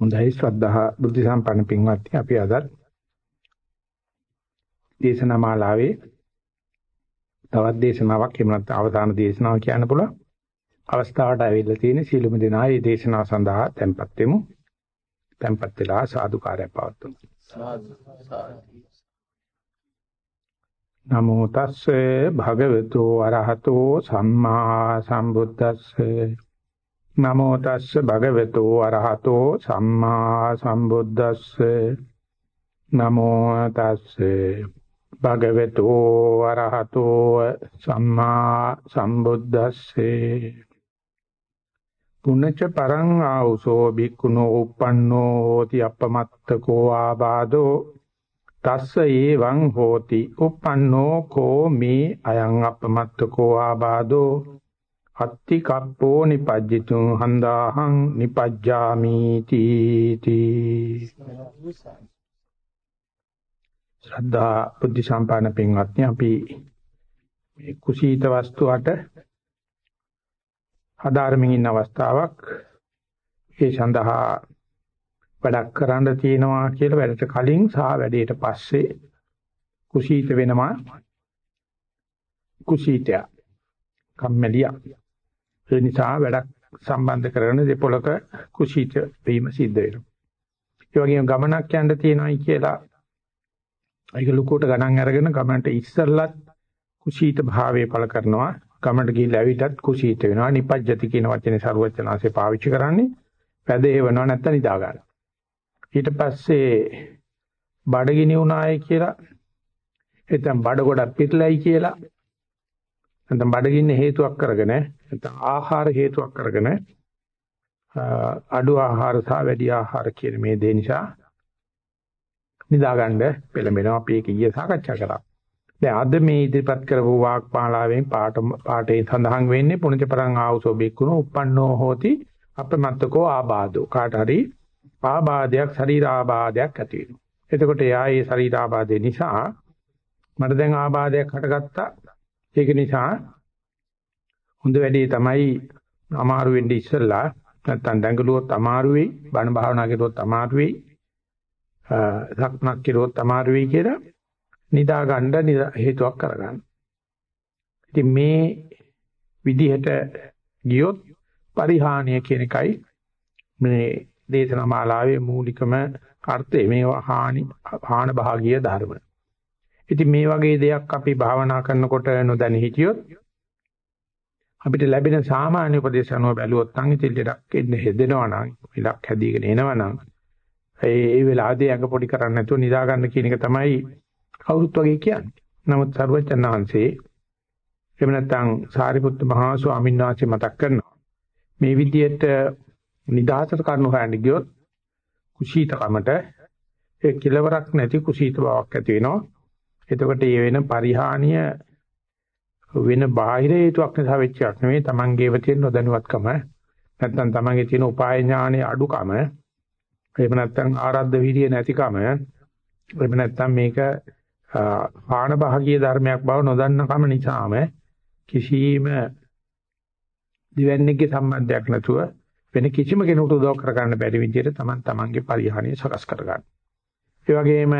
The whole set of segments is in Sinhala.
හොඳයි ශ්‍රද්ධා බුද්ධ සම්පන්න පින්වත්නි අපි අද දේශනා මාලාවේ තවත් දේශනාවක් එහෙම නැත්නම් අවසාන දේශනාව කියන්න පුළුවන්. අවස්ථාවට ඇවිල්ලා තියෙන සීලුම දෙනා මේ දේශනාව සඳහා tempත් වෙමු. tempත් වෙලා සාදුකාරය පවත්වමු. නමෝ තස්සේ භගවතු අරහතෝ සම්මා සම්බුද්දස්සේ නමෝ තස්ස භගවතු අරහතෝ සම්මා සම්බුද්දස්සේ. නමෝ තස්සේ භගවතු අරහතෝ සම්මා සම්බුද්දස්සේ. පුනච්ච පරං ආ우සෝ බික්කුණෝ uppannෝ hoti අපමත්තකෝ ආබාධෝ. තස්ස ඒවං hoti uppannෝ කෝ මේ අයං අපමත්තකෝ ආබාධෝ. අත්ති කප්පෝ නිපජ්ජිතුං හන්දාහං නිපජ්ජාමි තීති. ශ්‍රද්ධා බුද්ධ සම්පන්න පින්වත්නි අපි මේ කුසීත වස්තුවට හදාරමින් ඉන්න අවස්ථාවක් ඒ සඳහා වැඩක් කරන්න තියෙනවා කියලා වැඩට කලින් සහ වැඩේට පස්සේ කුසීත වෙනවා කුසීතය කම්මැලියා ඒ නිසා වැඩක් සම්බන්ධ කරගෙන දෙපොලක කුසීත වීම සිද්ධ වෙනවා. ඒ වගේම ගමනක් යන්න තියෙනවායි කියලා ඒක ලුකුවට ගණන් අරගෙන ගමනට ඉස්සල්ලත් කුසීත භාවයේ පළ කරනවා. ගමනට ගිහිල්ලා ඇවිතත් කුසීත වෙනවා. නිපජ්ජති කියන වචනේ සරුවචනාංශේ පාවිච්චි කරන්නේ පැදේවනවා නැත්නම් නිදා ගන්න. ඊට පස්සේ බඩගිනි උනායි කියලා එතෙන් බඩ ගොඩක් පිටලයි කියලා නැත්නම් බඩගින්න හේතුවක් කරගෙන නැත්නම් ආහාර හේතුවක් කරගෙන අඩු ආහාර සහ වැඩි ආහාර කියන මේ දේ නිසා නිදාගන්න පෙළඹෙනවා අපි ඒක ඊයේ සාකච්ඡා කරා. දැන් අද මේ ඉදිරිපත් කරපු වාග්පාලාවෙන් පාට පාඨේ සඳහන් වෙන්නේ පුණජ පරං ආවුසෝ බික්කුණෝ uppannෝ හෝති අපමත්තකෝ ආබාධෝ කාට හරි ආබාධයක් ශරීර ආබාධයක් ඇති වෙනවා. එතකොට එයා ඒ ශරීර ආබාධය නිසා මට දැන් ආබාධයක් හටගත්තා ඒක නිසා හොඳ වැඩේ තමයි අමාරු වෙන්නේ ඉස්සෙල්ලා නැත්තම් දඟලුවොත් අමාරු වෙයි බණ භාවනා කරුවොත් අමාරු වෙයි සක්මක් කරුවොත් අමාරු වෙයි කියලා නිදා ගන්න හේතුවක් කරගන්න. ඉතින් මේ විදිහට ගියොත් පරිහානිය කියන එකයි මේ දේශනා මාලාවේ මූලිකම අර්ථය මේවා හානි හාන භාගීය ධර්ම. ඉතින් මේ වගේ දෙයක් අපි භාවනා කරනකොට නොදැන හිටියොත් අපිට ලැබෙන සාමාන්‍ය උපදේශ අනුව බැලුවොත් නම් ඉතින් ලඩක් එන්න හෙදෙනවා නම් ඉලක් හැදීගෙන එනවා නම් ඒ ඒ වෙලාවදී අඟ පොඩි කරන්නේ නැතුව නිදා ගන්න කියන එක තමයි කවුරුත් වගේ කියන්නේ. නමුත් සර්වචන්නාංශේ එහෙම නැත්නම් සාරිපුත්ත මහා ස්වාමීන් වහන්සේ මතක් කරනවා. මේ විදිහට නිදාසට කරුණු හොයන්න ගියොත් කුසීතකමට ඒ කෙලවරක් නැති කුසීත බවක් ඇති වෙනවා. එතකොට මේ වෙන පරිහානිය වෙන බාහිර හේතුවක් නිසා වෙච්ච එකක් නෙවෙයි තමන්ගේව තියෙන නොදැනුවත්කම නැත්නම් තමන්ගේ තියෙන උපාය ඥානයේ අඩුකම එහෙම නැත්නම් ආරද්ධ විරිය නැතිකම එහෙම නැත්නම් මේක ආන භාගීය ධර්මයක් බව නොදන්නකම නිසාම කිසිම දිවන්නේගේ සම්බන්ධයක් නැතුව වෙන කිසිම කෙනෙකුට උදව් කරගන්න බැරි විදිහට තමන් තමන්ගේ පරිහානිය සකස් කරගන්න. ඒ වගේම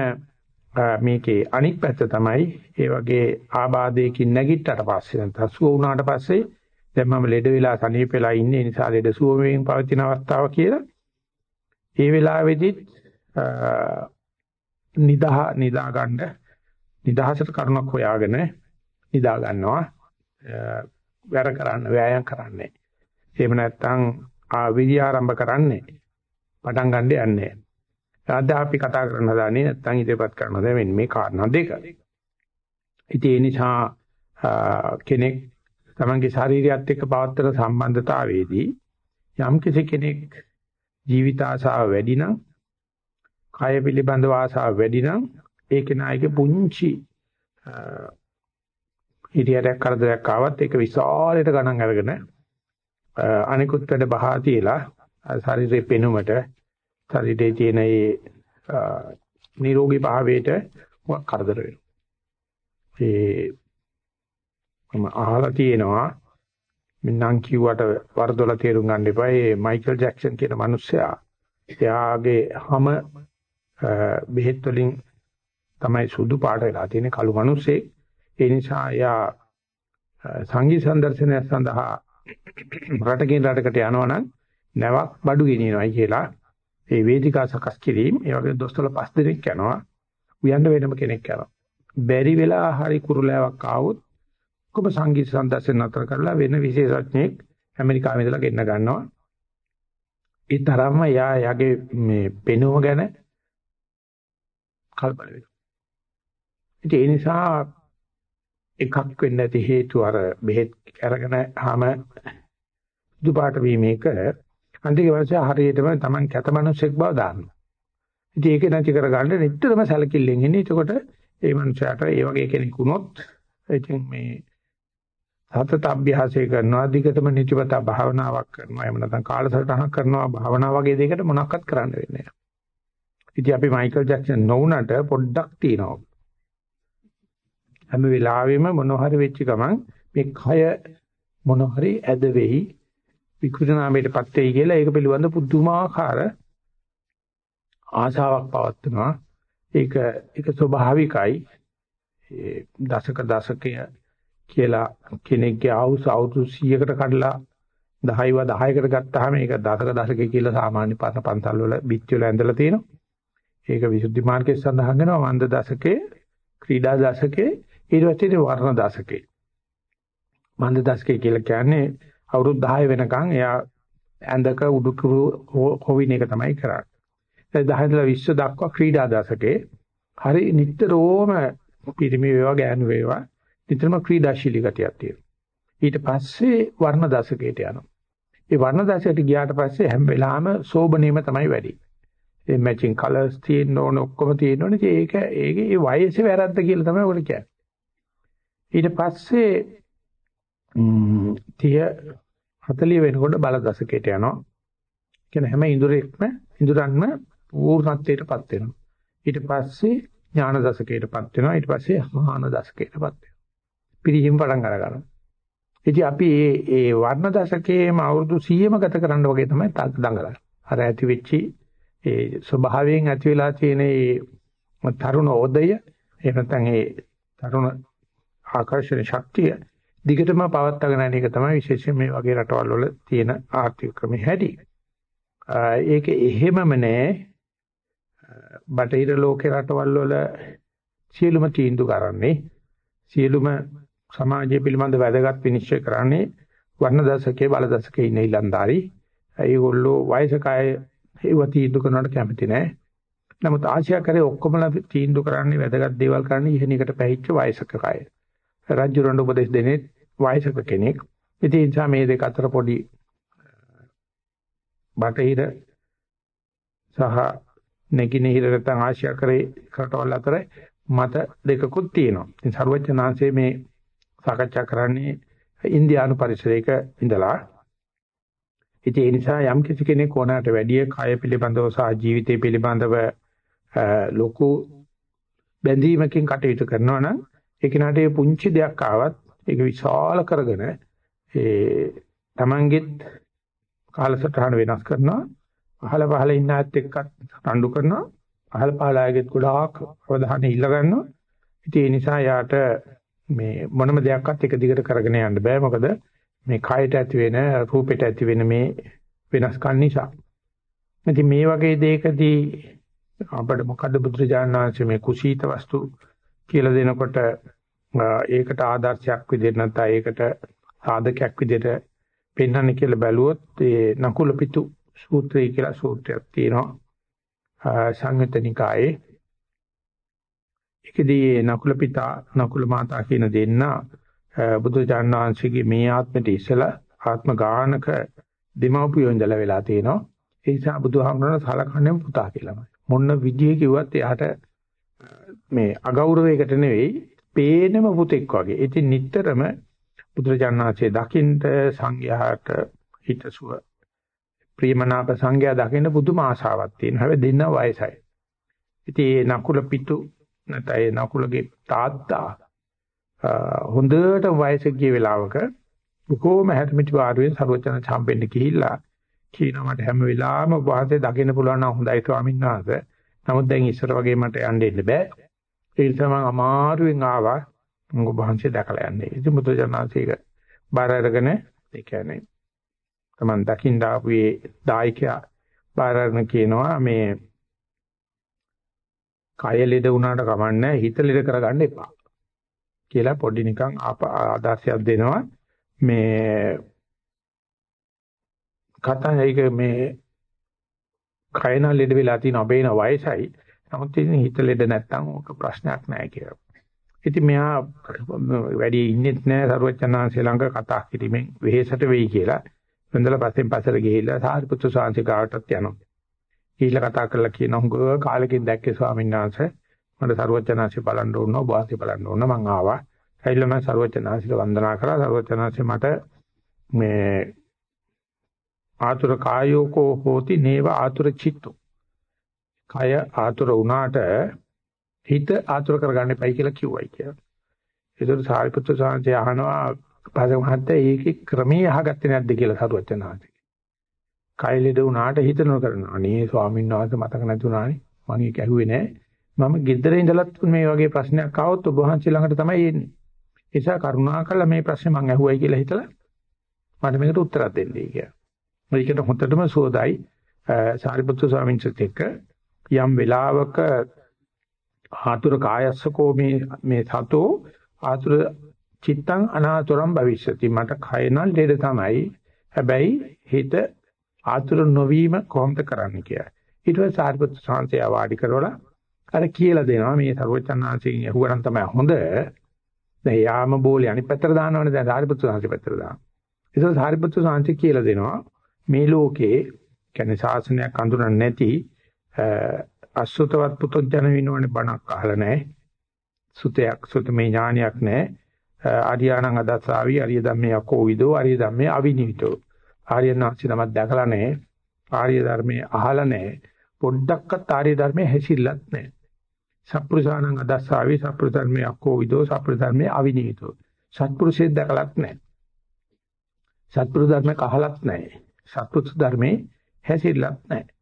මේකේ අනික් පැත්ත තමයි ඒ වගේ ආබාධයකින් නැගිට්ටට පස්සේ නැත්නම් සුව වුණාට පස්සේ දැන් මම ලෙඩ වෙලා තනිය වෙලා ඉන්නේ නිසා ලෙඩ සුව වෙමින් පවතින අවස්ථාව කියලා. ඒ වෙලාවේදීත් නිදා නිදා ගන්න නිදහසට කරුණක් හොයාගෙන නිදා ගන්නවා. වැර කරන්න වෑයම් කරන්නේ. එහෙම නැත්නම් ආවිදි ආරම්භ කරන්නේ. පටන් ගන්න යන්නේ. අද අපි කතා කරන්න හදාන්නේ නැත්නම් ඉදිරිපත් කරන්න හදන්නේ මේ කාරණා දෙක. ඉතින් ඒ නිසා කෙනෙක් තමන්ගේ ශාරීරියත් එක්ක පවත්තන සම්බන්ධතාවයේදී යම් කෙනෙක් ජීවිත ආශාව වැඩි නම් කය පිළිබඳව ආශාව වැඩි නම් ඒක නායක පුංචි හිරියට කරදරයක් ආවත් ඒක විශාලයට ගණන් අරගෙන අනිකුත් වැඩ බහා තියලා ශරීරේ පෙනුමට ශරීරයේ තියෙන ඒ නිරෝගී භාවයට කරදර වෙනවා. ඒ මම අහලා තියෙනවා මම කිව්වට වරදොල තේරුම් ගන්න එපා. ඒ මයිකල් ජැක්සන් කියන මිනිස්සයා එයාගේ හැම බෙහෙත් වලින් තමයි සුදු පාට වෙලා තියෙන්නේ කළු මිනිස්සේ. ඒ නිසා එයා සංගීත සම්දර්ශනය සඳහා රටකින් රටකට යනවනම් නැවක් බඩු ගෙනියනවායි කියලා ඒ වේදිකා සකස් කිරීම ඒ වගේ දොස්තර පස් දෙනෙක් යනවා උයන්න වෙනම කෙනෙක් යනවා. බැරි වෙලා හරි කුරුලෑවක් ආවොත් කොහොම සංගීත සම්දර්ශන නතර කරලා වෙන විශේෂඥෙක් ඇමරිකාවේ ඉඳලා ගෙන්න ගන්නවා. ඒ තරම්ම යා යගේ මේ පෙනුම ගැන කල්පන වෙනවා. ඉතින් ඒ නිසා එකක් වෙන්න ඇති හේතුව අර බෙහෙත් අරගෙන ආම දුපාට වීමේක අන්තිම වර්ෂය හරියටම Taman කැත මිනිස්සෙක් බව දානවා. ඉතින් ඒක නැති කරගන්න නිතරම සැලකිල්ලෙන් ඉන්නේ. එතකොට ඒ මනුස්සයාට ඒ වගේ කෙනෙක් වුණොත් ඉතින් මේ සතත අභ්‍යාසය කරනවා දිගටම නිතිපත භාවනාවක් කරනවා එහෙම නැත්නම් කාලසටහනක් කරනවා භාවනා වගේ දෙයකට මොනවක්වත් කරන්න වෙන්නේ නැහැ. ඉතින් අපි මයිකල් ජැක්සන් නොවුනට පොඩ්ඩක් තියනවා. හැම වෙලාවෙම මොන හරි වෙච්ච ගමන් මේ කය මොන හරි ඇද වෙයි විකෘතනාමයටපත් වෙයි කියලා ඒක පිළිබඳ පුදුමාකාර ආශාවක් පවත්නවා ඒක ඒක ස්වභාවිකයි. ඒ දශක දශකය කියලා කෙනෙක්ගේ ආයුෂ අවුරුදු 100කට කඩලා 10ව 10කට ගත්තාම ඒක දශක දශකය කියලා සාමාන්‍ය පාස පන්සල් වල බිත්ති වල ඇඳලා තියෙනවා. ඒක විසුද්ධි මාර්ගයේ සඳහන් වෙනවා මන්ද දශකයේ ක්‍රීඩා දශකයේ ඊට පස්සේ වර්ණ දශකේ. මන්ද දශකේ කියලා කියන්නේ අවුරුදු 10 වෙනකන් එයා ඇඳක උඩුකුරු හොවින එක තමයි කරන්නේ. ඒ 10 ඉඳලා 20 දක්වා ක්‍රීඩා දශකේ හරි නිට්ටරෝම පිරිමි වේවා ගෑනු වේවා නිතරම ක්‍රීඩාශීලී ගතියක් තියෙනවා. ඊට පස්සේ වර්ණ දශකයට යනවා. ඒ වර්ණ දශකයට ගියාට පස්සේ හැම වෙලාවෙම සෝබනීම තමයි වැඩි. ඒ මැචින් කලර්ස් තියෙන්න ඕන ඔක්කොම තියෙන්න ඕනේ. ඒක ඒකේ ඒ වයසේ වැරද්ද කියලා තමයි ඔකට කියන්නේ. ඊට පස්සේ 30 40 වෙනකොට බල දශකයට යනවා. කියන හැම ඉඳුරෙක්ම ඉඳුරන්ම පූර්ණත්වයටපත් වෙනවා. ඊට පස්සේ ඥාන දශකයටපත් වෙනවා. ඊට පස්සේ මහාන දශකයටපත් වෙනවා. පිරිහිම් පටන් ගන්නවා. ඉතින් අපි මේ මේ වර්ණ දශකයේම අවුරුදු 100ම ගත කරන්න වගේ තමයි දඟලන්නේ. අර ඇති වෙච්චි ඒ ස්වභාවයෙන් ඇති වෙලා තියෙන ඒ තරුණ ඕදය එහෙම නැත්නම් ඒ තරුණ ආකර්ෂණ ශක්තිය දිගටම පවත්වාගෙන යන එක තමයි විශේෂයෙන් මේ වගේ රටවල් වල තියෙන ආර්ථික ක්‍රමෙ හැටි. ඒක එහෙමම නෑ බටහිර ලෝකේ රටවල් වල සියලුම තීන්දුව කරන්නේ සියලුම සමාජය පිළිබඳ වැදගත් විනිශ්චය කරන්නේ වර්ණ දශකයේ බල දශකයේ ඉන්න ඉලන්දාරි. ඒගොල්ලෝ වයසක අය ඒව තීන්දුව කරනවට කැමති නෑ. නමුත් ආශියා කරේ ඔක්කොමලා තීන්දුව කරන්නේ වැදගත් දේවල් කරන්නේ ඉහෙනකට පැහිච්ච වයසක අය. රජුරණ උපදෙස් දෙන්නේ වයසක කෙනෙක්. ඉතින් ඒ නිසා මේ දෙක අතර පොඩි බටහිර සහ නැගිනහිර නැත්නම් ආසියා කරේ රටවල් අතර මත දෙකකුත් තියෙනවා. ඉතින් ਸਰවඥාන්සේ මේ සාකච්ඡා කරන්නේ ඉන්දියානු පරිසරයක ඉඳලා. ඉතින් ඒ නිසා යම් කිසි කෙනෙක් ඕනකට වැඩිය කය පිළිබඳව සහ ජීවිතය පිළිබඳව ලොකු බැඳීමකින් කටයුතු කරනවා නම් ඒ කෙනාට මේ පුංචි දෙයක් ආවත් ඒක විශාල කරගෙන ඒ Tamanගෙත් කාලසටහන වෙනස් කරනවා. පහළ පහළ ඉන්න ඇත් එක්කත් රණ්ඩු කරනවා. පහළ පහළ ආගෙත් ගොඩාක් අවධානය ඉල්ල ගන්නවා. ඉතින් ඒ නිසා යාට මේ මොනම දෙයක්වත් එක දිගට කරගෙන යන්න බෑ. මොකද මේ කයට ඇති වෙන රූපෙට ඇති වෙන මේ වෙනස්කම් නිසා. ඉතින් මේ වගේ දෙයකදී අපිට මොකද්ද බුදුරජාණන් වහන්සේ මේ කුසීත වස්තු කියලා දෙනකොට ඒකට ආදර්ශයක් විදිහට නැත්නම් ඒකට සාධකයක් විදිහට පෙන්වන්න කියලා බැලුවොත් ඒ නකුල පිටු සූත්‍රය කියලා සූත්‍රයක් තියෙනවා. සංයුතනිකායේ ඒකදී නකුල පිතා නකුල මාතා කියන දෙන්න බුදුචාන් වහන්සේගේ මේ ආත්මෙට ඉස්සලා ආත්ම ගානක දෙමව්පියෝ ඉඳලා වෙලා තියෙනවා. ඒ නිසා බුදුහාමුදුරන සලකන්නේ පුතා කියලාමයි. මොන විදිහේ කිව්වත් එයාට මේ අගෞරවයකට නෙවෙයි පේනම පුතෙක් වගේ. ඉතින් නිටතරම බුදුරජාණන්සේ දකින්න සංඝයාට හිතසුව ප්‍රියමනාප සංඝයා දකින්න පුදුම ආශාවක් තියෙනවා. හැබැයි දෙන්න වයසයි. ඉතින් මේ නකුල පිටු නැත්නම් නකුලගේ තාත්තා හොඳට වයස ගිය වෙලාවක බොහෝම හැටමිටි වාරුවෙන් සර්වචන චම්පෙන්න ගිහිල්ලා කියනවා මට හැම වෙලාවෙම වහන්සේ දකින්න පුළුවන් නම් හොඳයි ස්වාමීන් වහන්සේ. නමුත් දැන් ඉස්සර වගේ මට යන්න දෙන්න බෑ. ඒ නිසා මම අමාරුවෙන් ආවා. මම වහන්සේ දැකලා යන්නේ. ඉතින් මුද්‍රජනාසීක බාර අරගෙන ඒ කියන්නේ Taman දකින්න ආපුවේ දායකයා බාර අරගෙන කියනවා මේ කය ලෙඩ වුණාට කමන්නේ හිත ලෙඩ කරගන්න එපා. කියලා පොඩි නිකන් ආදර්ශයක් දෙනවා මේ කතා ඒක මේ කයන ලෙඩ වෙලා තියෙන අපේන වයසයි නමුත් ඉතින් හිත ලෙඩ නැත්තම් ඕක ප්‍රශ්නයක් නෑ කියලා. ඉතින් මෙහා වැඩි ඉන්නෙත් නෑ සරුවචනාංශ ළඟ කතා කිරීමෙන් වෙහෙසට වෙයි කියලා. වෙන්දලා පස්සෙන් පස්සට ගිහිල්ලා සාරිපුත්තු සාංශ ගාවටත් යනවා. ගිහිල්ලා කතා කරලා කියන හුඟ කාලෙකින් දැක්කේ ස්වාමීන් වහන්සේ මට සරුවචනාංශ බලන්න ඕන ඔබ බලන්න ඕන මං ආවා. ඇවිල්ලා මම සරුවචනාංශිට වන්දනා කරා සරුවචනාංශ මට මේ ආතුර කායෝකෝ හෝති නේව ආතුර චිත්තෝ. කය ආතුර වුණාට හිත ආතුර කරගන්න එපයි කියලා කිව්වයි කියලා. ඒතර සාරිපුත්‍ර සාන්තය අහනවා පාසක මහත්තයා ඒකේ ක්‍රමයේ අහගත්තේ නැද්ද කියලා සරුවචනාංශ. කය ලෙඩ වුණාට හිත නොකරනවා. අනේ ස්වාමීන් වහන්සේ මතක නැති වුණානේ. මම ඒක ඇහුවේ නෑ. මම ගෙදර ඉඳලත් මේ වගේ ප්‍රශ්නයක් ආවොත් ඔබ වහන්සේ ළඟට තමයි එන්නේ. ඒ නිසා කරුණාකරලා මේ ප්‍රශ්නේ මම ඇහුවයි කියලා හිතලා මට මේකට උත්තරයක් දෙන්නයි කියලා. මේකට හොතටම සෝදයි සාරිපුත්‍ර ස්වාමීන් වහන්සේත් එක්ක යම් වෙලාවක ආතුර කායස්සකෝ මේ මේ සතෝ ආතුර චිත්තං අනාතුරම් භවිෂ්‍යති. මට කය නම් ලෙඩ තමයි. හැබැයි හිත ආතුර නොවීම කොහොමද කරන්න කියලා. ඊට පස්සේ සාරිපුත්‍ර සාංශය වාඩි කරවලා අර කියලා දෙනවා. මේ සර්වචන්නාංශයෙන් ඇහුවනම් තමයි හොඳ. දැන් යාම බෝලේ අනිත් පැත්තට දානවනේ. දැන් සාරිපුත්‍ර සාංශය පැත්තට දානවා ඒක සාරිපුත්‍ර සාංශය කියලා දෙනවා. මේ ලෝකේ කියන්නේ ශාසනයක් අඳුරන්නේ නැති අසුතවත් පුතොජන විනෝනේ බණක් අහලා නැහැ. සුතයක් සුතමේ ඥානයක් නැහැ. ආර්යයන්න් අදස්සාවි ආර්ය ධම්මේ අකෝවිදෝ ආර්ය ධම්මේ අවිනිවිතෝ. ආර්යනාචි නමක් දැකලා නැහැ. ආර්ය ධර්මයේ අහලා නැහැ. පොඩ්ඩක්වත් ආර්ය ධර්මයේ හැසිරෙලත් නැහැ. සත්පුරුෂාණන් අදස්සාවි සත්පුරුෂ ධර්මයේ අකෝවිදෝ සත්පුරුෂ ධර්මයේ අවිනිවිතෝ. සත්පුරුෂයෙක් දැකලත් නැහැ. සත්පුරුෂ ධර්මයක් අහලත් නැහැ. සත්පුරුෂ ධර්මයේ හැසිරලත් නැහැ.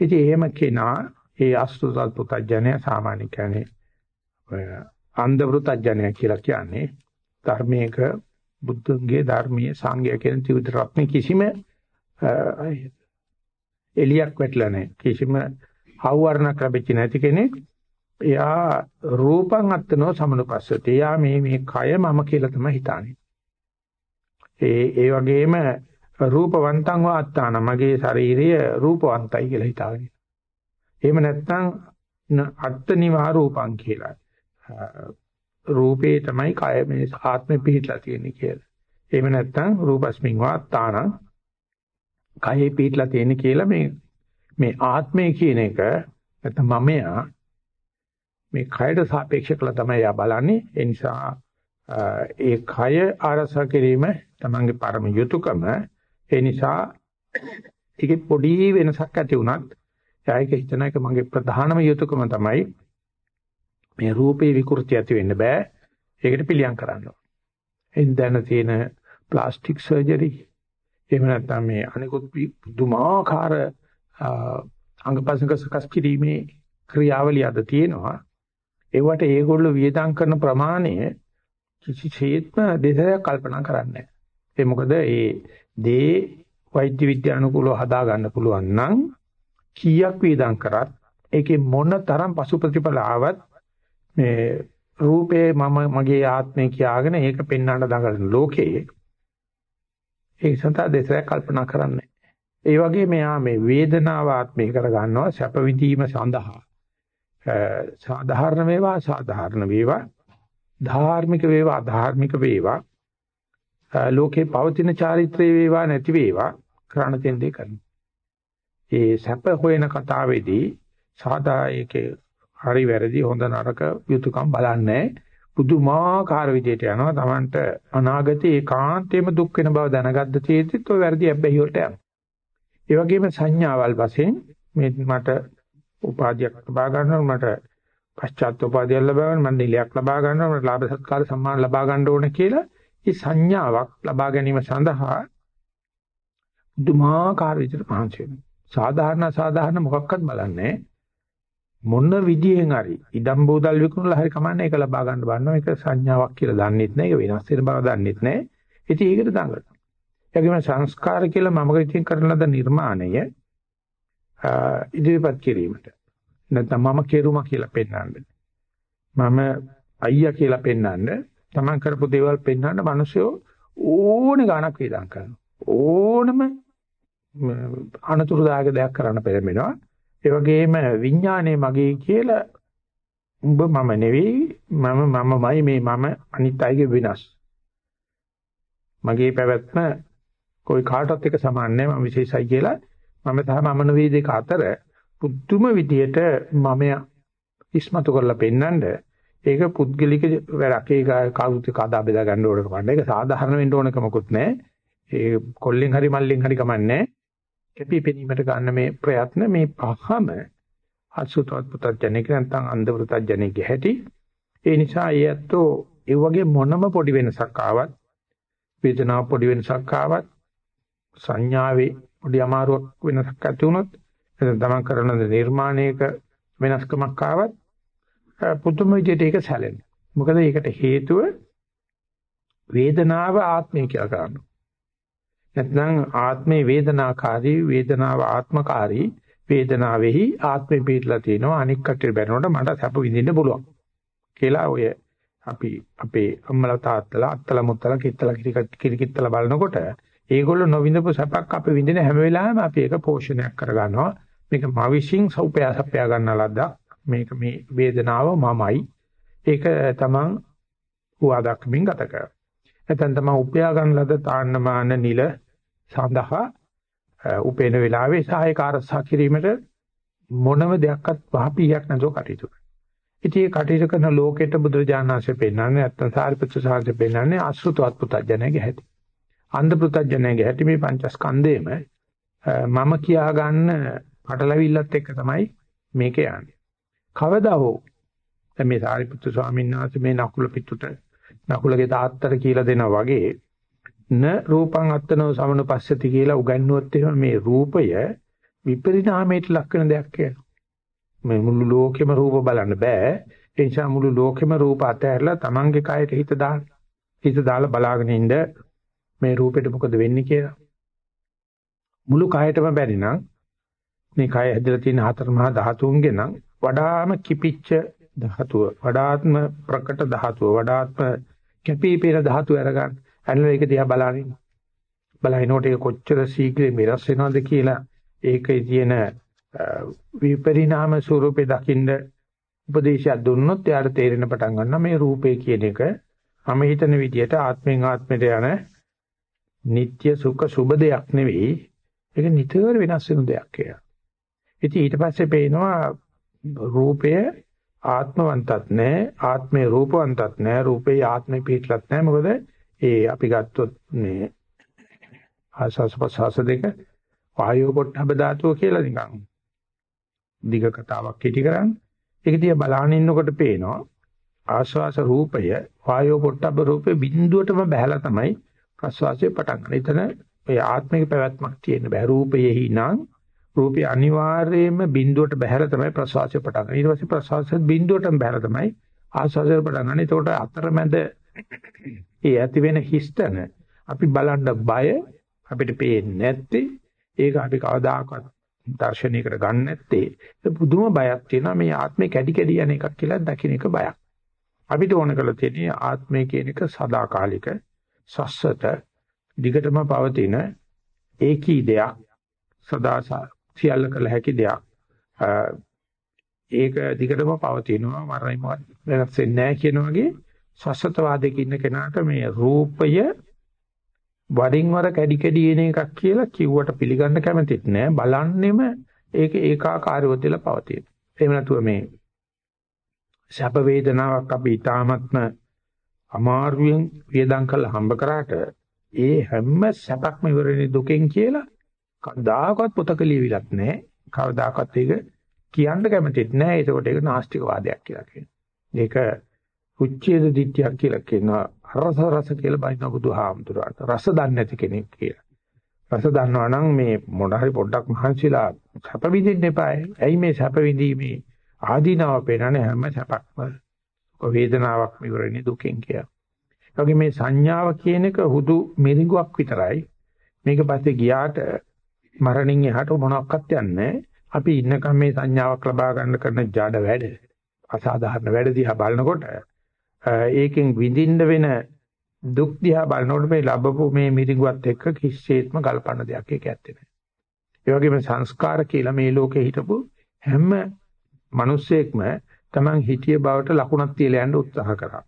ඉතින් එහෙම කෙනා ඒ අසුතල් පුතඥය සාමාන්‍ය කියන්නේ අන්ධ වෘතඥය කියලා කියන්නේ ධර්මයක බුද්ධගේ ධර්මීය සංගය කියන ත්‍රිවිධ රත්න කිසිම එලියක් වැටලා නැහැ. කිසිම හවුවරණක් ලැබෙච්ච නැති කෙනෙක් එයා රූපං අත්නෝ සමනුපස්සති. එයා මේ මේ කය මම කියලා තමයි හිතන්නේ. ඒ ඒ වගේම රූපවන්තං වාත්තාන මගේ ශරීරය රූපවන්තයි කියලා හිතාගෙන. එහෙම නැත්නම් අත්තනිවා රූපං කියලා. රූපේ තමයි කය මේ ආත්මෙ පිහිටලා තියෙන්නේ කියලා. එහෙම නැත්නම් රූපස්මින් වාත්තාන කයෙ පිහිටලා තියෙන්නේ කියලා මේ මේ ආත්මය කියන එක නැත්නම් මමයා මේ කයට සාපේක්ෂ කළා තමයි යා බලන්නේ. ඒ නිසා ඒ කය ආරසා කිරීම තමන්ගේ පරම යුතුයකම ඒ නිසා ඒකේ පොඩි වෙනසක් ඇති වුණත් යායක හිතන එක මගේ ප්‍රධානම යුතුයකම තමයි මේ රූපේ විකෘති ඇති වෙන්න බෑ. ඒකට පිළියම් කරන්න ඕන. එින් දැන තියෙන ප්ලාස්ටික් සර්ජරි එහෙම නැත්නම් මේ අනිකුත් දුමාකාර අංගපසංග සකස් කිරීමේ ක්‍රියාවලිය අද තියෙනවා. ඒවට ඒගොල්ලෝ වියදම් කරන ප්‍රමාණය කිසිසේත්ම දෙසරයක් කල්පනා කරන්නේ නැහැ. ඒ මොකද ඒ දේ වෛද්‍ය විද්‍යානුකූලව හදා ගන්න පුළුවන් නම් කීයක් වේදම් කරත් ඒකේ මොන තරම් පසු ප්‍රතිඵල ආවත් මේ රූපේ මම මගේ ආත්මය කියාගෙන ඒක පෙන්වන්න දඟලන ලෝකයේ ඒ සතා දෙසරක් කල්පනා කරන්නේ. ඒ වගේ මෙයා මේ වේදනාව ආත්මය කර ගන්නවා සැප විඳීම සඳහා. සාධාරණ වේවා සාධාරණ වේවා ධාර්මික වේවා අධාර්මික වේවා ලෝකේ පවතින චාරිත්‍රයේ වේවා නැති වේවා කරණ දෙන්නේ කරනවා. ඒ සැප හොයන කතාවේදී සාදා ඒකේ හරි වැරදි හොඳ නරක යුතුයකම් බලන්නේ පුදුමාකාර විදියට යනවා Tamanට අනාගතේ ඒකාන්තයෙන්ම දුක් වෙන බව දැනගද්ද තියෙද්දිත් ඔය වැරදි හැබැයි වලට යනවා. ඒ වගේම සංඥාවල් වශයෙන් මේ මට උපාධියක් ලබා ගන්නවා මට පශ්චාත් උපාධියක් ලබා ගන්න මම නිලයක් ලබා ගන්නවා මට ලාභ සත්කාර සම්මාන ලබා ගන්න ඕනේ කියලා ඒ සංඥාවක් ලබා ගැනීම සඳහා දුමාකාර විදිහට පහන්සි වෙනවා. සාධාරණ සාධාරණ මොකක්වත් බලන්නේ මොන විදියෙන් හරි ඉදම් බෝදල් විකුණලා හරි කමන්නේ ඒක ලබා ගන්න බන්නවා ඒක සංඥාවක් කියලා දන්නෙත් නැහැ. ඒක වෙනස් වෙන බව දන්නෙත් නැහැ. ඉතින් ඒකට දඟලනවා. ඒගොම සංස්කාර කියලා මම කිතින් කරන ලද නිර්මාණය ඉදිරිපත් කිරීමට. නැත්නම් මම කෙරුමා කියලා පෙන්වන්න. මම අයියා කියලා පෙන්වන්න. තමන් කරපු දේවල් පෙන්වන්න මිනිස්සු ඕනේ ගාණක් වේදම් කරනවා ඕනම අනතුරුදායක දෙයක් කරන්න පෙළඹෙනවා. ඒ වගේම විඥානය මගේ කියලා උඹ මම නෙවෙයි මම මමමයි මේ මම අනිත් අයගේ වෙනස්. මගේ පැවැත්ම કોઈ කාටවත් එක සමාන නැහැ මම විශේෂයි කියලා මම තමයි මම නෙවෙයි දෙක අතර පුදුම විදියට මම ඉස්මතු කරලා පෙන්නඳ ඒක පුද්ගලික වැඩක්. ඒක කවුරුත් කදා බෙදා ගන්න ඕනක වන්න ඒක සාධාරණ වෙන්න ඕනක මොකුත් නැහැ. ඒ කොල්ලෙන් හරි මල්ලෙන් හරි කමන්නේ කැපිපෙනීමට ගන්න මේ ප්‍රයත්න මේ පහම අසුතවත් පුතඥෙක් නැත්නම් අන්ධ පුතඥෙක් හැටි. ඒ නිසා ඒයත්ෝ ඒ වගේ මොනම පොඩි වෙනසක් ආවත් වේදනාව පොඩි වෙනසක් ආවත් සංඥාවේ පොඩි අමාරුවක් වෙනසක් ඇති වුණොත් එතන තමන් කරන නිර්මාණයක වෙනස්කමක් ආවත් පුදුම විදිහට ඒක සැලෙනවා. මොකද ඒකට හේතුව වේදනාව ආත්මය කියලා කරනවා. නැත්නම් ආත්මේ වේදනාකාරී වේදනාව ආත්මකාරී වේදනාවෙහි ආත්මේ පිටලා තියෙනවා අනික් කටට බැලනකොට මට සැප විඳින්න පුළුවන් කියලා ඔය අපි අපේ අම්මලා තාත්තලා අත්තලා මුත්තලා කිත්තලා කිරිකිත්තලා බලනකොට ඒගොල්ලෝ නොවිඳපු සැපක් අපි විඳින හැම වෙලාවෙම අපි ඒක පෝෂණයක් කරගන්නවා මේක මවිෂින් සෞපයා සපයා ගන්න ලද්දා මේක මේ වේදනාව මමයි ඒක තමන් හුවා දක්මින් ගත කරනවා නැත්නම් තමයි උපයා ගන්න ලද තාන්නමාන නිල සඳහා උපේන වෙලාවේ සහායක ආරක්ෂා කිරීමට මොනම දෙයක්වත් වහපියක් නැතුව කටයුතු කරනවා. ඉතින් මේ කටයුතු කරන ලෝකෙට බුදුරජාණන්සේ පෙන්වන්නේ නැත්නම් සාරිපුත්‍ර සාංශේ පෙන්වන්නේ අසෘතවත් පුතඥයගේ හැටි. අන්ධ පුතඥයගේ හැටි මේ පංචස්කන්ධේම මම කියා ගන්න පටලවිල්ලත් එක්ක තමයි මේක යන්නේ. කවදා හෝ දැන් මේ සාරිපුත්‍ර ස්වාමීන් වහන්සේ මේ නකුල පිටුට නකුලගේ තාත්තට කියලා දෙනා වගේ න රූපං අත්තනෝ සමනුපස්සති කියලා උගන්වුවොත් එහෙම මේ රූපය විපරිණාමයට ලක් වෙන දෙයක් කියලා. මේ මුළු ලෝකෙම රූප බලන්න බෑ. ඒ නිසා මුළු ලෝකෙම රූප අතහැරලා Tamange කයට හිත දාන්න. හිත දාලා බලාගෙන ඉන්න මේ රූපෙට මොකද වෙන්නේ කියලා. මුළු කයටම බැරි නම් මේ කය ඇදලා තියෙන හතර මහා ධාතුන්ගේ නම් වඩාම කිපිච්ච ධාතුව වඩාත්ම ප්‍රකට ධාතුව වඩාත්ම කැපී පෙනෙන ධාතු අරගන්න. ඇනලා ඒක දිහා බලනින්. බලනකොට ඒක කොච්චර ශීඝ්‍රයෙන් වෙනස් වෙනවද කියලා ඒකේ තියෙන විපරිණාම ස්වරූපේ දකින්න උපදේශයක් දුන්නොත් එයාට තේරෙන පටන් ගන්නවා මේ රූපේ කියන එක මම හිතන විදිහට ආත්මෙන් ආත්මයට යන නিত্য සුඛ සුබ දෙයක් නෙවෙයි ඒක නිතර වෙනස් වෙන දෙයක් කියලා. ඉතින් ඊට පස්සේ පේනවා රූපය ආත්මවන්තත් නැහැ ආත්මේ රූපවන්තත් නැහැ රූපේ ආත්මේ පිටලත් නැහැ මොකද ඒ අපි ගත්තොත් මේ ආසස් පසස දෙක වායෝ පොට්ටබ ධාතුව කියලා නිකන් දිග කතාවක් කෙටි කරන්නේ ඒක දිහා බලාගෙන ඉන්නකොට පේනවා ආස්වාස රූපය වායෝ පොට්ටබ රූපේ බිඳුවටම බහැලා තමයි ප්‍රස්වාසය පටන් ගන්න. එතන ඒ ආත්මික පැවැත්මක් තියෙන බෑ රූපයෙහි නම් රූපේ අනිවාර්යයෙන්ම බිඳුවට බහැලා තමයි ප්‍රසවාසය පටන් ගන්න. ඊට පස්සේ ප්‍රසවාසයෙන් බිඳුවටම බහැලා තමයි ආස්වාදය පටන් ගන්න. ඒකට අතරමැද ඒ ඇති වෙන හිස්තන අපි බලන්න බය අපිට පේන්නේ නැත්තේ ඒක අපි කවදාකවත් දර්ශනයකට ගන්න නැත්තේ ඒ පුදුම බයක් තියෙනවා මේ ආත්මේ කැඩි කැඩි යන එකක් කියලා දකින්න එක බයක්. අපිට ඕන කරලා තියෙන්නේ ආත්මය කියන එක සදාකාලික සස්සත දිගටම පවතින ඒකී දෙයක් සදාසා සියල්ල කළ හැකි දෙයක්. ඒක දිගටම පවතිනවා මරණය වෙනස් වෙන්නේ නැහැ කියන වගේ සස්සතවාදයක ඉන්න කෙනාට මේ රූපය වරින් වර කැඩි කැඩි එන එකක් කියලා කිව්වට පිළිගන්න කැමතිත් නෑ බලන්නෙම ඒක ඒකාකාරව දෙලා පවතින. එහෙම නැතුව මේ සැප වේදනාවක් අපි ඊ타මත්ම අමාරුවෙන් වියදම් කරලා හම්බ කරාට ඒ හැම සැපක්ම ඉවරනේ දුකෙන් කියලා කවදාකවත් පොතක ලියවිලක් නැහැ. කවදාකවත් ඒක කියන්න කැමතිත් නැහැ. ඒකට ඒක නාස්තික වාදයක් කියලා කියනවා. ඒක උච්ඡේද දිට්ඨියක් කියලා කියනවා. රස රස කියලා බයින බුදුහාමුදුරට. රස දන්නේ නැති කෙනෙක් කියලා. රස දන්නවා නම් මේ මොන හරි පොඩ්ඩක් මහන්සිලා සැප විඳින්න එපායි. ඇයි මේ සැප විඳීමේ ආදීනාව පේනනේ හැම සැපක්ම වේදනාවක් ඉවරනේ දුකෙන් කියලා. ඒ වගේ මේ සංඥාව කියන එක හුදු මිරිඟුවක් විතරයි. මේක පස්සේ ගියාට මරණින් එහාට මොනක්වත් යන්නේ අපි ඉන්නකම් මේ සංඥාවක් ලබා ගන්න කරන ජඩ වැඩ අසාධාරණ වැඩ දිහා බලනකොට ඒකෙන් විඳින්න වෙන දුක් දිහා බලනකොට මේ ලැබපු මේ මිරිඟුවත් එක්ක කිසිසේත්ම ගල්පන්න දෙයක් ඒක ඇත්තේ නැහැ. ඒ වගේම සංස්කාර කියලා මේ ලෝකේ හිටපු හැම මිනිස්සෙක්ම Taman හිතිය බවට ලකුණක් තියලා යන්න උත්සාහ කරා.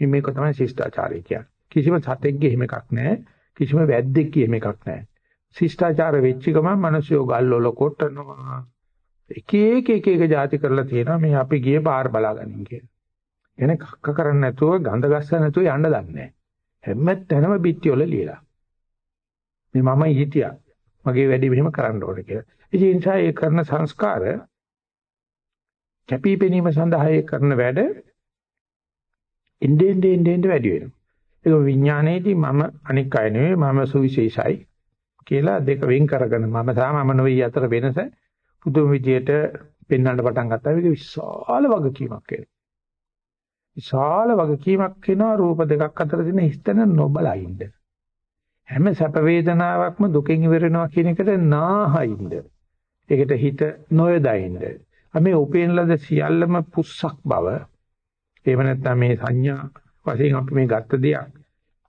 ඉතින් මේක තමයි ශිෂ්ටාචාරය කියන්නේ. කිසිම සතෙක්ගේ එහෙම එකක් නැහැ. කිසිම වැද්දෙක්ගේ එහෙම එකක් නැහැ. ශිෂ්ටාචාර වෙච්ච ගමන් මිනිස්සු ගල්වල කොටනවා. එක එක එක එක જાති කරලා තියෙනවා මේ අපි ගියේ පාර බලාගනින් කියලා. එනේ කක්ක කරන්නේ නැතුව ගඳ ගස්ස නැතුව යන්න දන්නේ නැහැ. හැම තැනම බිත්ති වල ලියලා. මේ මම හිටියා. මගේ වැඩි මෙහෙම කරන්න ඕනේ කියලා. ඉතින් ඒ නිසා ඒ කරන සංස්කාර කැපිපෙනීම සඳහා ඒ කරන වැඩ ඉන්දෙන් දෙන් දෙන් වැඩි වෙනවා. ඒක විඥානයේදී මම අනික් අය නෙවෙයි මම සුවිශේෂයි කියලා දෙක වෙන් කරගෙන මම සාමම නොවේ අතර වෙනස පුදුම විදියට පෙන්වන්න පටන් ගත්තා. ඒක විශාල වගකීමක් වෙනවා. විශාල වගකීමක් වෙනවා රූප දෙකක් අතර තියෙන හිස්තන නොබලා ඉන්න. හැම සැප වේදනාවක්ම දුකෙන් ඉවරනවා කියන එකට නාහින්ද. ඒකට හිත නොයදින්ද. මේ උපේන ලද සියල්ලම පුස්සක් බව. එහෙම නැත්නම් මේ සංඥා වශයෙන් අපි මේ ගත්ත දෙයක්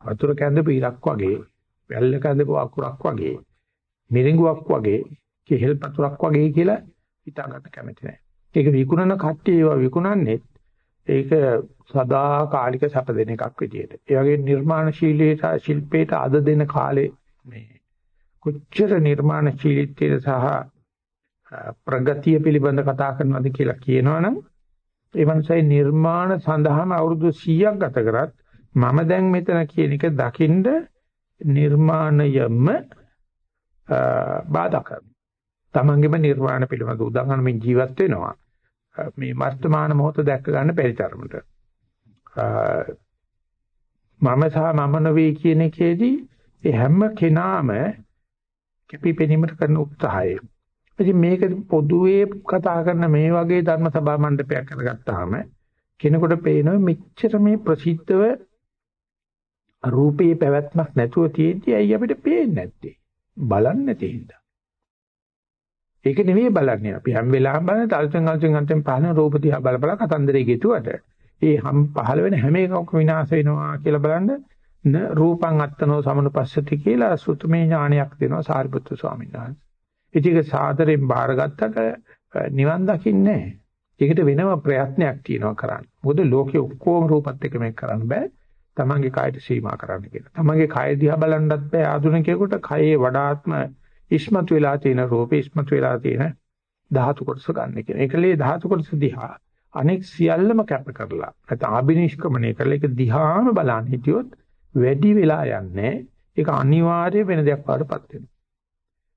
වතුර කැඳපු ඉරක් වගේ, වැල්ල කැඳපු අකුරක් වගේ, මිරිඟුවක් වගේ, කෙහෙල් පතුරක් වගේ කියලා හිතාගන්න කැමති නැහැ. ඒක විකුණන කට්ටිය ඒවා විකුණන්නේ ඒක සදාකාලික සැප දෙන එකක් විදියට. ඒ වගේ නිර්මාණශීලීට ශිල්පේට අද දෙන කාලේ මේ කොච්චර නිර්මාණශීලීත්වය සහ ප්‍රගතිය පිළිබඳ කතා කරනවද කියලා කියනවනම් ඒ වන්සයි නිර්මාණ සඳහාම අවුරුදු 100ක් ගත කරත් මම දැන් මෙතන කියන එක දකින්ද නිර්මාණයම බාධා කරනවා. තමන්ගේම නිර්වාණ පිළිබඳ උදාහරණ ජීවත් වෙනවා. මේ වර්තමාන මොහොත දැක්ක ගන්න බැරි තරමට. මම සහ මම නොවේ කියන එකේදී ඒ හැම කෙනාම කැපිපෙනීමට කරන උත්සාහය. ඉතින් මේක පොදුවේ කතා කරන මේ වගේ ධර්ම සභා මණ්ඩපයක් කරගත්තාම කෙනෙකුට පේනවා මෙච්චර මේ ප්‍රසිද්ධව රූපේ පැවැත්මක් නැතුව තියෙද්දි ඇයි අපිට පේන්නේ නැත්තේ? බලන්නේ නැති හින්දා. ඒක නෙවෙයි බලන්නේ අපි හැම වෙලාවෙම බලන තල්සෙන් අල්සෙන් අන්තෙන් පහළ රූප දිහා බල බල කතන්දරේ ගෙතුවට ඒ හැම පහළ වෙන හැම එකක්ම විනාශ වෙනවා කියලා බලන්න න රූපං අත්තනෝ සමනුපස්සති කියලා සුතුමේ ඥානයක් දෙනවා සාරිපුත්තු ස්වාමීන් වහන්සේ. ඉතින් සාදරෙන් බාරගත්තට නිවන් දකින්නේ ඒකට වෙනම ප්‍රයත්නයක් තියෙනවා කරන්න. මොකද ලෝකේ ඔක්කොම රූපත් එක්ක මේක කරන්න බෑ. තමන්ගේ කායට සීමා කරන්න කියලා. තමන්ගේ කාය දිහා බලන්නත් බෑ ආධුනිකයෙකුට කයේ වඩාත්ම ඉස්මතු වෙලා තියෙන රූපේ ඉස්මතු වෙලා තියෙන ධාතු කොටස ගන්න කියන. ඒකලේ ධාතු කොටස දිහා අනෙක් සියල්ලම කැප කරලා නැත්නම් අබිනිෂ්ක්‍මණය කරලා ඒක දිහාම බලන්න හිටියොත් වැඩි වෙලා යන්නේ ඒක අනිවාර්ය වෙන දෙයක් වඩපත් වෙනවා.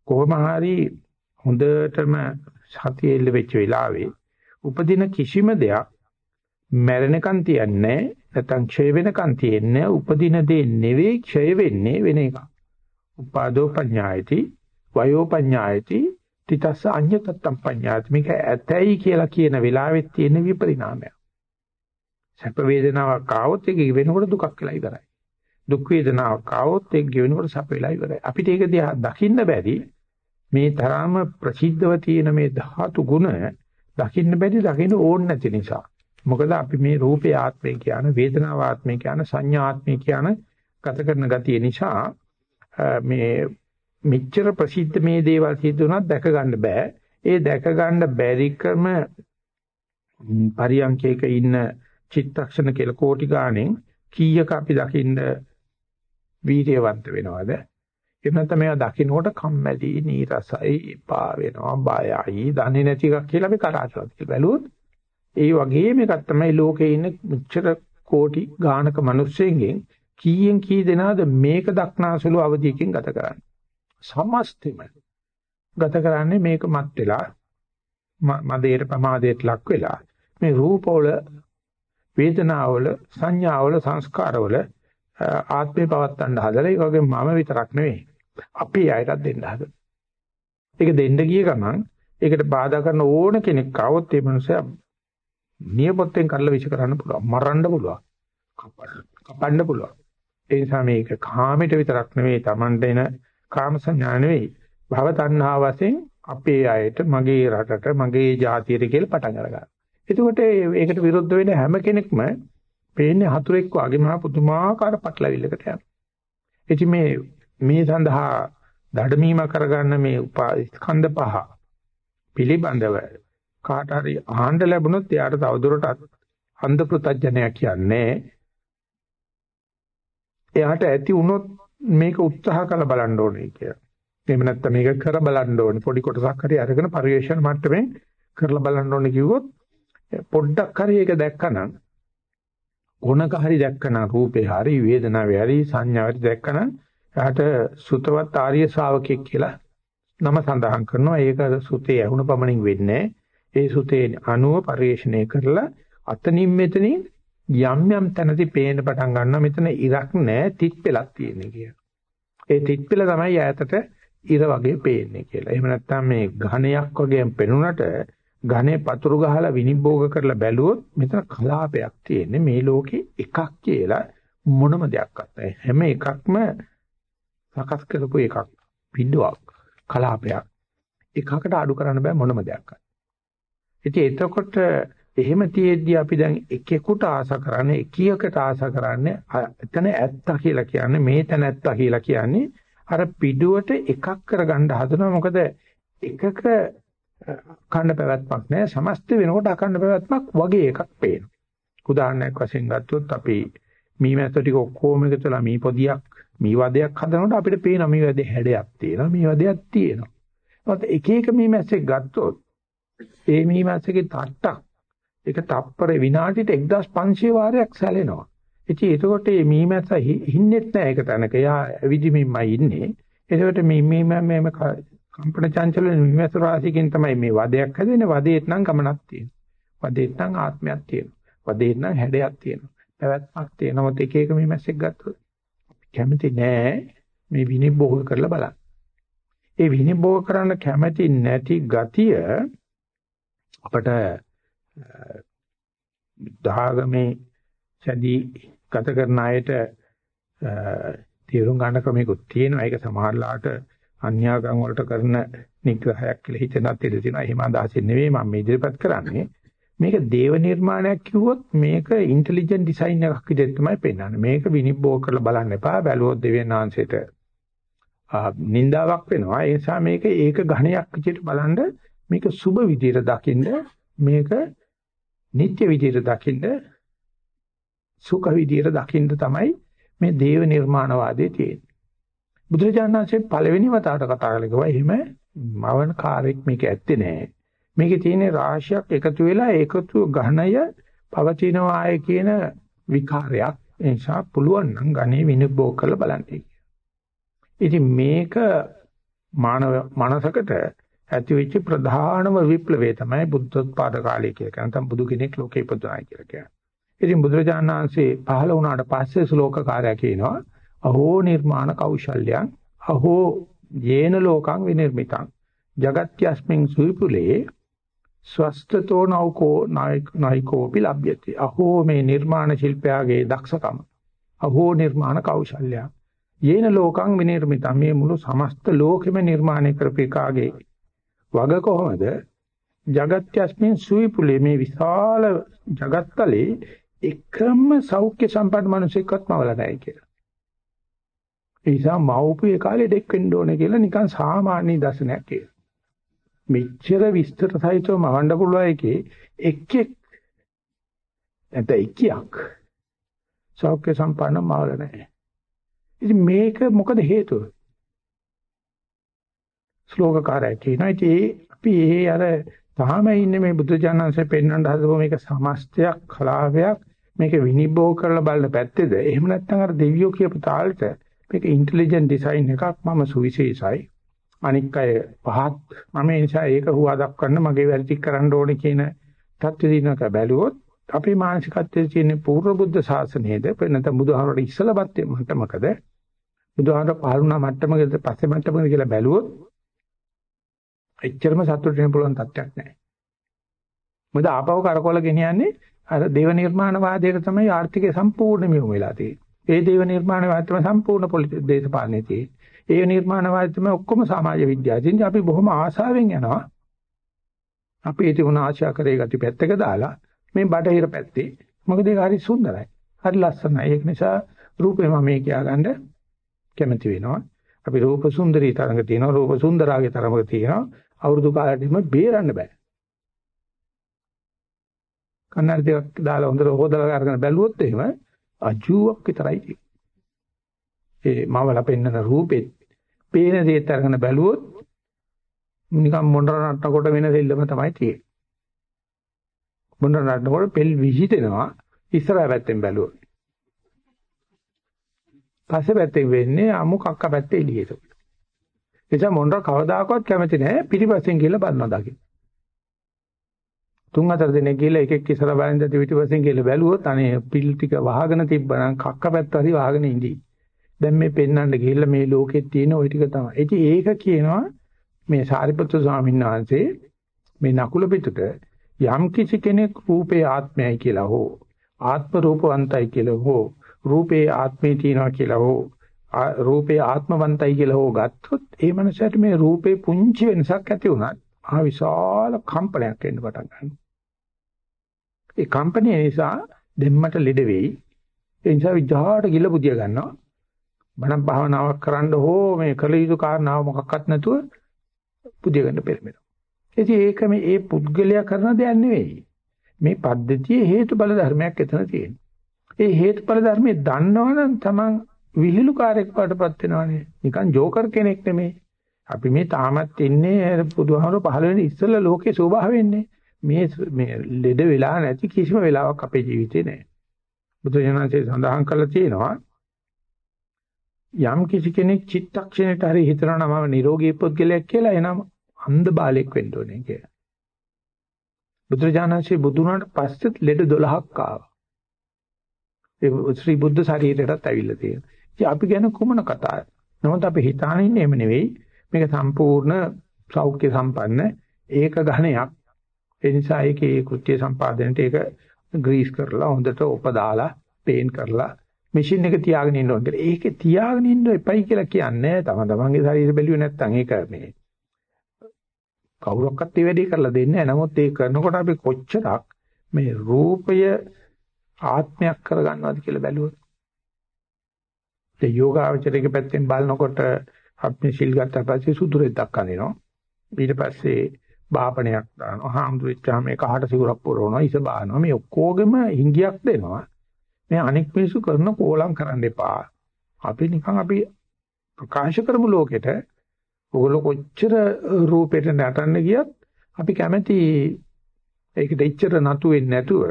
කොහොම හරි හොඳටම සතියෙල්ල වෙච්ච වෙලාවේ උපදින කිසිම දෙයක් මැරෙනකන් තියන්නේ නැත්නම් ක්ෂය වෙනකන් තියන්නේ උපදින දේ නෙවෙයි ක්ෂය වෙන්නේ වෙන එකක්. උපාදෝ පඤ්ඤායති වයෝ පඤ්ඤායති තිතස්ස අඤ්ඤතත්තම් පඤ්ඤායති මේක ඇතයි කියලා කියන වෙලාවෙත් තියෙන විපරිණාමය. සැප වේදනාවක් ආවොත් ඒක වෙනකොට දුකක් වෙලා ඉවරයි. දුක් වේදනාවක් ආවොත් ඒක ගෙවෙනකොට සැප වෙලා ඉවරයි. අපිට ඒක දිහා දකින්න බැරි මේ තරම ප්‍රසිද්ධව තියෙන මේ ධාතු ගුණ දකින්න බැරි දකින්න ඕන නැති නිසා. මොකද අපි මේ රූපේ ආත්මය කියන වේදනාව ආත්මය කියන සංඥා ආත්මය කියන ගත කරන ගතිය නිසා මේ මෙච්චර ප්‍රසිද්ධ මේ දේවල් සිද්ධ වුණත් දැක ගන්න බෑ. ඒ දැක ගන්න බැරිකම පරියන්කේක ඉන්න චිත්තක්ෂණ කියලා කෝටි ගාණෙන් කීයක අපි දකින්න වීර්යවන්ත වෙනවද? එහෙම නැත්නම් මේවා දකින්නකොට කම්මැලි, නීරසයි, එපා වෙනවා, බයයි, දන්නේ නැති එකක් කියලා අපි කරාචවත් කියලා බැලුවොත් ඒ වගේම එකක් තමයි ලෝකේ ඉන්න මෙච්චර කෝටි ගාණක මිනිස්සුන්ගෙන් කීයෙන් කී දෙනාද මේක දක්නාසුළු අවධියකින් ගත කරන්නේ. සමස්තෙම ගත කරන්නේ මේක මත් වෙලා මදේට ප්‍රමාදයට ලක් වෙලා මේ රූපවල වේදනාවල සංඥාවල සංස්කාරවල ආත්මේ පවත්තන්න හදලා ඒ වගේ මම විතරක් නෙවෙයි අපි අයටත් දෙන්න හදන. ඒක දෙන්න ගිය ගමන් ඒකට බාධා කරන ඕන කෙනෙක් ආවොත් ඒ මනුස්සයා නියපොත්තෙන් කරලා විශ් කරන්න පුළුවන්. මරන්න පුළුවන්. කපන්න පුළුවන්. ඒ නිසා මේක කාමයට විතරක් නෙවෙයි Tamanට එන කාම සංඥා නෙවෙයි. භව තණ්හා වශයෙන් අපේ අයට මගේ රටට මගේ ජාතියට කියලා පටන් අරගන්නවා. එතකොට ඒකට විරුද්ධ වෙන හැම කෙනෙක්ම පේන්නේ හතුරෙක් වගේ මහා පුදුමාකාර පටලවිල්ලකට යනවා. ඉතින් මේ මේ සඳහා දඩමීම කරගන්න මේ ස්කන්ධ පහ පිළිබඳව කාට හරි ආහඬ ලැබුණොත් එයාට තවදුරටත් අන්ධ පෘතජ්ජනය කියන්නේ එයාට ඇති වුණොත් මේක උත්සාහ කරලා බලන්න ඕනේ කියලා. එහෙම නැත්නම් මේක කර බලන්න ඕනේ. පොඩි කොටසක් හරි අරගෙන පරිවේෂණ මට්ටමේ කරලා බලන්න ඕනේ කිව්වොත් පොඩ්ඩක් හරි ඒක දැක්කනම් ගුණක හරි දැක්කනම් රූපේ හරි වේදනාවේ හරි සංඥාවේ දැක්කනම් එයාට සුතවත් ආර්ය ශ්‍රාවකෙක් කියලා නම සඳහන් කරනවා. ඒක සුතේ ඇහුණ පමණින් වෙන්නේ ඒ සුතේ අනුව පරිශ්‍රණය කරලා අතනින් මෙතනින් යම් යම් තැනදී පේන්න පටන් ගන්නවා මෙතන ඉරක් නැහැ තිත් පෙලක් තියෙන්නේ කියලා. ඒ තිත් පෙල තමයි ඈතට ඉර වගේ පේන්නේ කියලා. එහෙම නැත්නම් මේ ඝණයක් වගේ පෙනුනට ඝනේ පතුරු ගහලා විනිභෝග කරලා බැලුවොත් මෙතන කලාපයක් තියෙන්නේ මේ ලෝකේ එකක් කියලා මොනම දෙයක් නැහැ. හැම එකක්ම සකස් කරපු එකක්. පිඩුවක් කලාපයක්. එකකට අඩු කරන්න බෑ මොනම දෙයක්. ඉතින් එතකොට එහෙම තියෙද්දි අපි දැන් එකෙකුට ආස කරන්නේ එකියකට ආස කරන්නේ එතන ඇත්ත කියලා කියන්නේ මේ තැන ඇත්ත කියලා කියන්නේ අර පිඩුවට එකක් කරගන්න හදනවා. මොකද එකක අඛණ්ඩ පැවැත්මක් නැහැ සමස්ත වෙනකොට අඛණ්ඩ පැවැත්මක් වගේ එකක් පේනවා. උදාහරණයක් වශයෙන් ගත්තොත් අපි මී මැස්ස ටික ඔක්කොම එකතුලා මී පොදියක් මී වදයක් හදනකොට අපිට පේනවා මී වදේ හැඩයක් තියෙනවා මී වදයක් තියෙනවා. ඒත් එක එක මී මැස්සෙක් ගත්තොත් ඒ මී මැස්සගේ තට්ටක් ඒක තප්පර විනාඩියට 1500 වාරයක් සැලෙනවා. ඉතින් එතකොට මේ මීමැස්ස හින්නෙත් නැහැ ඒක තැනක. එයා ඇවිදිමින්මයි ඉන්නේ. එතකොට මේ මේ මේ කම්පන චංචල මීමැස්ස රාශියකින් තමයි මේ වදයක් හැදෙන්නේ. වදේත් නම් ගමනක් තියෙනවා. වදේත් නම් ආත්මයක් තියෙනවා. වදේත් නම් හැඩයක් තියෙනවා. පැවැත්මක් තියෙනවා. එක එක මීමැස්සෙක් ගත්තොත් කැමති නෑ මේ විනිභෝග කරලා බලන්න. ඒ විනිභෝග කරන්න කැමති නැති ගතිය අපට දහගමේ සැදී ගත කරන අයට තීරුම් ගන්න ක්‍රමිකුත් තියෙනවා. ඒක සමහරලාට අන්‍යාගම් වලට කරන නිග්‍රහයක් කියලා හිතනත් ඉඳී තියෙනවා. එහෙම අදහසින් නෙවෙයි මම ඉදිරිපත් කරන්නේ. මේක දේව නිර්මාණයක් කිව්වොත් මේක ඉන්ටෙලිජන්ට් ඩිසයින් එකක් විදිහට තමයි පෙන්වන්නේ. මේක විනිබ්බෝ කරලා බලන්න එපා. බැලුවොත් දෙවියන් වහන්සේට නින්දාවක් වෙනවා. ඒ නිසා මේක ඒක ඝණයක් විදිහට බලන්න මේක සුබ විදිහට දකින්න මේක නිත්‍ය විදියට දකින්න සුඛ විදියට දකින්න තමයි මේ දේව නිර්මාණවාදයේ තියෙන්නේ. බුදුරජාණන් වහන්සේ පළවෙනි වතාවට කතා කළේ කිව්වා එහෙම මවන කාර්යයක් මේක ඇත්තේ නෑ. මේකේ තියෙන රාශියක් එකතු වෙලා ඒකතු ඝණය පවතිනවාය කියන විකාරයක්. ඒ නිසා පුළුවන් නම් ඝනේ විනිභෝග කරලා බලන්න. ඉතින් මේක මානව මනසකට ඇති වෙච්ච ප්‍රධානම විප්ලවය තමයි බුද්ධෝත්පාද කාලය කියලා කියන නැත්නම් බුදු කෙනෙක් ලෝකේ ඉපදුනායි කියලා කියන්නේ. ඉතින් බුදුරජාණන් වහන්සේ පහළ වුණාට පස්සේ ශ්ලෝකකාරයා කියනවා අහෝ නිර්මාණ කෞශල්‍යං අහෝ යේන ලෝකං විනිර්මිතං. జగත්‍යස්මින් සුවිපුලේ ස්වස්තතෝ නෞකෝ නායිකෝපි ලබ්යති අහෝ මේ නිර්මාණ ශිල්පයාගේ දක්ෂකම. අහෝ නිර්මාණ කෞශල්‍යං. යේන ලෝකං විනිර්මිතං. මේ මුළු සමස්ත ලෝකෙම නිර්මාණය කරපේකාගේ වග කොහොමද? జగත්‍යස්මින් සුවි පුලේ මේ විශාල జగත්තලේ එකම සෞඛ්‍ය සම්පන්න මිනිසෙක්වත් මවලා නැහැ කියලා. ඒ නිසා මව්පිය කාලේ ඩෙක් වෙන්න ඕනේ කියලා නිකන් සාමාන්‍ය දර්ශනයක් කියලා. මෙච්චර විස්තර සහිතව මවන්න පුළුවන් එකේ එක්කෙක් නැත්නම් එක්කියක් සෞඛ්‍ය සම්පන්න මවලා නැහැ. ඉතින් මේක මොකද හේතුව? ශ්ලෝකකාරය කියනවා. ඉතින් අපි ඒ අර තාම ඉන්නේ මේ බුද්ධ ඥානanse පෙන්වන්න හදපු මේක සමස්තයක් කලාවයක් මේක විනිභෝග කරලා බලන පැත්තේද? එහෙම නැත්නම් අර දෙවියෝ කියපු තාලෙට මේක ඉන්ටෙලිජන්ට් ඩිසයින් එකක් මම සුවිශේෂයි. අනික් අය පහත්. මම ඒ නිසා ඒක හුවා දක්වන්න මගේ වැරදි කරන්න ඕනේ කියන தත්ත්වෙ දිනක බැලුවොත් අපේ මානසිකත්වයේ තියෙන පූර්ව බුද්ධ ශාසනයේද නැත්නම් බුදුහාමරට ඉස්සලපත් මට්ටමකද බුදුහාමර පහළුණා මට්ටමකද පස්සේ මට්ටමකද කියලා බැලුවොත් එච්චරම සතුට වෙන්න පුළුවන් තත්ත්වයක් නැහැ. මොකද ආපහු කරකොල ගෙනියන්නේ අර දේව නිර්මාණ වාදයට තමයි ආර්ථිකය සම්පූර්ණයෙන්ම යොමු වෙලා තියෙන්නේ. ඒ දේව නිර්මාණ වාදය තමයි සම්පූර්ණ පොලිටික් දේශපාලනේ තියෙන්නේ. ඒ නිර්මාණ වාදය තමයි ඔක්කොම සමාජ විද්‍යාවෙන් අපි බොහොම ආශාවෙන් යනවා. අපි ඒ තිබුණ ආශා කරේ ගති පැත්තක දාලා මේ බටහිර පැත්තේ මොකද ඒක හරි සුන්දරයි. හරි ලස්සනයි. ඒක නිසා රූපේ මම මේ කියාගන්න කැමති වෙනවා. අපි රූප සුන්දරී තරඟ තියෙනවා. රූප සුන්දරාගේ තරඟ තියෙනවා. අවුරුදු කාලෙදිම බේරන්න බෑ. කන්නඩි දෙකක් දාලා හොඳට හොදලා අරගෙන බැලුවොත් එහෙම අජුවක් විතරයි තියෙන්නේ. ඒ මවලා පෙන්නන රූපෙත් පේන දේත් අරගෙන බැලුවොත් නිකන් මොණ්ඩර නටනකොට වෙන දෙල්ලම තමයි තියෙන්නේ. මොණ්ඩර නටනකොට පෙල් විහිදෙනවා ඉස්සරහ පැත්තෙන් බැලුවොත්. පස්සේ පැත්තෙන් වෙන්නේ අමු කක්ක පැත්තේ එළියට. එනිසා මොණ්ඩර කවදාකවත් කැමති නැහැ පිටිපස්සෙන් ගිහලා බලනවා දකින්න. තුන් හතර දිනක් ගිහලා එක එක් ඉස්සර බලන් දැති පිටිපස්සෙන් ගිහලා බැලුවොත් අනේ පිල් ටික වහගෙන තිබ්බනම් කක්ක පැත්ත හරි වහගෙන ඉඳී. දැන් මේ පෙන්වන්න ගිහිල්ලා මේ ලෝකෙත් තියෙන ওই ටික තමයි. ඉතින් ඒක කියනවා මේ සාරිපුත්‍ර ස්වාමීන් වහන්සේ මේ නකුල පිටුට යම් කිසි කෙනෙක් රූපේ ආත්මයයි කියලා හෝ ආත්ම රූපවන්තයි කියලා හෝ රූපේ ආත්මේ තියනවා කියලා හෝ රූපේ ආත්මවන්තයි කියලා හෝ ගත්තොත් ඒ මනසට මේ රූපේ පුංචි වෙනසක් ඇති වුණත් ආ විශාල කම්පනයක් එන්න පටන් ගන්නවා. ඒ කම්පනය නිසා දෙම්මට ලෙඩ වෙයි. ඒ නිසා විජහාට ගිල පුදිය ගන්නවා. බණ භාවනාවක් කරන්න හෝ මේ කළ යුතු කාරණාව මොකක්වත් නැතුව පුදිය ගන්න පෙරමෙනවා. ඉතින් ඒක මේ ඒ පුද්ගලයා කරන දෙයක් නෙවෙයි. මේ පද්ධතියේ හේතුඵල ධර්මයක් එතන තියෙනවා. ඒ හේතුඵල ධර්මයේ දන්නවනම් තමන් විහිළුකාරයෙක් වඩපත් වෙනවනේ. නිකන් ජෝකර් කෙනෙක් නෙමෙයි. අපි මේ තාමත් ඉන්නේ බුදුහාමර පහළ වෙන ඉස්සෙල්ලා ලෝකේ ස්වභාවයෙන්නේ. මේ මේ ලෙඩ වෙලා නැති කිසිම වෙලාවක් අපේ ජීවිතේ නැහැ. බුදුජානකසේ සඳහන් කළා තියෙනවා යම් කිසි කෙනෙක් චිත්තක්ෂණයට හරි හිතනවා නම් මම නිරෝගී පුද්ගලයෙක් කියලා එනම අන්ධ බාලයෙක් වෙන්න ඕනේ කියලා. බුදුජානකසේ බුදුනාට පස්සෙත් ලෙඩ 12ක් ආවා. ඒ ශ්‍රී බුද්ධ ශරීරයටත් ඇවිල්ලා තියෙනවා. ඉතින් අපි ගැන කොමන කතාවද? නමුත් අපි හිතාන ඉන්නේ එහෙම නෙවෙයි. මේක සම්පූර්ණ සෞඛ්‍ය සම්පන්න ඒක ඝණයක්. ඒ නිසා ඒකේ කෘත්‍ය සම්පාදනයේට ඒක ග්‍රීස් කරලා හොඳට උපදාලා පේන් කරලා මැෂින් එක තියාගෙන ඉන්න ඕනේ. ඒකේ තියාගෙන ඉන්න එපයි කියලා කියන්නේ තම තමන්ගේ ශරීර බැලුවේ නැත්නම් ඒක මේ කවුරක්වත් ඒ වැඩේ කරලා දෙන්නේ නැහැ. නමුත් ඒ කරනකොට අපි කොච්චරක් මේ රූපය ආත්මයක් කරගන්නවද කියලා බැලුවොත්. ඒ යෝගාවචරයේ පැත්තෙන් බලනකොට අපි සිල් ගත්තා පස්සේ සුදුරෙක් දක්කනිනවා. ඊට පස්සේ බාපණයක් දානවා. හාමුදුරුවෝ මේ කහට සිවුරක් පුරවනවා. ඉස බානවා. මේ ඔක්කොගෙම හිංගියක් දෙනවා. මේ අනෙක් මිනිස්සු කරන කෝලම් කරන්න එපා. අපි නිකන් අපි ප්‍රකාශ කරමු ලෝකෙට ඔගොල්ලෝ කොච්චර රූපෙට නටන්න ගියත් අපි කැමැති ඒකට ඉච්චර නතු වෙන්නේ නැතුව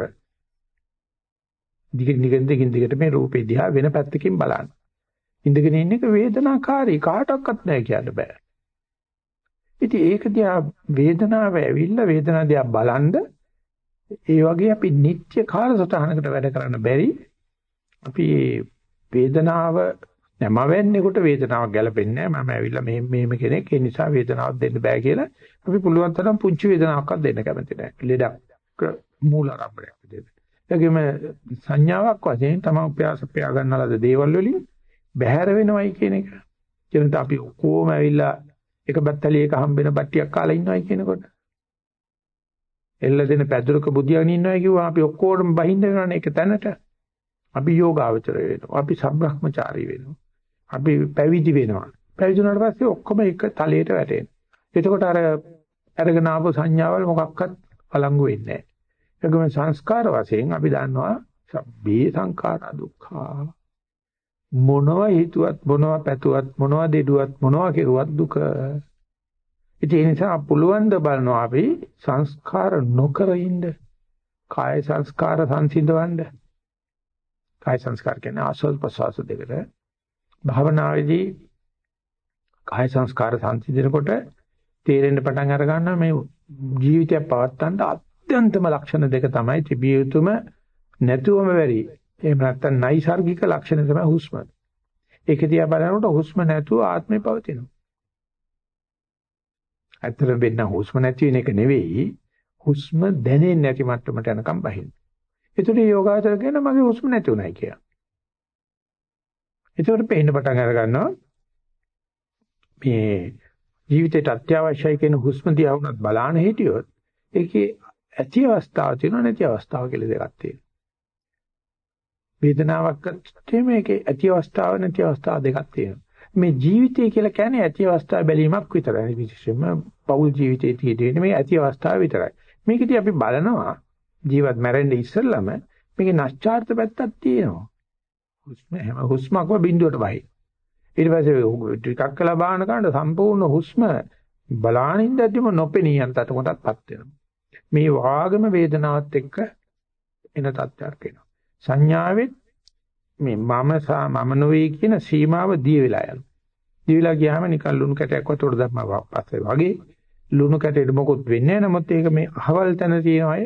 දිගින් දිගින් දිගින් දිගට මේ රූපේ දිහා වෙන පැත්තකින් බලන්න. ඉඳගෙන ඉන්න එක වේදනාකාරී කාටවත් නැහැ කියන්න බෑ. ඉතින් ඒක දිහා වේදනාව ඇවිල්ලා වේදනාව දිහා බලන්ද ඒ වගේ අපි නිත්‍ය කාලසටහනකට වැඩ කරන්න බැරි අපි වේදනාව නැම වෙන්නේකට වේදනාවක් ගැලපෙන්නේ නැහැ. මම ඇවිල්ලා මේ මේම කෙනෙක් ඒ නිසා වේදනාවක් දෙන්න බෑ කියලා අපි පුළුවන් තරම් පුංචි වේදනාවක්වත් දෙන්න කැමති නැහැ. ලෙඩක් මූල ආරම්භයක් විදිහට. ඒකෙම සංඥාවක් වශයෙන් තමයි උපයාස පයා ගන්නලද දේවල් වලින් බැහැර වෙනවයි කියන එක. කියනට අපි ඔක්කොම ඇවිල්ලා එක බත්තලියක හම්බෙන බට්ටියක් කාලා ඉන්නවයි කියනකොට. එල්ල දෙන පැදුරක බුදියාගෙන ඉන්නවයි කිව්වා අපි ඔක්කොටම බහින්න වෙනවනේ එක තැනට. අපි යෝගාවචර වෙනවා. අපි සබ්‍රහ්මචාරී වෙනවා. අපි පැවිදි වෙනවා. පැවිදි වුණාට පස්සේ ඔක්කොම එක තලයට වැටෙනවා. එතකොට අර අරගෙන ආපු සංඥාවල් මොකක්වත් අලංගු වෙන්නේ නැහැ. ඒකම සංස්කාර වශයෙන් අපි දන්නවා සබ්බේ සංඛාරා දුක්ඛා. මොනවා හේතුවත් මොනවා පැතුවත් මොනවා දෙඩුවත් මොනවා කෙරුවත් දුක. ඒ නිසා පුළුවන් ද බලනවා අපි සංස්කාර නොකර ඉන්න. කාය සංස්කාර සංසිඳවන්න. කාය සංස්කාර කියන්නේ ආස්වාද ප්‍රසවාස දෙකට භාවනාවේදී කාය සංස්කාර සංසිඳනකොට තේරෙන්න පටන් අර ගන්නවා මේ ජීවිතය පවත්තන්න අත්‍යන්තම ලක්ෂණ දෙක තමයි තිබිය යුතුම නැතුවම බැරි එහෙම නැත්නම් නයිසાર્ගික ලක්ෂණ තමයි හුස්ම. ඒක දිහා බලනකොට හුස්ම නැතුව ආත්මේ පවතිනවා. ඇත්තටම වෙන්න හුස්ම නැති වෙන එක නෙවෙයි හුස්ම දැනෙන්නේ නැති මට්ටමට යනකම් බහින්න. ඒතුළේ යෝගාචර කියන මගේ හුස්ම නැති උනායි කියලා. ඒකට පේන්න පටන් අර ගන්නවා මේ ජීවිතයට අත්‍යවශ්‍යයි කියන හුස්ම දිහා වුණත් බලාන හිටියොත් ඒකේ ඇති අවස්ථාව තියෙනවා නැති අවස්ථාව කියලා දෙකක් තියෙනවා. වේදනාවක් ගත්තේ මේකේ ඇති අවස්ථාව නැති අවස්ථාව දෙකක් තියෙනවා. මේ ජීවිතය කියලා කියන්නේ ඇති අවස්ථාව බැලීමක් විතරයි. විශේෂයෙන්ම පෞල් ජීවිතයේ තියෙන්නේ මේ ඇති අවස්ථාව විතරයි. මේකදී අපි බලනවා ජීවත් මැරෙන්න ඉස්සෙල්ලම මේකේ නැස්චාර්ත පැත්තක් තියෙනවා. හුස්ම හැම හුස්මක්ම බිඳුවට වහයි. ඊට පස්සේ ටිකක් කළා බාහන ගන්න සම්පූර්ණ හුස්ම බලානින්ද ඇද්දිම නොපෙනී යන තත්ත්වකටපත් වෙනවා. මේ වාගම වේදනාවත් එක්ක එන තත්ත්වයක් එනවා. සංඥාවෙත් මේ මම සා මම නොවේ කියන සීමාව දිය වෙලා යනවා. දිය වෙලා ගියාම නිකන් ලුණු කැටයක් වතුර දැම්මා පස්සේ වගේ ලුණු කැටේට මොකොත් වෙන්නේ නැහැ. නමුත් ඒක මේ අහවල් තැන තියෙන අය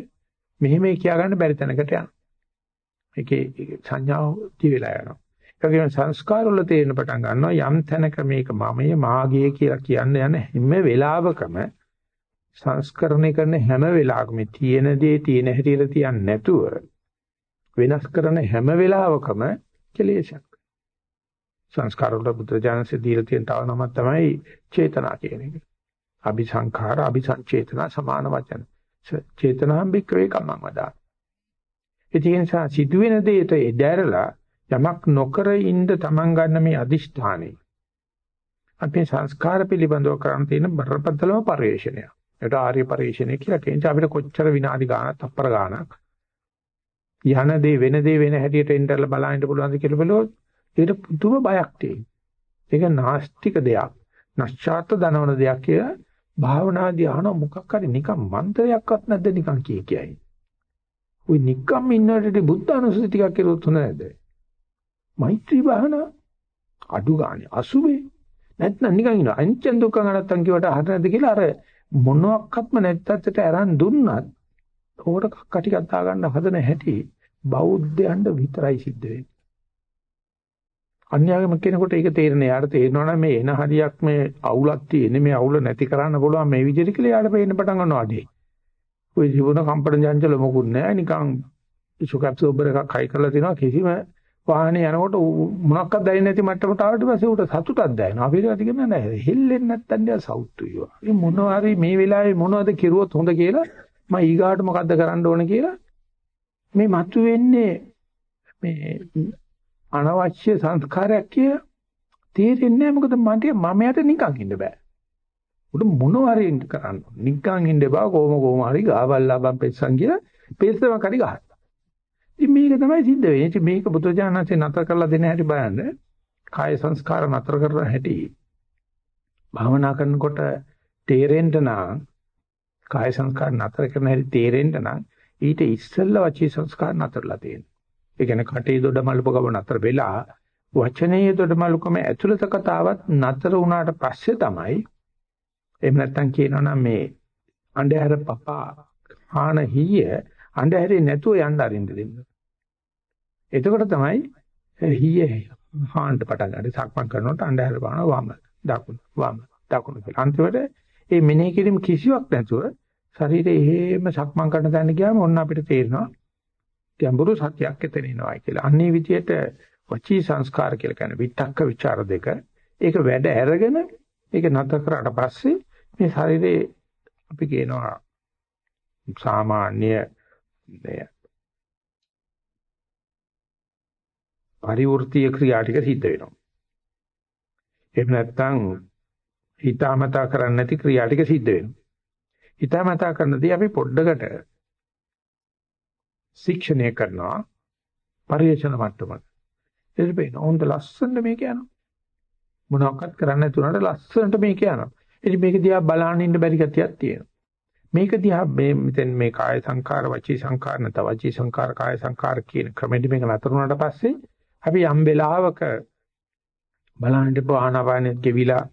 මෙහෙම කියා ගන්න බැරි තැනකට යනවා. ඒකේ සංඥාව දිය වෙලා යනවා. ඒකගෙන සංස්කාර වල තේරෙන පටන් ගන්නවා යම් තැනක මේක මමයේ මාගේ කියලා කියන්න යන හැම වෙලාවකම සංස්කරණය කරන හැම වෙලාවකම තියෙන දේ තියෙන හැටියට තියන්නේ නැතුව වෙනස් කරන හැම වෙලාවකම කෙලෙසක්. සංස්කාර වල බුද්ධ ඥානසේ දීලා තියෙන තව නමක් තමයි චේතනා කියන එක. අபிසංඛාර අபிසංචේතනා සමාන වචන. චේතනාම් බික්කවේ කම්මං වදා. ඒ නිසා සිදුවෙන දෙයට එදැරලා යමක් නොකර ඉන්න තමන් ගන්න මේ අදිෂ්ඨානෙ අපේ සංස්කාර පිළිබඳව කරන් තියෙන බරපතලම පරිශ්‍රණයක්. ඒකට ආර්ය පරිශ්‍රණය කියලා කියන්නේ අපිට කොච්චර විනාඩි ගාණක් තප්පර ගාණක් යන දේ වෙන දේ වෙන හැටියට එන්ටර්ල බලන්න පුළුවන්ද කියලා බලුවොත් ඒකට පුදුම බයක් තියෙනවා. ඒක නාස්තික දෙයක්. නැස්චාත් දනවන දෙයක් කියලා භාවනාදී අහන මොකක් හරි නිකන් මන්ත්‍රයක්වත් නැද්ද නිකන් කිය කියයි. ওই නිකම් ඉන්නකොට බුද්ධ අනුසති ටිකක් කෙරුවොත් හොඳ නැද්ද? මෛත්‍රී භාවනා අඩු ගානේ අසුබේ නැත්නම් නිකන් ඉන්න අනිච්ච දුක්ඛ අනත්තන් කියවට හරියද කියලා අර මොනක්වත්ම නැත්තට අරන් දුන්නත් ඕකට කක්ක ටිකක් දාගන්න හදන හැටි බෞද්ධයන්ට විතරයි සිද්ධ වෙන්නේ. අන්‍යගම කෙනෙකුට ඒක තේරෙන්නේ යාට තේරෙනවා නම් මේ එන හරියක් මේ අවුලක් තියෙන්නේ මේ අවුල නැති කරන්න පුළුවන් මේ විදිහට කියලා යාට පේන්න පටන් ගන්නවා අඩේ. ඔය ජීවන කම්පන ජංජල මොකුත් නැහැ නිකන් සුකප්සෝබර් එකක් හයි කරලා තිනවා කිසිම වාහනේ යනකොට මොනක්වත් දැනෙන්නේ නැති මට්ටමට ආවට පස්සේ උට සතුටක් දැනෙනවා. අපිට ටික නෑ හෙල්ලෙන්නේ නැත්තන් යා සෞතු වේවා. මේ මොනවා හරි මේ වෙලාවේ මොනවද කෙරුවොත් හොඳ කියලා මම ඊගාට මොකද්ද කරන්න ඕන කියලා මේ මතු වෙන්නේ මේ අනවශ්‍ය සංස්කාරයක් කිය තේරෙන්නේ නැහැ මොකද මට මම යට නිකන් ඉන්න බෑ. උඩ මොනවා හරි කරන්න. නිකන් ඉන්න බෑ කොහොම කොහොම හරි ගාවල්ලා බම් පෙස්සන් කියලා පෙස්සම කරි ගහන්න. ඉතින් මේක තමයි සිද්ධ වෙන්නේ. ඉතින් මේක බුදුජානනාංශේ නතර කරලා දෙන හැටි බලන්න. කාය සංස්කාර නතර කරන හැටි. භාවනා කරනකොට තේරෙන්න නම් කාය සංස්කාර නතර කරන හැටි තේරෙන්න නම් ඊට ඉස්සෙල්ලා වචී සංස්කාර නතරලා තියෙනවා. ඒ කියන්නේ කටේ දොඩ මල්පකව නතර වෙලා වචනයේ දොඩ මල්කම ඇතුළත කතාවත් නතර වුණාට පස්සේ තමයි එහෙම නැත්තම් කියනවා නම් මේ අන්ධහැර පපා හාන හීය අන්ධහැරේ නැතුව යන්න අරින්න දෙන්න. එතකොට තමයි හීයේ හාන්ට පටන් ගන්න. සක්මන් කරනකොට අnder බලන වම දකුණ වම දකුණ කියලා. අන්තිමට මේ මෙනෙහි කිරීම කිසිවක් නැතුව ශරීරයේ හේම සක්මන් කරන තැන ගියාම ඔන්න අපිට තේරෙනවා ගැඹුරු සත්‍යයක් එතන එනවා කියලා. අන්නේ විදිහට වචී සංස්කාර කියලා කියන විතක්ක ਵਿਚාර දෙක ඒක වැඩ අරගෙන ඒක නැතර කරාට පස්සේ මේ ශරීරයේ අපි කියනවා සාමාන්‍ය පරිවෘත්තීය ක්‍රියා ටික සිද්ධ වෙනවා. එහෙම නැත්නම් හිතාමතා කරන්නේ නැති ක්‍රියා ටික සිද්ධ වෙනවා. හිතාමතා කරනදී අපි පොඩ්ඩකට ශික්ෂණය කරනවා පරිේශන මට්ටමක. ඒක පේන හොඳ ලස්සනට මේක යනවා. මොනවාක්වත් කරන්න නැතුනට ලස්සනට මේක යනවා. ඉතින් මේක දිහා බලන්න ඉන්න බැරි ගතියක් තියෙනවා. මේක දිහා මේ මෙතෙන් මේ කාය සංකාර වචී සංකාර නැත වචී සංකාර කාය සංකාර කියන ක්‍රමෙදි මේක නතර වුණාට පස්සේ අපි යම් වෙලාවක බලන්න ආනාපානෙත් ගෙවිලා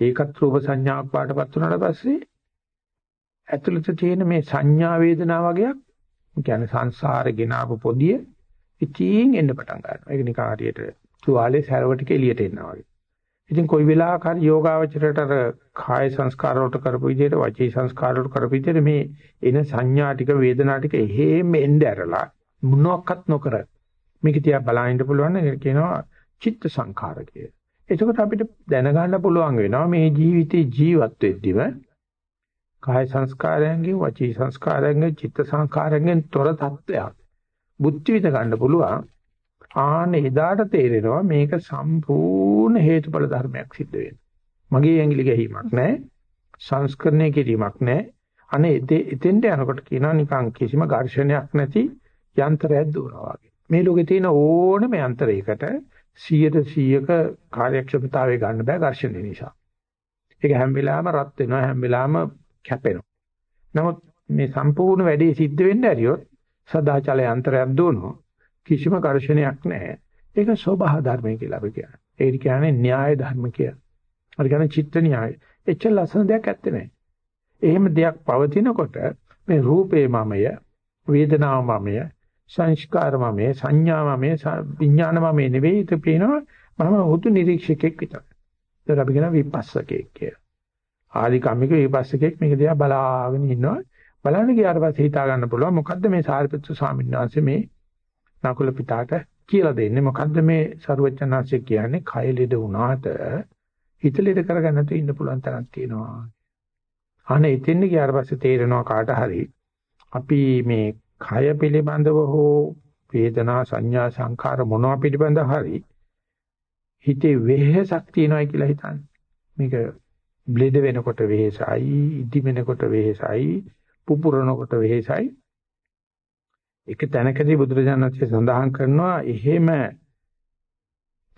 ඒකත් රූප සංඥාවක් පාටපත් වුණාට පස්සේ ඇතුළත තියෙන මේ සංඥා වේදනා වගේක් කියන්නේ සංසාරේ ගෙනාවු පොදිය ඉතින් එන්න පටන් ගන්නවා. ඒක නිකන් හරියට තුවාලේ සැරව ටික එළියට එනවා වගේ. ඉතින් කොයි වෙලාවක හරි යෝගාවචරයට අර කාය සංස්කාර වලට කරපු විදිහට වචී සංස්කාර වලට කරපු විදිහට මේ එන සංඥා ටික වේදනා ටික එහෙම එන්නේ ඇරලා මොනවත් නොකර මේක තියා බලන්න පුළුවන් නේ කියනවා චිත්ත සංඛාර කියලා. එතකොට අපිට දැනගන්න පුළුවන් වෙනවා මේ ජීවිතේ ජීවත් වෙද්දිම කාය සංස්කාරයෙන් වචී සංස්කාරයෙන් චිත්ත සංස්කාරයෙන් තොර තත්ත්වයක්. බුද්ධ විද ගන්න පුළුවන්. ආන එදාට තේරෙනවා මේක සම්පූර්ණ හේතුඵල ධර්මයක් සිද්ධ වෙනවා. මගේ ඇඟිලි ගැහිමක් නැහැ. සංස්කරණය කිරීමක් නැහැ. අනේ එතෙන්ට යනකොට කියනවා නිකන් කිසිම ඝර්ෂණයක් නැති යන්ත්‍රයක් දුවනවා වගේ. මේ ලෝකේ තියෙන ඕනම යන්ත්‍රයකට 100%ක කාර්යක්ෂමතාවය ගන්න බෑ ඝර්ෂණය නිසා. ඒක හැම වෙලාවෙම රත් වෙනවා හැම වෙලාවෙම කැපෙනවා. නමුත් මේ සම්පූර්ණ වැඩේ සිද්ධ වෙන්න ඇරියොත් සදාචල යන්ත්‍රයක් දුවනවා. කිසිම ඝර්ෂණයක් නැහැ. ඒක ස්වභාව ධර්මය කියලා අපි කියන්නේ. ඒක කියන්නේ න්‍යාය ධර්ම කියලා. හරි කියන්නේ චිත්ත න්‍යාය. එච්චර ලස්සන දෙයක් ඇත්තේ නැහැ. එහෙම දෙයක් පවතිනකොට මේ රූපේ මමය, වේදනාව මමය, සංස්කාර මමය, සංඥා මමය, විඥාන මමය නෙවෙයි ඒක පේනවා මම හුදු නිරීක්ෂකෙක් විතරයි. ඒක අපි කියන විපස්සකෙක් කියලා. ආදි කම්මික විපස්සකෙක් මේක දිහා බලාගෙන ඉන්නවා. බලන්න ගියාට පස්සේ හිතා ගන්න පුළුවන් මොකද්ද මේ සාරිපුත්‍ර ස්වාමීන් වහන්සේ මේ නකුල පිටාට කියලා දෙන්නේ මොකද්ද මේ ਸਰුවචනාංශය කියන්නේ කය ලෙඩ වුණාට හිත ලෙඩ කරගන්න තු ඉන්න පුළුවන් තරක් තියෙනවා. අනේ එතෙන් ගියාට පස්සේ තේරෙනවා කාට හරි අපි මේ කය පිළිබඳව හෝ වේදනා සංඥා සංඛාර මොනවා පිළිබඳව හරි හිතේ වෙහෙසක් තියෙනවා කියලා හිතන්නේ. මේක බ්ලෙඩ වෙනකොට වෙහෙසයි, ඉදි වෙනකොට වෙහෙසයි, පුපුරනකොට වෙහෙසයි. එක තැනකදී බුදුරජාණන්සේ සඳහන් කරනවා එහෙම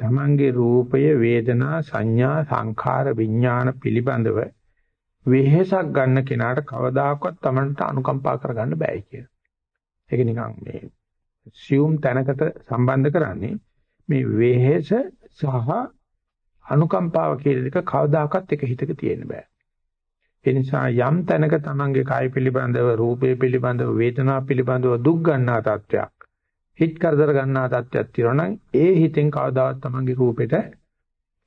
තමන්ගේ රූපය වේදනා සංඥා සංඛාර විඥාන පිළිබඳව වෙහෙසක් ගන්න කෙනාට කවදාකවත් තමන්ට අනුකම්පා කරගන්න බෑ කියලා. ඒක නිකන් මේ සියුම් තැනකට සම්බන්ධ කරන්නේ මේ වෙහෙස සහ අනුකම්පාව කියන දෙක කවදාකවත් එක හිතක තියෙන්න බෑ. ඒ නිසා යම් තැනක තමන්ගේ කාය පිළිබඳව රූපේ පිළිබඳව වේදනා පිළිබඳව දුක් ගන්නා තත්වයක් හිත කරදර ගන්නා තත්වයක් තියෙනවා නම් ඒ හිතෙන් කවදාවත් තමන්ගේ රූපෙට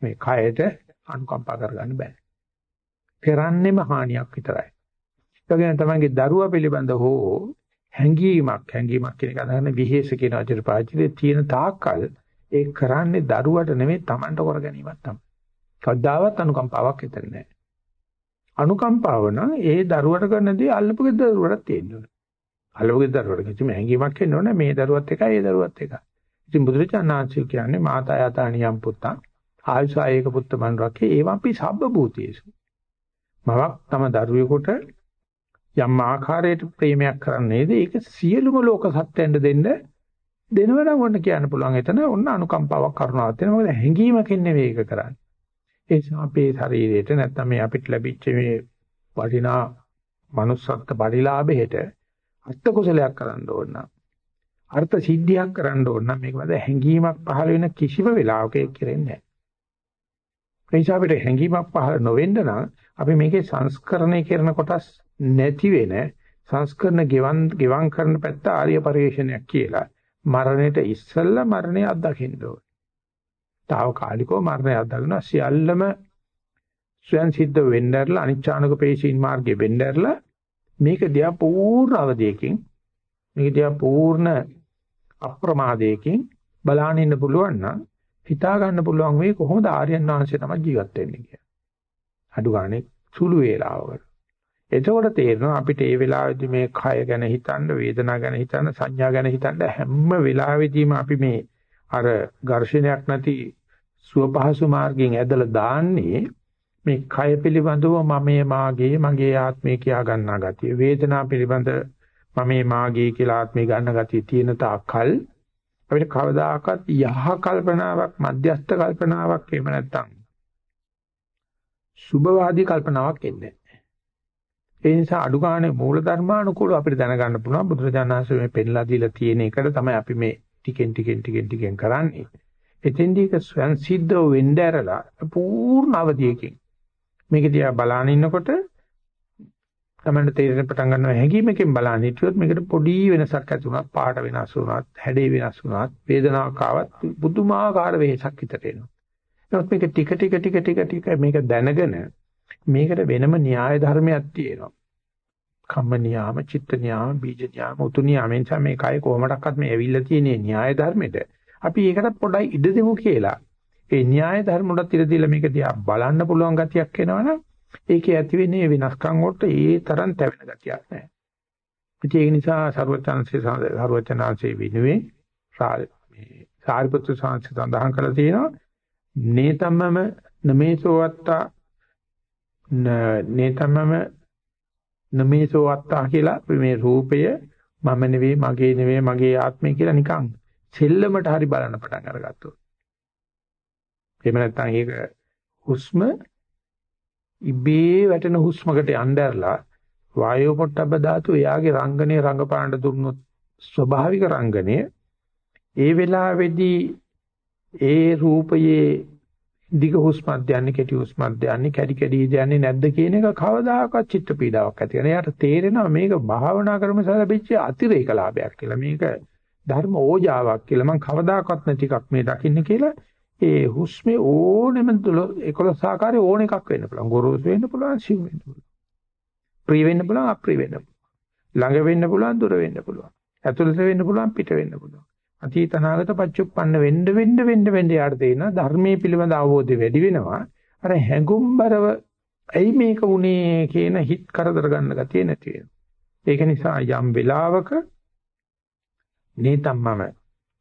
මේ කායට අනුකම්පා කරගන්න බෑ. කරන්නේම හානියක් විතරයි. ඒකගෙන තමන්ගේ දරුවා පිළිබඳව හෝ හැඟීමක් හැඟීමක් කියන එක අදහන විහෙස කියන අචර පාචිලේ තියෙන තාක්කල් ඒ කරන්නේ දරුවට නෙමෙයි තමන්ට කර ගැනීමක් තමයි. කවදාවත් අනුකම්පාවක් හිතන්නේ නැහැ. අනුකම්පාව නම් ඒ දරුවට කරන දේ අල්ලපු ගෙදර දරුවටත් තියෙන්න ඕනේ. අල්ලපු ගෙදර දරුවට කිසිම හැඟීමක් එන්න ඕනේ මේ දරුවත් එකයි ඒ දරුවත් එකයි. ඉතින් බුදුරජාණන්සේ කියන්නේ මාතා යතා නියම් පුත්තං ආයුසායක පුත්ත මනුරක්කේ ඒවම්පි සබ්බ භූතේසු. මවක් තම දරුවෙකුට යම් ආකාරයකට ප්‍රේමයක් කරන්නේද ඒක සියලුම ලෝක සත්‍යයන්ට දෙන්න දෙනවනම් ඔන්න කියන්න පුළුවන්. එතන ඔන්න අනුකම්පාවක් කරුණාවක් තියෙනවා මොකද හැඟීමකින් නෙවෙයි ඒක කරන්නේ. ඒ නිසා අපේ ශරීරයට නැත්නම් මේ අපිට ලැබිච්ච මේ වටිනා manussත්ත්ව පරිලාභෙට අර්ථ කුසලයක් කරන්න ඕන නම් අර්ථ සිද්ධියක් කරන්න ඕන නම් මේක වද හැඟීමක් පහළ වෙන කිසිම වෙලාවක ඒක කෙරෙන්නේ නැහැ. ඒ නිසා අපිට හැඟීමක් පහළ නොවෙන්න නම් අපි මේකේ සංස්කරණය කරන කොටස් නැති වෙන සංස්කරණ ගෙවන් ගෙවන් කරන පැත්ත ආර්ය පරිශ්‍රණයක් කියලා මරණයට ඉස්සෙල්ලා මරණය අත්දකින්න ඕනේ. తాවකාලිකව මරණය අත්දකිනවා සියල්ලම ස්වයන් සිද්ධ වෙන්නර්ලා අනිච්ඡානක පේශීන් මාර්ගේ වෙන්නර්ලා මේක දිහා පූර්ණ අවධියකින් මේක දිහා පූර්ණ අප්‍රමාදයකින් බලාගෙන ඉන්න පුළුවන් නම් හිතා ගන්න පුළුවන් වෙයි කොහොමද ආර්යයන් වහන්සේ තමයි ජීවත් වෙන්නේ කියලා. අඩු ගානේ සුළු වේලාවකට. එතකොට තේරෙනවා අපිට මේ වෙලාවේදී මේ කය ගැන හිතන්න, වේදනා ගැන හිතන්න, සංඥා ගැන හිතන්න හැම වෙලාවෙදීම අපි මේ අර ඝර්ෂණයක් නැති සුව පහසු මාර්ගයෙන් ඇදලා දාන්නේ මේ කය පිළිබඳව මමයේ මාගේ මගේ ආත්මය කියා ගන්නා ගතිය වේදනා පිළිබඳ මමයේ මාගේ කියලා ආත්මය ගන්න ගතිය තියෙන තාක්කල් අපිට කවදාකවත් යහ කල්පනාවක් මධ්‍යස්ථ කල්පනාවක් එහෙම නැත්නම් සුභවාදී කල්පනාවක් එන්නේ ඒ නිසා අඩු ගානේ මූල ධර්මානුකූලව අපිට දැනගන්න පුළුවන් බුදුරජාණන් වහන්සේ මේ පෙන්ලා දීලා තියෙන එකට තමයි අපි මේ ටිකෙන් ටිකෙන් ටිකෙන් ටිකෙන් කරන්නේ එතෙන්දී ඒක ස්වයන් සිද්ධව වෙන්න ඇරලා පූර්ණ අවධියකින් මේක දිහා බලාන ඉන්නකොට තමන්ට තේරෙන පටන් ගන්නවා හැඟීමකින් බලන්න හිටියොත් මේකට පොඩි වෙනසක් ඇති වුණත් පාට වෙනස් වුණත් හැඩේ වෙනස් වුණත් වේදනාවක් ආවත් බුදුමාකාර වෙහසක් හිතට එනවා. නමුත් මේක ටික ටික ටික ටික ටික මේක දැනගෙන මේකට වෙනම න්‍යාය ධර්මයක් තියෙනවා. කම්ම නියාම, චිත්ත නියාම, බීජ නියාම, උතු නියාම නිසා මේ කය කොහොමඩක්වත් මේ ඇවිල්ලා තියෙන න්‍යාය ධර්මෙට. අපි ඒකට පොඩ්ඩයි ඉඩ දෙමු කියලා. ඒ න්‍යාය ධර්ම වලට ඉඩ දීලා මේක දිහා බලන්න පුළුවන් ගතියක් එනවනම් ඒකේ ඇති වෙන්නේ වෙනස්කම් වලට ඒ තරම් තැවෙන ගතියක් නැහැ. ඉතින් ඒක නිසා ਸਰවචනසේ ਸਰවචනාසේ විනුවේ මේ සාරිපුත්‍ර සාංශ සඳහන් කරලා තියෙනවා නේතමම නමේසෝවත්තා නේතම්මම නමේසෝවත්තා කියලා මේ රූපය මම නෙවෙයි මගේ නෙවෙයි මගේ ආත්මය කියලා නිකන් සෙල්ලමට හරි බලන්න පටන් අරගත්තොත්. එහෙම නැත්නම් ඒක හුස්ම ඉබේ වැටෙන හුස්මකට යnderලා වායෝ පොට්ටබ්බ ධාතු එයාගේ රංගනේ රංගපාණ්ඩ දුන්නොත් ස්වභාවික රංගනය ඒ වෙලාවේදී ඒ රූපයේ දිග හුස්මක් යන්නේ කෙටි හුස්මක් යන්නේ කැඩි කැඩි යන්නේ නැද්ද කියන එක කවදාකවත් චිත්ත පීඩාවක් ඇති කරන. එයාට තේරෙනවා මේක භාවනා ක්‍රම සැලපිච්ච අතිරේක ලාභයක් කියලා. මේක ධර්ම ඕජාවක් කියලා. මම කවදාකවත් නැති එකක් මේ දකින්න කියලා ඒ හුස්මේ ඕනෙම 11 ආකාරයේ ඕන එකක් වෙන්න පුළුවන්. ගොරෝසු වෙන්න පුළුවන්, සිව් වෙන්න පුළුවන්. ප්‍රිය වෙන්න පුළුවන්, අප්‍රිය වෙන්න පුළුවන්. ළඟ වෙන්න පුළුවන්, දුර වෙන්න පුළුවන්. ඇතුළත වෙන්න පුළුවන්, පිට වෙන්න පුළුවන්. අතීත අනාගත පච්චුප්පන්න වෙන්න වෙන්න වෙන්න වෙන්න යාට තේින ධර්මයේ පිළිබඳ අවබෝධය වැඩි වෙනවා. අර හැඟුම්බරව ඇයි මේක උනේ කියන හිත් කරදර ගන්න ගතිය නැති වෙනවා. ඒක නිසා යම් වෙලාවක නේතම්මම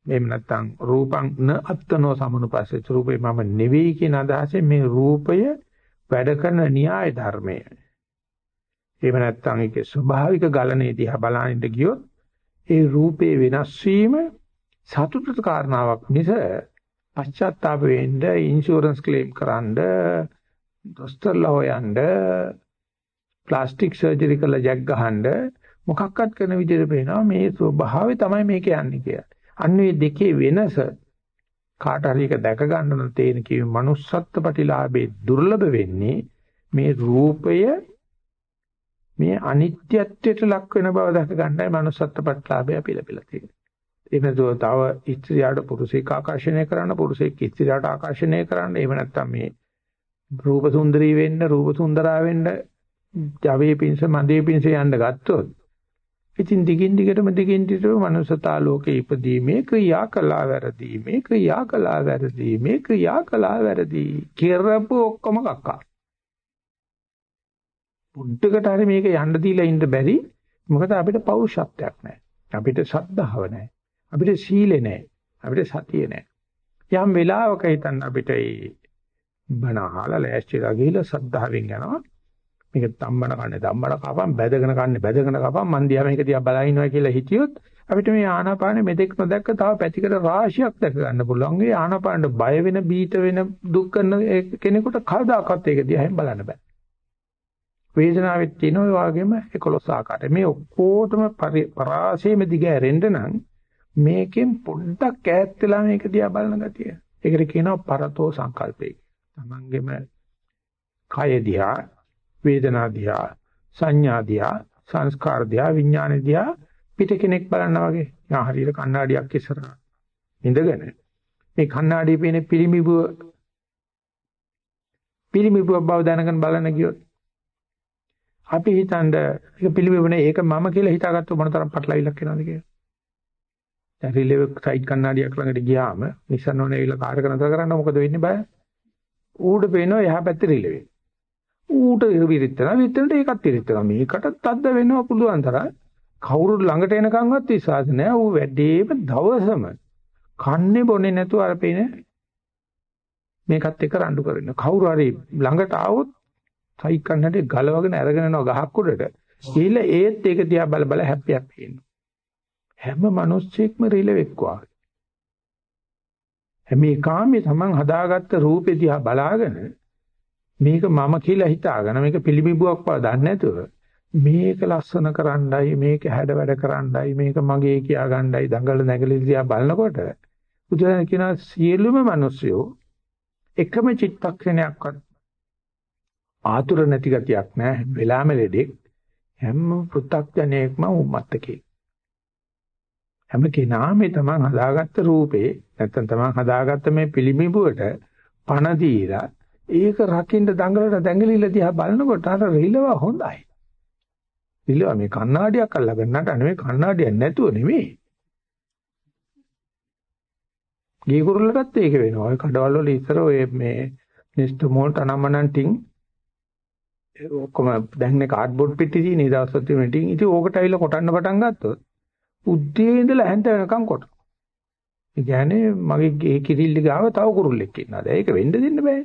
එහෙම නැත්නම් රූපං න අත්තනෝ සමනුපස්සේ රූපේ මම නෙවෙයි කියන අදහසෙන් මේ රූපය වැඩ කරන න්‍යාය ධර්මය. එහෙම නැත්නම් ඒකේ ස්වභාවික ගලණේ දිහා බලනින්න ගියොත් ඒ රූපේ වෙනස් වීම සතුටට කාරණාවක් මිස පශ්චාත්තාප වෙන්න ඉන්ෂුරන්ස් ක්ලේම් කරන්න දොස්තරලා හොයන්න ප්ලාස්ටික් සර්ජරි කරලා ජැක් ගහන්න මොකක්වත් කරන විදිහට පේනවා මේ ස්වභාවය තමයි මේක යන්නේ කියලා. අන්න මේ දෙකේ වෙනස කාට හරි එක දැක ගන්න නම් තේන කිවි manussත්ත්ව ප්‍රතිලාභේ දුර්ලභ වෙන්නේ මේ රූපය මේ අනිත්‍යත්වයට ලක් වෙන බව දැක ගන්නයි manussත්ත්ව ප්‍රතිලාභය පිළිපිලා තියෙන්නේ. එහෙම නැතුව තව ස්ත්‍රියට පුරුෂයෙක් ආකර්ෂණය කරන්න පුරුෂයෙක් ස්ත්‍රියට ආකර්ෂණය කරන්න එහෙම නැත්නම් මේ රූප සුන්දරී වෙන්න රූප සුන්දරා වෙන්න ජවයේ පිංස මන්දේ පිංස යන්න ගත්තොත් ඉතින් දිගින් දිගටම දිගින් දිගටම මනුසතා ලෝකේ ඉපදීමේ ක්‍රියා කළා වැරදීමේ ක්‍රියා කළා වැරදීමේ ක්‍රියා කළා වැරදී කෙරපු ඔක්කොම කක්කා. පුඩකට හරි මේක යන්න දීලා ඉන්න බැරි මොකද අපිට පෞරුෂත්වයක් නැහැ. අපිට ශද්ධාව නැහැ. අපිට සීලෙ නැහැ. අපිට සතිය නැහැ. යම් වෙලාවක හිතන්න අපිට ඒ බණ අහලා ලෑස්තිලා ගිහිල්ලා සද්ධාවෙන් යනවා. මේක ධම්මන කන්නේ ධම්මන කපම් බැදගෙන කන්නේ බැදගෙන කපම් මන් දිහා මේක දිහා බලා ඉන්නවා කියලා හිතියොත් අපිට මේ ආනාපානෙ මෙතෙක් නොදැක්ක තව පැතිකඩ රාශියක් දැක ගන්න පුළුවන්. ඒ ආනාපානෙ බය වෙන, බීත වෙන, දුක් කරන කෙනෙකුට කවදාකවත් ඒක දිහාම බලන්න බෑ. වේදනාවෙත් තියෙන ඔය වගේම 11 ආකාරය. මේ ඔක්කොටම පරාසයේම දිග ඇරෙන්න නම් මේකෙන් පොඩ්ඩක් ඈත් වෙලා මේක දිහා බලන ගතිය. ඒකට කියනවා පරතෝ සංකල්පය. තමන්ගේම කය දිහා වේදනා දිහා සංඥා දිහා සංස්කාර දිහා විඥාන දිහා පිට කෙනෙක් බලනවා වගේ. යා හරියට කණ්ණාඩියක් ඉස්සරහා ඉඳගෙන මේ කණ්ණාඩියේ පේන පිළිමිබුව පිළිමිබුව බව දැනගෙන බලන්න ගියොත් අපි හිතනද ඒක පිළිමිබුනේ ඒක මම කියලා හිතාගත්තොත් මොනතරම් පටලවිලක් වෙනවද කියලා. දැන් රිලෙව් සයිඩ් කණ්ණාඩියක් ළඟට ගියාම නිසන් ඕනේ ඇවිල්ලා කාර් එක නතර කරන්න මොකද වෙන්නේ බය? ඌඩ පේනවා එහා පැත්තේ රිලෙව්. ඌට විරිටනවා විතරට ඒකත් විරිටනවා මේකටත් අද්ද වෙනවා පුළුවන් තරම්. කවුරු ළඟට එනකන්වත් විශ්වාස නැහැ. ඌ වැඩේම දවසම කන්නේ බොන්නේ නැතුව අර පේන මේකත් එක්ක රණ්ඩු කරගෙන. කවුරු හරි ළඟට ආවොත් සයිකන්නට ගලවගෙන අරගෙන යනවා ගහක් උඩට. ගිහිල්ලා ඒත් ඒක දිහා බල බල හැප්පියක් පේනවා. හැම මිනිස්සෙක්ම රිලෙවෙක් වාගේ හැම එකාම තමන් හදාගත්ත රූපෙ දිහා බලාගෙන මේක මම කියලා හිතාගෙන මේක පිළිඹුවක් බව දන්නේ නැතුව මේක ලස්සන කරන්නයි මේක හැඩ වැඩ කරන්නයි මේක මගේ කියා ගන්නයි දඟල නැගලි දිහා බලනකොට බුදුන් කියන සියලුම මිනිස්සු එකම චිත්තක්ෂණයක්වත් ආතුර නැති ගතියක් නැහැ වෙලාම ලෙඩෙක් හැම පෘථග්ජනයෙක්ම උම්මත්තකේ. හැම කෙනාම තමන් හදාගත්ත රූපේ නැත්තම් තමන් හදාගත්ත මේ පිළිඹුවට පණ දීලා ඒක රකින්න දඟලට දැඟලිලා දිහා බලනකොට අර රිලව හොඳයි. රිලව මේ කණ්ණාඩියක් අල්ලගෙන නටන මේ කණ්ණාඩියක් නැතුව නෙමෙයි. ගේ කුරුල්ලටත් ඒක වෙනවා. ඔය කඩවල වල ඉස්සර ඔය මේ නිස්තු මෝල් තනමනන් ටින් ඔක්කොම දැන් කාඩ්බෝඩ් පෙට්ටි තියෙන ඒ දවස්වල තියෙන ටින් ඉතින් ඕකට ඇවිල්ලා කොටන්න පටන් ගත්තොත් උද්දී ඉඳලා හැන්ද වෙනකම් කොට. ඒ කියන්නේ මගේ ගේ කිරිල්ලි ගාව තව කුරුල්ලෙක් ඉන්නවා. දැන් ඒක වෙන්න දෙන්න බෑ.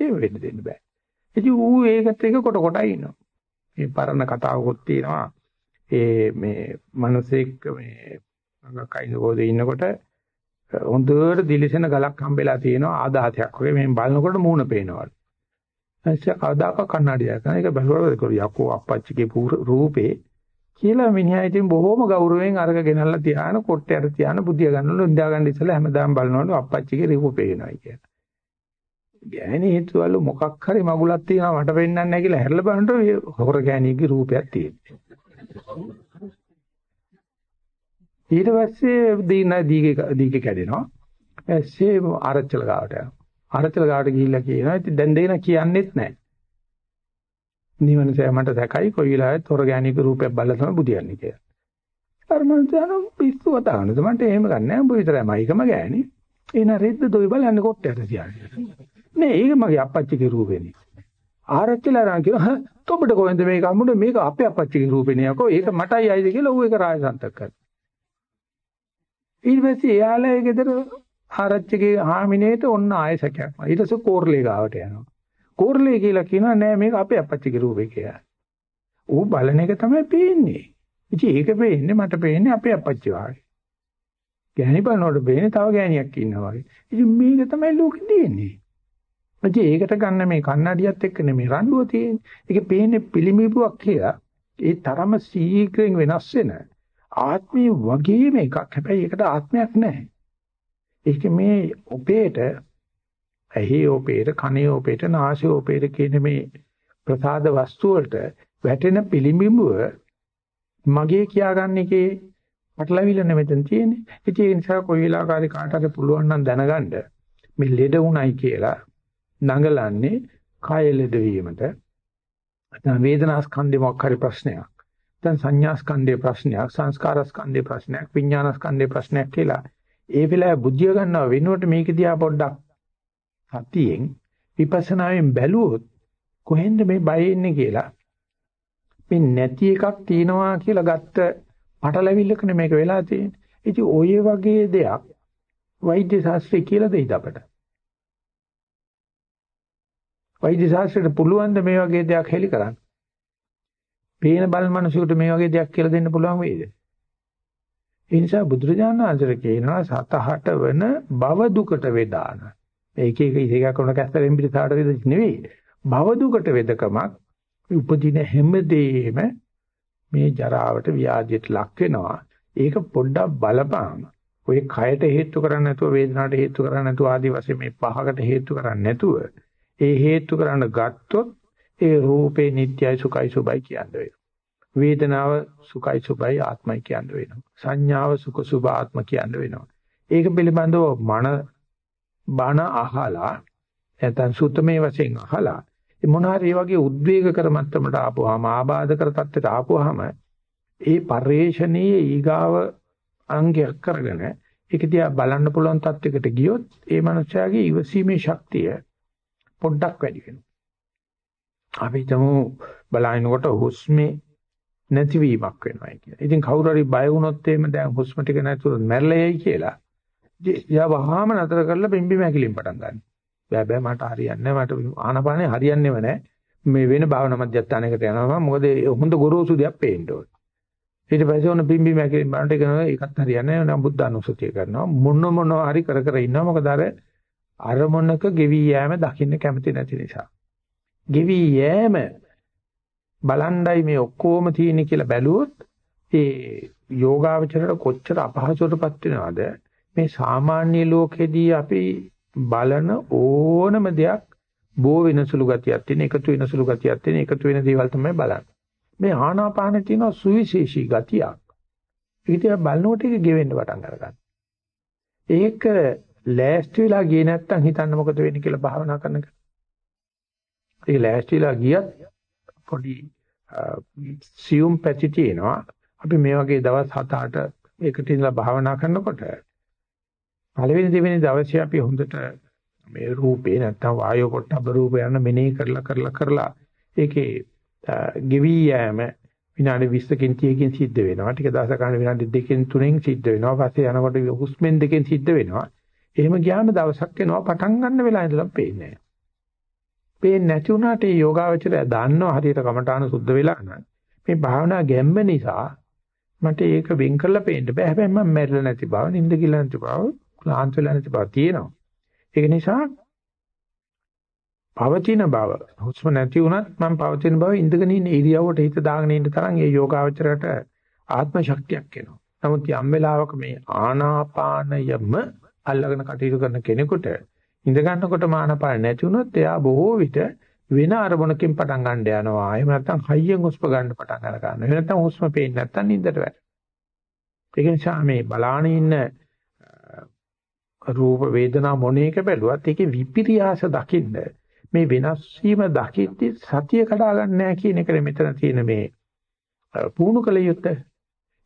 ඒක වෙන්න දෙන්න බෑ. ඉතින් ඌ ඒකත් එක කොට කොටයි ඉන්නවා. මේ පරණ කතාවකුත් තියෙනවා. ඒ මේ මිනිසෙක් මේ කයින් ගෝදේ ඉන්නකොට හොඳට දිලිසෙන ගලක් හම්බෙලා තියෙනවා ආදාතයක් වගේ මෙහෙන් බලනකොට මූණ පේනවා. එච්ච කවදාක කන්නඩියක් කරන එක බැලුවොත් ඒක යකෝ අපච්චිගේ රූපේ කියලා මිනිහා ඉතින් බොහොම ගෞරවයෙන් අරක ගෙනල්ලා තියාන කොට්ටයට තියාන බුදිය ගන්නවලු ඉඳා ගන්න ඉස්සලා හැමදාම බලනවලු අපච්චිගේ රූපේ පේනවා කියලා. ගෑණි හිතුවලු මොකක් හරි මගුලක් තියෙනවා මට පෙන්වන්නේ නැහැ කියලා හැරලා බලනකොට හොර ගෑණියගේ රූපයක් තියෙනවා. ඊට පස්සේ දීන දීගේ දීගේ කැඩෙනවා. ඇස්සේ ආරච්චල ගාවට යනවා. ආරච්චල ගාවට ගිහිල්ලා කියනවා ඉතින් දැන් දෙන කියන්නෙත් නැහැ. නිවනසේ මට දැකයි කොයි වෙලාවෙත් තොර ගෑණික රූපයක් බලලා තමයි බුදියන්නේ කියලා. අර මං කියන පිස්සු වතානද මන්ට එහෙම ගන්නෑ උඹ විතරයි මයිකම ගෑණි. එන රෙද්ද දොයි බලන්නේ කොට්ටයට තියන්නේ. නේ ඒක මගේ අපච්චිගේ රූපෙනේ. ආරච්චිලා රන් කියනවා තොඹට කොහෙන්ද මේක අමුඩ මේක අපේ අපච්චිගේ රූපෙනේ යකෝ ඒක මටයි අයිද කියලා ඌ ඒක රාජසන්තක කරා. ඊට පස්සේ එයාලා ඒ ගෙදර ආරච්චිගේ හාමිනේට ඔන්න ආයෙසකයක්. ඊට පස්සේ කෝර්ලේ ගාවට යනවා. කෝර්ලේ කියලා කියනවා නෑ මේක අපේ අපච්චිගේ රූපේ කියලා. ඌ බලන එක තමයි පේන්නේ. ඉතින් ඒක පේන්නේ මට පේන්නේ අපේ අපච්චි වාගේ. ගෑණි බලනකොට පේන්නේ තව ගෑණියක් ඉන්නවා වගේ. ඉතින් මේක තමයි ලෝකෙ තියෙන්නේ. ඉතින් ඒකට ගන්න මේ කන්නඩියත් එක්ක නෙමෙයි රණ්ඩුව තියෙන්නේ. ඒකේ පේන්නේ පිළිමිබුවක් කියලා. ඒ තරම සීක්‍රෙන් වෙනස් වෙන ආත්මය වගේම එකක්. හැබැයි ඒකට ආත්මයක් නැහැ. ඒක මේ ඔපේට ඇහි ඔපේට කනේ ඔපේට නාසය ඔපේට කියන මේ ප්‍රසාද වස්තු වලට වැටෙන පිළිඹුව මගේ කියාගන්න එකේ පටලවිල්ල නෙමෙතන තියෙන්නේ. ඉතින් ඒ නිසා කොයි වෙලාවකරි කාට හරි පුළුවන් නම් දැනගන්න මේ ලෙඩ උණයි කියලා නඟලන්නේ කාය ලෙඩ වීමට. නැත්නම් වේදනා ස්කන්ධේ මොකක් හරි ප්‍රශ්නයක්. දැන් සංඥා ස්කන්ධේ ප්‍රශ්නයක් සංස්කාර ස්කන්ධේ ප්‍රශ්නයක් විඥාන ස්කන්ධේ ප්‍රශ්නයක් කියලා ඒ වෙලාවේ බුද්ධිය ගන්නව වෙනුවට මේක දිහා පොඩ්ඩක් සතියෙන් විපස්සනායෙන් බැලුවොත් කොහෙන්ද මේ බය ඉන්නේ කියලා මේ නැති එකක් තියෙනවා කියලා ගත්ත පටලැවිල්ලකනේ මේක වෙලා තියෙන්නේ. ඉතින් ඔය වගේ දෙයක් වෛද්‍ය ශාස්ත්‍රය කියලා දෙයිද අපට? වෛද්‍ය ශාස්ත්‍රයට පුළුවන් ද මේ වගේ දෙයක් හෙලි කරන්න? පේන බල මිනිසෙකුට මේ වගේ දෙයක් කියලා දෙන්න පුළුවන් වේද? ඒ නිසා බුදුරජාණන් වහන්සේ කියනවා සතහට වෙන භව දුකට වේදාන. මේක එක ඉතිගා කරන කැස්තරෙන් පිටසාට වේද නෙවෙයි. භව දුකට වේදකමක් උපදින හැමදේම මේ ජරාවට ව්‍යාධියට ලක් වෙනවා. ඒක පොඩ්ඩක් බලපං. ඔය කයට හේතු කරන්නේ නැතුව වේදනාවට හේතු කරන්නේ නැතුව ආදි වශයෙන් මේ පහකට හේතු කරන්නේ නැතුව ඒ හේතු කරන්න ගත්තොත් ඒ රූපේ නිට්ටයයි සුඛයි සුබයි කියන්නේ වෙනවා. වේදනාව සුඛයි සුබයි ආත්මයි කියන්නේ වෙනවා. සංඥාව සුඛ සුබ ආත්ම කියන්නේ වෙනවා. ඒක පිළිබඳව මන බණ අහලා නැත්නම් සුත්තමේ වශයෙන් අහලා මොන හරි වගේ උද්වේග කර මට්ටමට ආපුවාම ආබාධ කර තත්ත්වයට ආපුවාම ඒ පරිේශණයේ ඊගාව අංගයක් කරගෙන ඒක දිහා බලන්න පුළුවන් තත්යකට ගියොත් ඒ මනුස්සයාගේ ඉවසීමේ ශක්තිය පොඩ්ඩක් වැඩි වෙනවා. අපි තමු බලනකොට හුස්මේ නැතිවීමක් වෙනවා කියලා. ඉතින් කවුරු හරි බය වුණොත් එහෙම දැන් හුස්ම ටික නැතුව මැරෙලයි කියලා. ඉතින් වහාම නතර කරලා පිම්බි මැකිලින් පටන් ගන්න. බෑ බෑ මට හරියන්නේ නැහැ. මට ආනපානේ හරියන්නේම නැහැ. මේ වෙන භාවනා මධ්‍යස්ථානයකට යනවා මොකද හොඳ ගොරෝසු දෙයක් පේන්න ඕනේ. ඊට පස්සේ ඔන්න පිම්බි මැකිලින් බලන්න කරනවා ඒකත් හරියන්නේ නැහැ. නම් බුද්ධ අනුසතිය කරනවා. මොන මොනවා හරි කර කර ඉන්නවා. මොකද අර අරමුණක ගෙවි යෑම දකින්න කැමති නැති නිසා. ගෙවි යෑම බලණ්ඩයි මේ ඔක්කොම තියෙන්නේ කියලා බැලුවොත් ඒ යෝගාවචරයට කොච්චර අපහසුතාවටපත් වෙනවද මේ සාමාන්‍ය ලෝකෙදී අපි බලන ඕනම දෙයක් බෝ වෙන සුළු ගතියක් තියෙන, එකතු වෙන සුළු ගතියක් තියෙන, එකතු වෙන දේවල් තමයි බලන්නේ. මේ ආනාපානෙ තියෙන සුවිශේෂී ගතියක්. ඒක දිහා බලනකොට ඒක ගෙවෙන්න පටන් ගන්නවා. ඒක ලෑස්ති වෙලා ගියේ නැත්තම් හිතන්න මොකද වෙන්නේ කියලා භාවනා කරනක. ඒ ලෑස්තිලා ගියත් පොඩි සියුම් පැති තියෙනවා. අපි මේ වගේ දවස් 7-8 එකට ඉඳලා භාවනා කරනකොට පළවෙනි දෙවෙනි දවසේ අපි හොඳට මේ රූපේ නැත්තම් වායෝ පොට්ටබ රූප යන මෙනෙහි කරලා කරලා කරලා ඒකේ ගෙවි යෑම විනාඩි 20කින් 30කින් සිද්ධ වෙනවා. ටික දවසක් ගන්න විනාඩි 2කින් 3කින් සිද්ධ වෙනවා. පස්සේ යනකොට හුස්මෙන් දෙකෙන් සිද්ධ වෙනවා. එහෙම ගියාම දවසක් එනවා පටන් ගන්න වෙලාව ඉඳලා පේන්නේ නැහැ. පේන්නේ නැති වුණාට මේ යෝගාවචරය දන්නවා හරියට කමඨාන සුද්ධ වෙලා නම් මේ භාවනා ගැම්ම නිසා මට ඒක වෙන් කරලා පේන්න බෑ. හැබැයි මම මැරිලා නැති බව, නිින්ද කියලා නැති බව, ක්ලාන්ත වෙලා නැති බව තියෙනවා. ඒක නිසා පවතින බව හුස්ම නැති වුණත් මම පවතින බව ඉඳගෙන ඉන්න ඉරියව්වට හිත දාගෙන ඉන්න තරම් ඒ යෝගාවචරයට ආත්ම ශක්තියක් එනවා. නමුත් යම් වෙලාවක මේ ආනාපානයම අල්ලගෙන කටයුතු කරන කෙනෙකුට ඉඳ ගන්නකොට ආනාපාන නැති වුණොත් එයා බොහෝ විට වෙන අරමුණකින් පටන් ගන්න යනවා. එහෙම නැත්නම් හයියෙන් හුස්ම ගන්න පටන් අර ගන්නවා. එහෙම නැත්නම් හුස්ම පේන්නේ නැත්නම් නිින්දට වැටෙනවා. ඒක නිසා මේ බලාන ඉන්න රූප වේදනා මොන එක බැලුවත් ඒකේ විපිරියාස දකින්න මේ වෙනස් වීම දකිද්දි සතිය කඩා ගන්න නැහැ කියන එක මෙතන තියෙන මේ පුහුණු කළ යුත්තේ.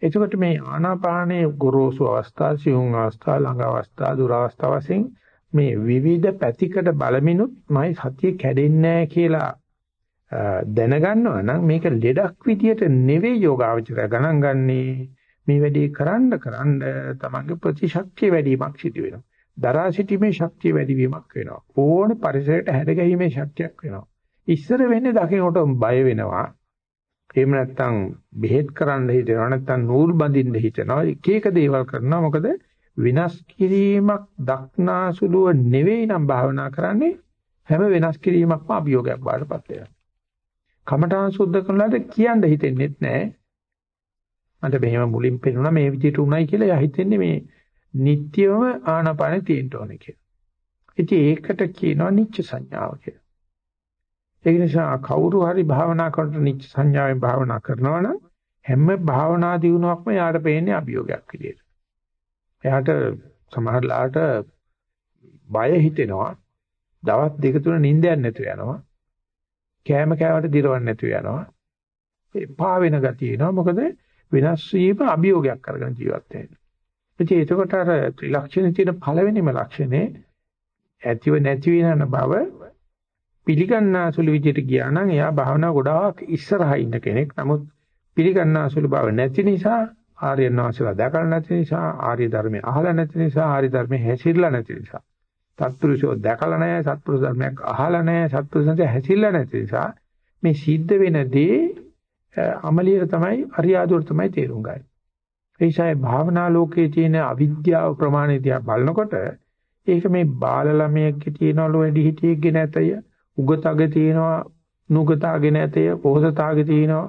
එතකොට මේ ආනාපානයේ ගොරෝසු අවස්ථා සියුම් අවස්ථා ළඟ අවස්ථා දුර අවස්ථා වශයෙන් මේ විවිධ පැතිකඩ බලමිනුත් මයි සතිය කැඩෙන්නේ කියලා දැනගන්නවා නම් මේක ලෙඩක් විදියට නෙවෙයි යෝගාවචරය ගණන් ගන්නේ. මේ වැඩේ කරන්න කරන්න තමන්ගේ ප්‍රතිශක්තිය වැඩිවීමක් සිදු වෙනවා. දරා සිටීමේ ශක්තිය වැඩිවීමක් වෙනවා. ඕන පරිසරයට හැඩගැහිමේ ශක්තියක් වෙනවා. ඉස්සර වෙන්නේ දකින්නට බය වෙනවා. එහෙම නැත්නම් බෙහෙත් කරන්න හිතෙනවා නැත්නම් නූල් බඳින්න හිතෙනවා. එක එක දේවල් කරනවා. මොකද විනාශ කිරීමක් දක්නාසුලුව නෙවෙයි නම් භාවනා කරන්නේ හැම වෙනස් කිරීමක්ම අභියෝගයක් බාටපත් වෙනවා. කමඨාන් සුද්ධ කරනලාට කියන්න හිතෙන්නේ නැහැ. මට මෙහෙම මුලින් පෙනුණා මේ විදිහට උණයි කියලා එයා හිතන්නේ මේ නිට්ටියම ආනාපානෙ තියෙන්න ඕනේ කියලා. ඉතින් ඒකට කියනවා නිච්ච සංඥාව කියලා. ඒ නිසා කවුරු හරි භාවනා කරනකොට නිච්ච සංඥාවෙන් භාවනා කරනවා නම් හැම භාවනා දියුණුවක්ම යාට පේන්නේ අභියෝගයක් විදියට. එයාට සමහරලාට බය හිතෙනවා. දවස් දෙක තුන නිින්දයක් නැතුව යනවා. කෑම කෑවට දිරවන්න නැතුව යනවා. එපා වෙන ගතිය එනවා. මොකද වෙනස් වීම අභියෝගයක් කරගෙන ජීවත් වෙනවා. ඉතින් එතකොට අර ත්‍රිලක්ෂණේ තියෙන පළවෙනිම ලක්ෂණේ ඇතිව නැති වෙන බව පිළිගන්නාසුළු විදිහට ගියා නම් එයා භාවනා ගොඩාක් ඉස්සරහා ඉන්න කෙනෙක්. නමුත් පිළිගන්නාසුළු බව නැති නිසා ආර්යයන් වහන්සේලා දැකලා නැති නිසා ආර්ය ධර්මය අහලා නැති නිසා ආර්ය ධර්මය හැසිරලා නැති නිසා සත්පුරුෂෝ දැකලා නැහැ සත්පුරුෂ ධර්මයක් අහලා නැහැ සත්පුරුෂයන්ට හැසිරලා නැති නිසා මේ සිද්ධ වෙන දේ අමලියට තමයි අරියාදුවට තමයි තේරුම් ගන්නේ. ඒ නිසා භාවනා ලෝකයේ තියෙන අවිද්‍යාව ප්‍රමාණය දිහා බලනකොට ඒක මේ බාල ළමයෙක්ගේ තියනවලු වැඩි හිටියෙක්ගේ නැතය උගතගේ තියනවා නුගතාගේ නැතය පොහසතාගේ තියනවා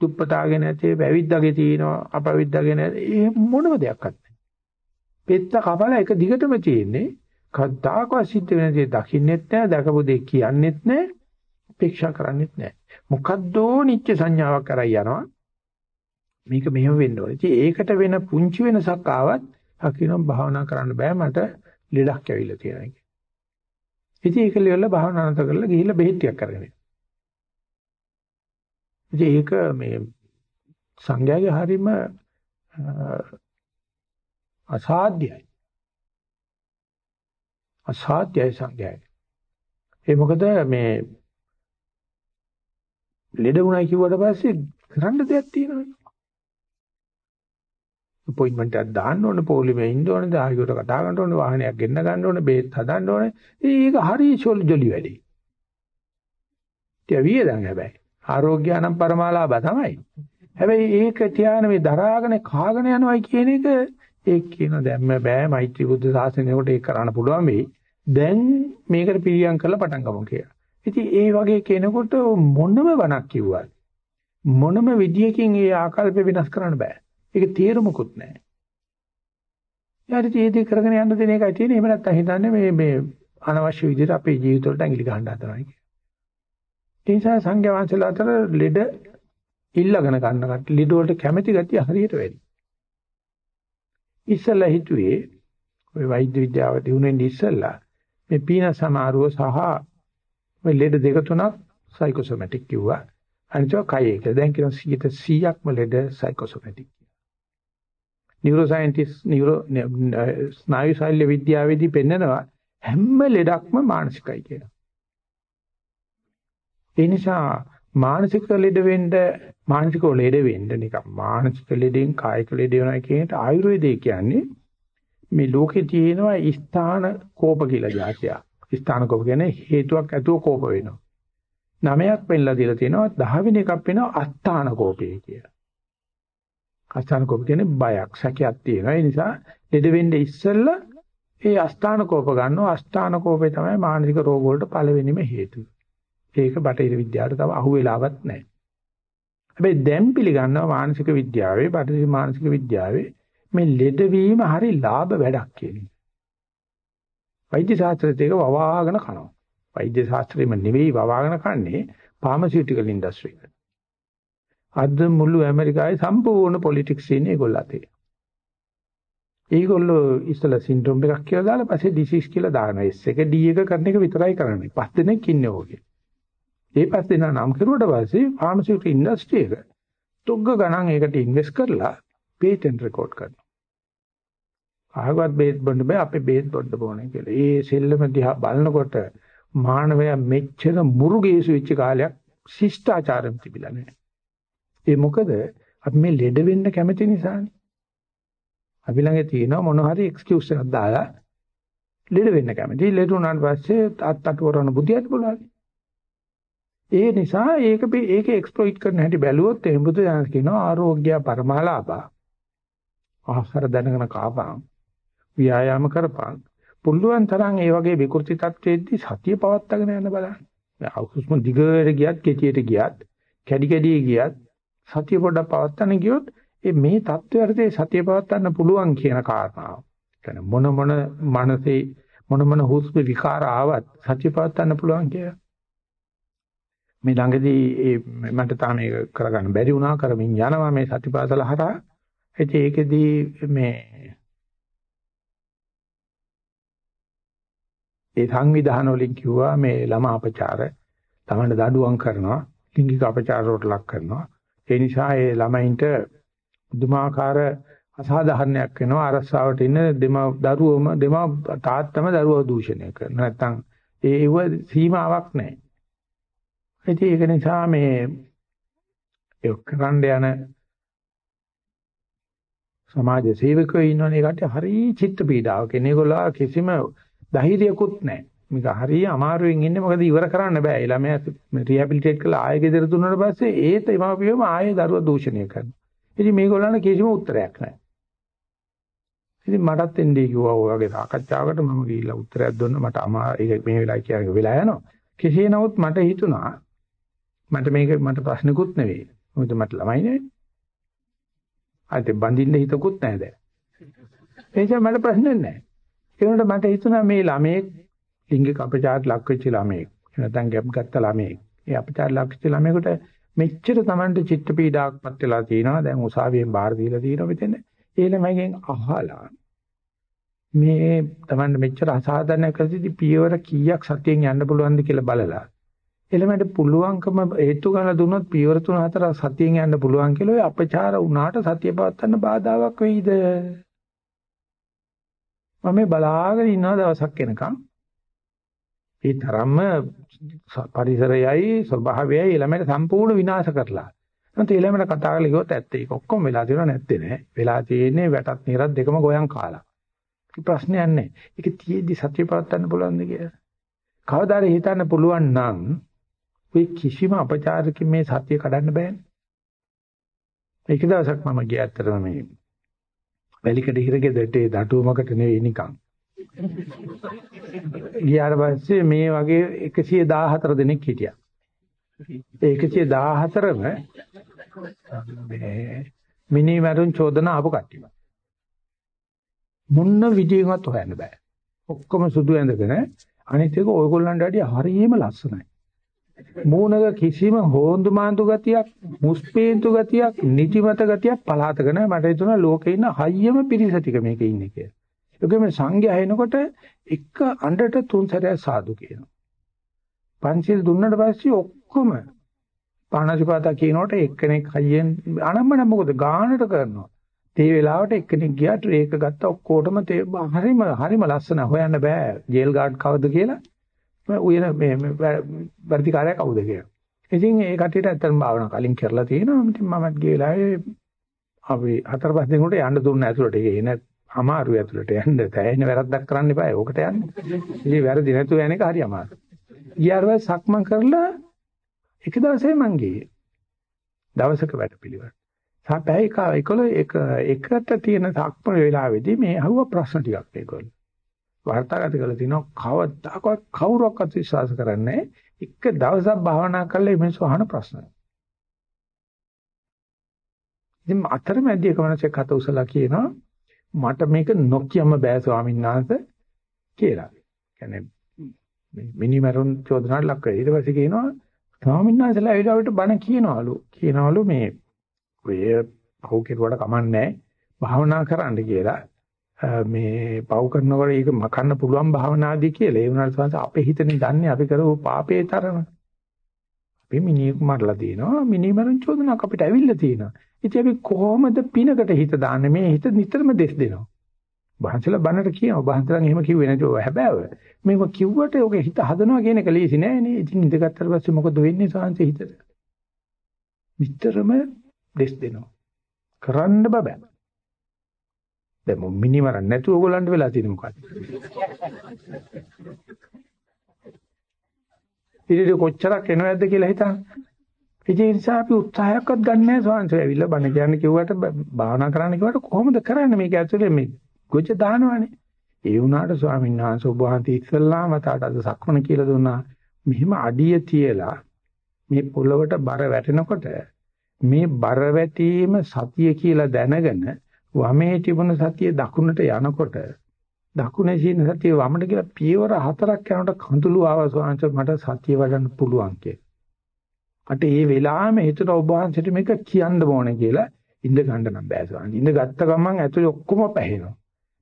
දුප්පතාගේ නැතේ වැවිද්දාගේ තියනවා අපවිද්දාගේ නැතේ ඒ මොනම දෙයක් නැහැ. පෙත්ත කපලා එක දිගටම තියෙන්නේ කද්දාකවත් සිද්ධ වෙන දේ දකින්නෙත් නැහැ දැකපු දේ කියන්නෙත් නැහැ අපේක්ෂා කරන්නෙත් නැහැ. මොකද්දෝ නිච්ච සංඥාවක් කරයි යනවා. මේක මෙහෙම වෙන්න ඕනේ. ඉතින් ඒකට වෙන පුංචි වෙනසක් ආවත් අකිනම් භාවනා කරන්න බෑ මට ලෙඩක් ඇවිල්ලා තියෙනවා කියලා. ඉතින් ඒක ලියලා භාවනා නැත කරලා ගිහිල්ලා බෙහෙත් ටිකක් කරගෙන ඉන්න. ඉතින් ඒක මේ සංඥාගේ හරීම අසාධ්‍යයි. අසාධ්‍යයි සංඥායි. ඒ මොකද මේ ලෙඩ වුණයි කිව්වට පස්සේ කරන්න දෙයක් තියෙනවනේ. අපොයින්ට්මන්ට් එකක් දාන්න ඕනේ, පොලිමේ ඉන්න ඕනේ, දායකයට කතා කරන්න ඕනේ, වාහනයක් ගෙන්න ගන්න ඕනේ, බේත් හදන්න ඕනේ. ඒක හරි ජොලි වැඩි. තිය වියදම් හැබැයි. ආරෝග්‍යානම් පරමාලාභ තමයි. හැබැයි ඒක තියාන මේ දරාගෙන කාගෙන යනවයි කියන එක ඒක කියන දැම්ම බෑ මෛත්‍රී බුද්ධ ශාසනයකට ඒක කරන්න පුළුවන් වෙයි. දැන් මේකට පිළියම් කරලා පටන් ගමු කියලා. ඉතින් ඒ වගේ කෙනෙකුට මොනම වණක් කිව්වත් මොනම විදියකින් ඒ ආකල්ප වෙනස් කරන්න බෑ. ඒක තේරුමකුත් නැහැ. යාට ඒ දේ කරගෙන යන්න දෙන එකයි තියෙන්නේ. එහෙම නැත්නම් හිතන්නේ මේ මේ අනවශ්‍ය විදිහට අපේ ජීවිතවලට ඇඟිලි ගහන්න හදනවා කියන්නේ. ඒ නිසා සංඝයා වහන්සේලා අතර ලෙඩ ඉල්ලගෙන ගන්න කට ලෙඩ වලට කැමැති ගතිය හරියට වැඩි. ඉස්සලා හිතුවේ ওই වෛද්‍ය විද්‍යාව දිනුනෙන් ඉස්සලා මේ පීන සමාරුව සහ මේ ලෙඩ දෙක තුනක් සයිකෝසොමැටික් කිව්වා. අනිත් ඒවා කය එක. දැන් කියන 100%ක්ම ලෙඩ සයිකෝසොමැටික්. නියුරෝ සයන්ටිස්ට් නියුරෝ ස්නායු ශල්‍ය විද්‍යාවේදී පෙන්නනවා හැම ලෙඩක්ම මානසිකයි කියලා. ඒ නිසා මානසික ලෙඩ වෙන්න මානසික ලෙඩ වෙන්න නිකන් මානසික ලෙඩෙන් කායික ලෙඩ වෙනවා කියන එකට ආයුර්වේදයේ කියන්නේ මේ ලෝකේ තියෙනවා ස්ථාන කෝප කියලා જાතිය. ස්ථාන කෝප කියන්නේ හේතුවක් ඇතුව කෝප වෙනවා. නමයක් පෙන්නලා දීලා තියෙනවා 10 වෙනි එකක් වෙනවා අස්ථාන කෝපය කියලා. අස්ථාන කෝප කියන්නේ බයක් සැකයක් තියෙනවා. ඒ නිසා ලෙඩ වෙන්න ඉස්සෙල්ලා ඒ අස්ථාන කෝප ගන්නවා. අස්ථාන කෝපේ තමයි මානසික රෝග වලට පළවෙනිම හේතුව. ඒක බටහිර විද්‍යාවට තව අහුවෙලාවත් නැහැ. හැබැයි දැන් පිළිගන්නවා මානසික විද්‍යාවේ බටහිර මානසික විද්‍යාවේ මේ ලෙඩවීම හරි ලාභ වැඩක් කියන එක. වෛද්‍ය ශාස්ත්‍රයේත් ඒක වවාගෙන කනවා. වෛද්‍ය ශාස්ත්‍රෙම නෙවෙයි වවාගෙන කන්නේ ෆාමසිටිකල් ඉන්ඩස්ට්‍රි එක. අද මුළු ඇමරිකාවේ සම්පූර්ණ පොලිටික්ස් ඉන්නේ ඒගොල්ලෝ අතේ. ඒගොල්ලෝ ඉස්සලා සින්ඩ්‍රෝම් එකක් කියලා දාලා පස්සේ ඩිසීස් කියලා දානවා. S එක D එක කරන එක විතරයි කරන්නේ. පස් දෙනෙක් ඉන්නේ ඕකේ. ඒ පස් දෙනා නම් කරුවට පස්සේ ෆාමසිටිකල් ඉන්ඩස්ට්‍රි එක තුග්ග ගණන් ඒකට ඉන්වෙස්ට් කරලා පේටන්ට් රෙකෝඩ් කරනවා. ආගවත් බේත් බොන්න බෑ අපේ බේත් බොන්න ඕනේ කියලා. ඒ සෙල්ලම දිහා බලනකොට මානවයා මෙච්චර මුරුගේසු වෙච්ච කාලයක් ශිෂ්ටාචාරම් තිබිලා නැහැ. ඒ මොකද අපි මේ ලෙඩ වෙන්න කැමති නිසානේ. අපි ළඟ තියෙන මොන හරි එක්ස්කියුස් එකක් දාලා ලෙඩ වෙන්න කැමති. ලෙඩ වුණාට පස්සේ අත්තට වරන බුද්ධියට පුළුවන්. ඒ නිසා ඒක ඒක එක්ස්ප්ලොයිට් කරන්න හැටි බැලුවොත් එහෙම බුදු දහම කියනවා ආරෝග්‍ය පරමාලාභා. ආහාර දැනගෙන කාපං. ව්‍යායාම කරපං. පුළුවන් තරම් ඒ වගේ විකෘති තත්ත්වෙද්දි සතිය පවත්වාගෙන යන්න බලන්න. හුස්ම දිගට ගියත් කෙටියට ගියත් කැඩි කැඩි ගියත් සතිය පොඩ්ඩක් පවත්තන්න ගියොත් ඒ මේ தත්ත්වයටදී සතිය පවත්තන්න පුළුවන් කියන කාරණාව. කියන්නේ මොන මොන මනසේ මොන මොන හුස්ම විකාර ආවත් සතිය පවත්තන්න පුළුවන් කියලා. මේ ළඟදී ඒ මට තාම ඒක කරගන්න බැරි වුණා කරමින් යනවා මේ සතිපාසල හරහා. ඉතින් ඒකෙදී මේ ඒ සංවිධාන වලින් කිව්වා මේ ළමා අපචාර තමන්ට දඩුවම් කරනවා ලිංගික අපචාර වලට ලක් කරනවා ඒ නිසා ඒ ළමයින්ට දුමාකාර අසාධාරණයක් වෙනවා අරස්සාවට ඉන්න දෙම දරුවම දෙම තාත්තම දරුවව දූෂණය කරනවා නැත්තම් ඒව සීමාවක් නැහැ. ඉතින් ඒක නිසා මේ ඒ කරන්න යන සමාජ සේවකයෝ ඉන්නවනේ ඒකට හරි චිත්ත පීඩාවක්. ඒගොල්ලෝ කිසිම ධෛර්යයක්වත් නැහැ. මේක හරිය අමාරුවෙන් ඉන්නේ මොකද ඉවර කරන්න බෑ. ඒ ළමයා රිහැබිලිටේට් කරලා ආයෙ ගෙදර දුන්නාට පස්සේ ඒත් එමාපියෝම ආයෙ දරුවා දූෂණය කරනවා. ඉතින් මේගොල්ලන්ට කිසිම උත්තරයක් නැහැ. ඉතින් මටත් එන්නේ කිව්වා ඔය වගේ සාකච්ඡාවකට මම ගිහිල්ලා උත්තරයක් දුන්නා. මට අමා ඒක මේ වෙලාවයි කියන්නේ වෙලා යනවා. කෙසේ නමුත් මට හිතුණා මට මේක මට ප්‍රශ්නකුත් නෙවෙයි. මොකද මට ළමයි නෙවෙයි. අද බඳින්න හිතකුත් නැහැ දැන්. ඒ නිසා මට ප්‍රශ්නයක් නැහැ. ඒ වුණාට මට හිතුණා මේ ළමයේ ලිංගික අපචාරයට ලක් වෙච්ච ළමයෙක් නැත්නම් ගැප් ගත්ත ළමයෙක් ඒ අපචාර ලක් වෙච්ච ළමයෙකුට මෙච්චර Tamanට චිත්ත පීඩාවක්පත් වෙලා තියෙනවා. දැන් උසාවියෙන් බාර දීලා තියෙනවා මෙතන. ඒ ළමයිගෙන් අහලා මේ Tamanට මෙච්චර අසාධාරණ කරද්දී පියවර කීයක් සතියෙන් යන්න පුළුවන්ද කියලා බලලා එළමෙන්ට පුළුවන්කම හේතු ගන්න දුන්නොත් පියවර තුන හතර සතියෙන් යන්න පුළුවන් කියලා ඔය අපචාර වුණාට සතිය පවත්වන්න බාධාවක් වෙයිද? මම බලාගෙන ඉන්නවා දවසක් එනකන් ඒ තරම්ම පරිසරයයි ස්වභාවයයි ළමයට සම්පූර්ණ විනාශ කරලා. නැත්නම් ඒ ළමයට කතා කරලා කිව්වොත් ඇත්ත ඒක ඔක්කොම වෙලා තියෙනව නැත්තේ නෑ. වෙලා තියෙන්නේ වැටත් නිරත් දෙකම ගෝයන් කාලා. ඒක ප්‍රශ්නයක් නෑ. ඒක තියේදී සත්‍ය පවත්වන්න පුළුවන්ද කියලා. කවදාද හිතන්න පුළුවන් නම් ඔය කිසිම අපචාරකින් මේ සත්‍ය කඩන්න බෑනේ. ඒක දවසක් මම ගියා අතරම මේ වැලිකඩ හිරගෙදරට දටුවමකට නෙවෙයි නිකන්. ගියාට පස්සේ මේ වගේ 114 දෙනෙක් හිටියා. ඒ 114ම මිනි මරුන් චෝදන ආපු කට්ටිය. මොන්න විදියෙන්වත් හොයන්න බෑ. ඔක්කොම සුදු ඇඳගෙන අනිත් එක ඔයගොල්ලන්ට වැඩිය හරියම ලස්සනයි. මූණක කිසිම හොඳු මාඳු ගතියක්, මුස්පේන්තු ගතියක්, නිදිමත ගතියක් පලාතක නැහැ. මට හිතුණා ලෝකේ ඉන්න හයියම පිරිස ටික මේකේ ඉන්නේ කියලා. ඒකෙම සංඝයා එනකොට එක අඬට තුන් සැරයක් සාදු කියනවා. පංචිල් දුන්නට පස්සේ ඔක්කොම පාණසිපාතා කියනකොට එක්කෙනෙක් හයියෙන් අනම්මන මොකද ගානට කරනවා. ඒ වෙලාවට එක්කෙනෙක් ගියා ට්‍රේක ගත්ත ඔක්කොටම හරිම හරිම ලස්සන හොයන්න බෑ ජේල් ගාඩ් කවුද කියලා. උයන මේ වර්ධිකාරය කවුද කියලා. ඉතින් ඒ කට්ටියට ඇත්තටම භාවනා කලින් කරලා තියෙනවා. ඉතින් මමත් ගිය වෙලාවේ අපි හතර පහ දිනකට යන්න දුන්න ඇතුළට ඒ එන අමාරු ඇතුළට යන්න තැහෙන වැරද්දක් කරන්න එපා. ඕකට යන්න. ඉතින් වැරදි නැතුව යන එක හරි අමාරුයි. ගියාට පස්සේ සක්මන් කරලා එක දවසේ මං ගියේ. දවසක වැඩපිළිවෙල. සාපෑයි කා ඒකල එක එකට තියෙන සක්මන් වෙලාවේදී මේ අහුව ප්‍රශ්න ටිකක් ඒගොල්ලෝ. වර්තාගත කරලා තිනවා කවදාකවත් කවුරක්වත් විශ්වාස කරන්නේ එක දවසක් භාවනා කරලා මිනිස්සු අහන ප්‍රශ්න. ඉතින් අතරමැදි එක වෙනසක් හත උසලා කියනවා මට මේක නොකියම බෑ ස්වාමීන් වහන්සේ කියලා. කියන්නේ මිනිමරුන් චෝදනාවට ලක් කරලා ඊට පස්සේ කියනවා ස්වාමීන් වහන්සේලා ඒ විදිහට බණ කියනවලු. කියනවලු මේ ඔය පහු කෙරුවට කමන්නේ භාවනා කරන්න කියලා. මේ පව් කරනකොට ඒක මකන්න පුළුවන් භාවනාදී කියලා. ඒ වුණාට සංස අපේ හිතනේ දන්නේ අපි කරපු පාපේ තරම. අපි මිනිහෙක් මරලා දිනවා. මිනිමරුන් චෝදනාවක් අපිට ඇවිල්ලා තියෙනවා. ඉතින් අපි කොහොමද පිනකට හිත දාන්නේ? මේ හිත නිතරම දෙස් දෙනවා. බහන්සලා බනට කියනවා. බහන්සලන් එහෙම කිව්වේ නැතුව හැබෑව. මේක කිව්වට ඔගේ හිත හදනවා කියන එක ලේසි නෑ නේ. ඉතින් ඉඳගත්තට පස්සේ මොකද වෙන්නේ සාංශේ හිතට? නිතරම දෙස් දෙනවා. කරන්න බෑ. දැන් මො මිනිමරන් නැතුව ඕගොල්ලන්ට වෙලා තියෙන්නේ මොකක්ද? ඉතින් කොච්චරක් එනවද කියලා හිතන්න. ඒ නිසා අපි උත්සාහයක්වත් ගන්න නැහැ ස්වාංශය ඇවිල්ලා බණ කියන්න කිව්වට භාවනා කරන්න කිව්වට කොහොමද කරන්නේ මේක ඇතුලේ මේ ගොජ දානවනේ. ඒ වුණාට ස්වාමීන් වහන්සේ ඔබ වහන්සේ ඉස්සල්ලාම තාට අද සක්මන කියලා දුන්නා. මෙහිම අඩිය තියලා මේ පොළවට බර වැටෙනකොට මේ බර වැටීම සතිය කියලා දැනගෙන වමේ තිබුණ සතිය දකුණට යනකොට දකුණේ තියෙන සතිය වමට කියලා පියවර හතරක් යනකොට කඳුළු ආවසෝංශ මට සතිය වඩන්න පුළුවන් කිය. අට ඒ වෙලාවෙම හිතට ඔබ වහන්සේට මේක කියන්න ඕනේ කියලා ඉඳ ගන්න නම් බෑ සෝංශ. ඉඳ ගත්ත ගමන් ඇතුලේ ඔක්කොම පැහැෙනවා.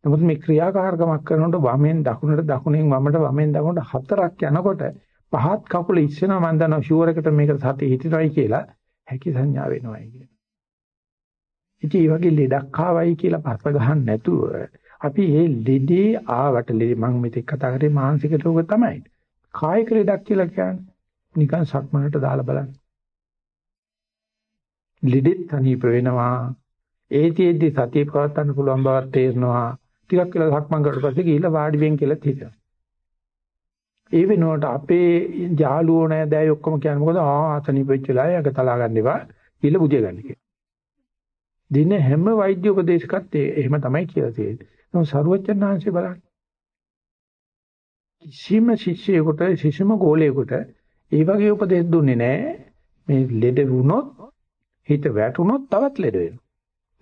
නමුත් මේ ක්‍රියාකාරකමක් කරනකොට වමෙන් දකුණට දකුණෙන් වමට වමෙන් දකුණට හතරක් යනකොට පහත් කකුල ඉස්සෙනවා මම දන්නවා ෂුවර් එකට මේක සතිය හිටිනවයි කියලා හැකි සංඥා වෙනවයි කියලා. ඉතින් මේ වගේ ලෙඩක් ආවයි කියලා පස්ස ගහන්න නැතුව අපි මේ ලෙඩේ ආවට ලෙඩ මම මෙතෙක් කතා කරේ මානසික රෝග තමයි. කායික ලෙඩක් කියලා කියන්නේ නිකන් සක්මනට දාලා බලන්න. ලෙඩෙත් තනිප වෙනවා. ඒතිෙද්දි සතිය පවත්වන්න පුළුවන් බවක් තේරෙනවා. ටිකක් වෙලා සක්මන් කරලා පස්සේ ගිහිල්ලා වාඩි වෙන් කියලා හිතනවා. ඒ වෙනුවට අපේ ජාලුවෝ නෑ දැයි ඔක්කොම කියන්නේ මොකද ආ අතනිප වෙච්ච වෙලාවේ අග තලා ගන්න එපා. ගිහිල්ලා බුදිය ගන්න කියලා. දින හැම වෛද්‍ය උපදේශකත් එහෙම තමයි කියලා තියෙන්නේ. නමුත් සරුවචනාංශය බලන්න. කිසිම ශිෂ්‍යයෙකුට කිසිම ගෝලයෙකුට ඒ වගේ උපදෙස් දුන්නේ නැහැ. මේ ලෙඩ වුණොත් හිත වැටුණොත් තවත් ලෙඩ වෙනවා.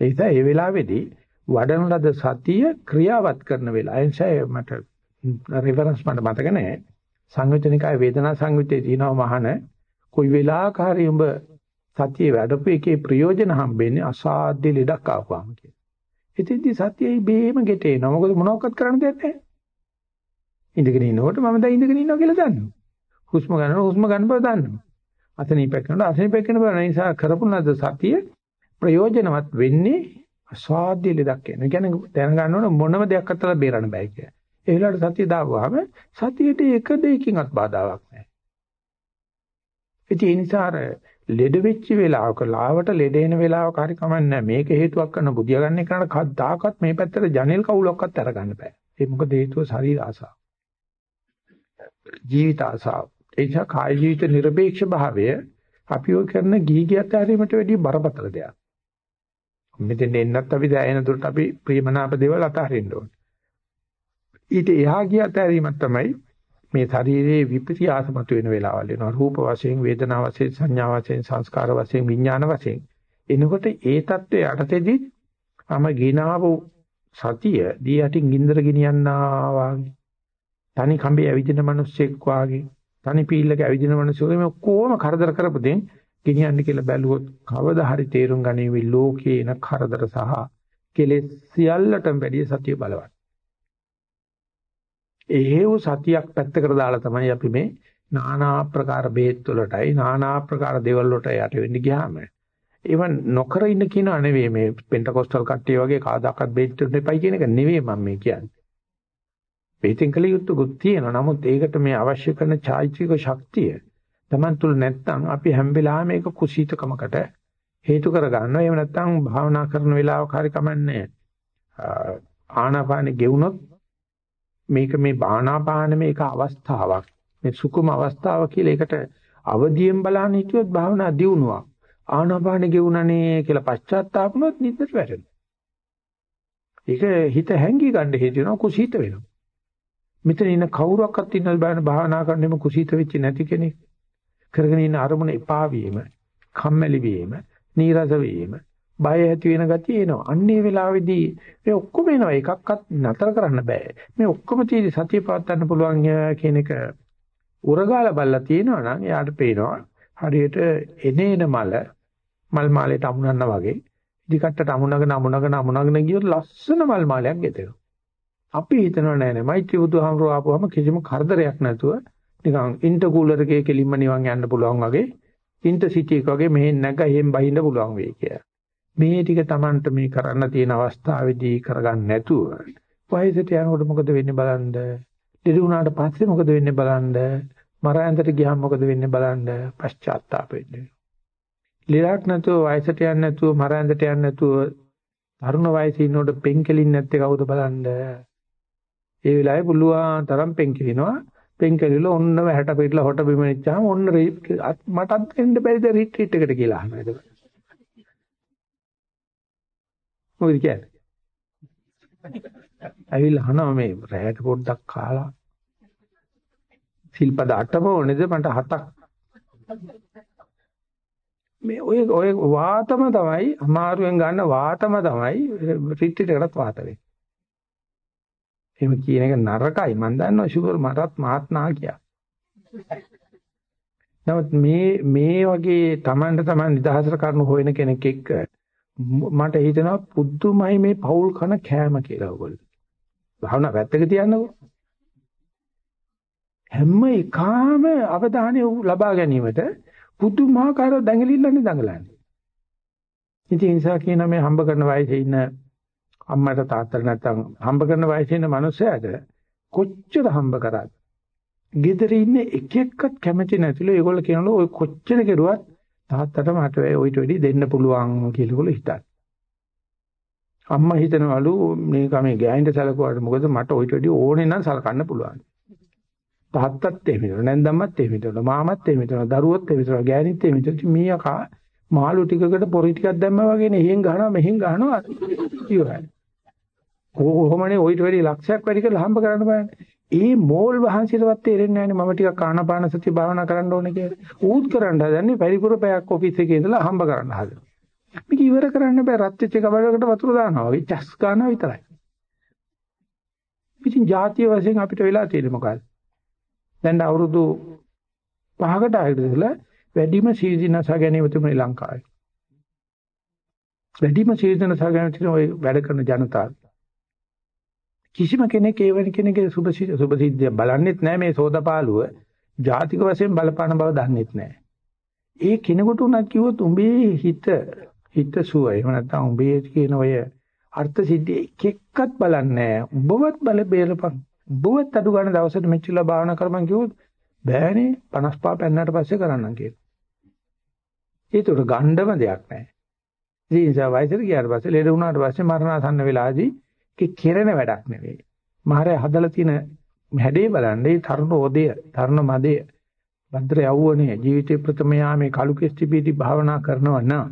ඒ නිසා මේ වෙලාවේදී වඩන ලද සතිය ක්‍රියාවත් කරන වෙලාව. ඒ නිසා මට රෙෆරන්ස් මට මතක නැහැ. සංයුතනිකය වේදනා සංයුත්තේ තියෙනවා මහාන කොයි වෙලාවකරි උඹ සතියේ වැඩපු එකේ ප්‍රයෝජන හම්බෙන්නේ අසාධ්‍ය ලෙඩක් ආවම කියලා. ඉතින්දි සතියයි බේම ගෙටේනවා. මොකද මොනවක්වත් කරන්න දෙයක් නැහැ. ඉඳගෙන ඉන්නකොට මම දැන් ඉඳගෙන ඉන්නවා කියලා දන්නවා. හුස්ම ගන්නවා හුස්ම ගන්න බව දන්නවා. අතනීපෙක් කරනවා අතනීපෙක් කරන බව නිසා කරපු ලද සතිය ප්‍රයෝජනවත් වෙන්නේ අසාධ්‍ය ලෙඩක් වෙන. ඒ කියන්නේ දැනගන්න ඕන මොනම දෙයක් අතලා බේරන්න බෑ කියලා. ඒ වෙලාවට සතිය දාපුවාම සතියට එක දෙයකින්වත් බාධාවක් නැහැ. ඒ නිසා අර ලෙඩ වෙච්ච වෙලාවක ලාවට ලෙඩ එන වෙලාවක හරි කමන්නේ මේක හේතුවක් කරන බුදියා ගන්න එකට කවදාකවත් මේ පැත්තට ජනෙල් කවුලක්වත් අරගන්න බෑ. ඒ මොකද හේතුව ශරීර ආසාව. ජීවිත ආසාව. ඒ නිසා කාය ජීවිත নিরপেক্ষ භාවය අපි ඔය කරන ගිහි ගියත් ආරීමට වැඩිය බරපතල දෙයක්. මෙතෙන් එන්නත් අපි දැයෙන දුරට අපි ප්‍රියමනාප දේවල් අතහරින්න ඕනේ. ඊට එහා ගියත් ආරීමක් තමයි මේ ශරීරයේ විප්‍රියාස මත වෙන වෙලාවල් එනවා රූප වශයෙන් වේදනා වශයෙන් සංඥා වශයෙන් සංස්කාර වශයෙන් විඥාන වශයෙන්. එනකොට ඒ தත්ත්වයේ යටතේදී අම ගිනාව සතිය දී යටින් ගින්දර ගෙනියන්නා වාගේ. තනි කඹේ ඇවිදින මිනිස්සෙක් වාගේ. තනි පීල්ලක ඇවිදින මිනිස්සු මේ කොහොම කරදර කරපදෙන් ගෙනියන්න කියලා බැලුවොත් කවදා හරි තේරුම් ගනීවි ලෝකේ එන කරදර සහ කෙලෙස් සියල්ලටම වැඩිය සතිය බලවත්. එහෙව් සතියක් පැත්තකට දාලා තමයි අපි මේ নানা ආකාර බේත් වලටයි নানা ආකාර දේවල් වලට යට වෙන්න ගියාම ඒව නොකර ඉන්න කියනවා නෙවෙයි මේ පෙන්ටකොස්ටල් කට්ටිය වගේ කාදාකත් බේත් දෙන්න එපයි කියන එක නෙවෙයි මම මේ කියන්නේ. බේතෙන් කළ යුතුකුත් තියෙනවා. නමුත් ඒකට මේ අවශ්‍ය කරන චෛත්‍යික ශක්තිය Taman තුල නැත්තම් අපි හැම වෙලාවෙම ඒක කුසීතකමකට හේතු කර ගන්නවා. එහෙම නැත්තම් භාවනා කරන වෙලාවක හරි කමන්නේ. ආනාපානෙ ගෙවුනොත් මේක මේ ආනාපාන මේක අවස්ථාවක්. මේ සුකුම අවස්ථාව කියලා ඒකට අවදියෙන් බලන්න හිටියොත් භාවනා දියුණුවක්. ආනාපානෙ ගෙවුණනේ කියලා පශ්චාත්තාපුනොත් නිද්දට වැටෙනවා. ඒක හිත හැංගී ගන්න හේතු වෙනවා කුසීත වෙනවා. මෙතන ඉන්න කවුරක්වත් ඉන්න බෑන භාවනා කරන්නෙම කුසීත වෙච්ච නැති කෙනෙක්. කරගෙන ඉන්න අරමුණ එපා වීම, කම්මැලි වීම, නීරස වීම, බය ඇති වෙන ගතිය එනවා. අන්නේ වෙලාවේදී මේ ඔක්කොම එනවා. එකක්වත් නතර කරන්න බෑ. මේ ඔක්කොම තියෙදි සතිය පවත්වන්න පුළුවන් කියන එක උරගාල බල්ලා තියෙනවා නම් එයාට පේනවා. හරියට එනේන මල මල් මාලයට අමුණනවා වගේ. ඉදිකට්ටට අමුණගෙන අමුණගෙන අමුණගෙන ගියොත් ලස්සන මල් මාලයක් ගෙතෙනවා. අපි හිතනවා නෑ නෑ මෛත්‍රී බුදුහාමරෝ ආපුවම කිසිම කරදරයක් නැතුව නිකන් ඉන්ටර්කූලර් එකේ කෙලින්ම නිවන් යන්න පුළුවන් වගේ ඉන්ටර්සිටි එක වගේ මෙහෙන් නැග එහෙන් බහින්න පුළුවන් වෙයි කියලා. මේ ටික Tamanට මේ කරන්න තියෙන අවස්ථාවේදී කරගන්න නැතුව වයසට යනකොට මොකද වෙන්නේ බලන්න. දෙවි වුණාට පස්සේ මොකද වෙන්නේ බලන්න. මරායන්තට ගියාම මොකද වෙන්නේ බලන්න. පශ්චාත්තාප වෙන්නේ. ලිරක් නැතුව වයසට යන්නේ නැතුව මරායන්තට යන්නේ නැතුව තරුණ වයසේ ඉන්නකොට පෙන්කෙලින් නැත්තේ කවුද බලන්න. ඒ වෙලාවේ පුළුවන් තරම් පෙන්කෙලිනවා. පෙන් කැලිලා ඔන්නම හැට පිටලා හොට බිම ඉච්චාම ඔන්න මටත් එන්න බැරිද රිට්‍රීට් එකට කියලා අහනවා ඒක. මොකද කියන්නේ? ඇවිල්ලා අහනවා මේ රැයට පොඩ්ඩක් කාලා සිල්පද 8ම ඕනේද මට 7ක් මේ ඔය ඔය වාතම තමයි අමාරුවෙන් ගන්න වාතම තමයි රිට්‍රීට් එකටත් වාත වෙන්නේ. එහෙම කියන එක නරකයි. මම දන්නවා ෂුගර් මටත් මාත්නා කියා. නමුත් මේ මේ වගේ Tamanට Taman නිදහසට කරන හොයන කෙනෙක් එක්ක මට හිතෙනවා පුදුමයි මේ පෞල් කන කෑම කියලා ඔයගොල්ලෝ. භාවනා පැත්තක තියන්නකෝ. හැම එකාම අවධානය ලබා ගැනීමට පුදුමාකාර දැඟලිල්ලන්නේ දඟලන්නේ. ඉතින් ඒ නිසා කියන මේ හම්බ කරන වයසේ ඉන්න අම්මට තාත්තට නැත්තම් හම්බ කරන වයසේ ඉන්න මනුස්සයාට කොච්චර හම්බ කරාද? ගෙදර ඉන්නේ එක එක්කත් කැමති නැතිලු ඒගොල්ලෝ කියනලු ඔය කොච්චර කෙරුවත් තාත්තට මට ඔයිට වැඩි දෙන්න පුළුවන් කියලා ඒගොල්ලෝ හිතන්නේ. අම්මා හිතනවලු මේක මේ ගෑනිට සැලකුවාට මොකද මට ඔයිට වැඩි ඕනේ නම් සලකන්න පුළුවන්. තාත්තත් එහෙම හිතනවා නැන්දම්මත් එහෙම හිතනවා මාමත් එහෙම හිතනවා දරුවොත් එහෙම හිතනවා ගෑනිත් එහෙම හිතනවා මීයා කා මාළු ටිකකට පොරි ටිකක් දැම්මා වගේනේ එහෙන් ගහනවා මෙහෙන් ගහනවා ඉවරයි. කොහොමනේ ඔయిత වැඩි ලක්ෂයක් වැඩි කරලා හම්බ කරන්න බෑනේ. ඒ මෝල් වහන්සියටවත් තේරෙන්නේ නැහැනේ මම ටිකක් ආනාපාන සති භාවනා කරන්න ඕනේ කියලා. ඌත් කරන්න හදන්නේ පරිපුර පැයක් ඔෆිස් එකේ ඉඳලා හම්බ කරන්න හදනවා. මේක ඉවර කරන්න බෑ රත් වෙච්ච කබලකට වතුර දානවා වගේ චස් ගන්නවා විතරයි. ඉතින් ජාතිය වශයෙන් අපිට වෙලා තියෙන්නේ මොකක්ද? දැන් අවුරුදු 5කට ආයෙත් ඉඳලා වැඩිම සීදීනස ගැනීම තිබුණේ ලංකාවේ. වැඩිම සීදීනස ගැනීම තිබුණේ වැඩ කරන ජනතාව. කිසිම කෙනෙක් ඒ වෙන කෙනෙක්ගේ සුභ සුභ සිද්ධිය බලන්නෙත් නැහැ මේ සෝදපාලුව ජාතික වශයෙන් බලපාන බව දන්නෙත් නැහැ. ඒ කෙනෙකුට උනත් කිව්වොත් උඹේ හිත හිත සුවය එහෙම නැත්නම් උඹේ කියන ඔය අර්ථ සිද්ධිය එක එක්කත් බලන්නේ නැහැ. උඹවත් බල බේරපන්. උඹවත් අඩු ගන්න දවසට මෙච්චිලා භාවනා කරපන් කිව්වොත් බෑනේ 55 පෙන්නට පස්සේ කරන්නම් කියලා. ඒතර ගණ්ඩම දෙයක් නැහැ. ඉතින් ඒ නිසා වයසට ගියාට පස්සේ ලෙඩ වුණාට පස්සේ මරණාසන්න වෙලාදී කෙරෙන වැඩක් නෙවෙයි. මහරය හදලා තියෙන හැඩේ බලන්නේ තරුණ ඕදය, තරුණ මදය, භද්‍ර යවුවනේ ජීවිතේ ප්‍රථම යාමේ කලු කෙස්ටිපීටි භාවනා කරනවා නම්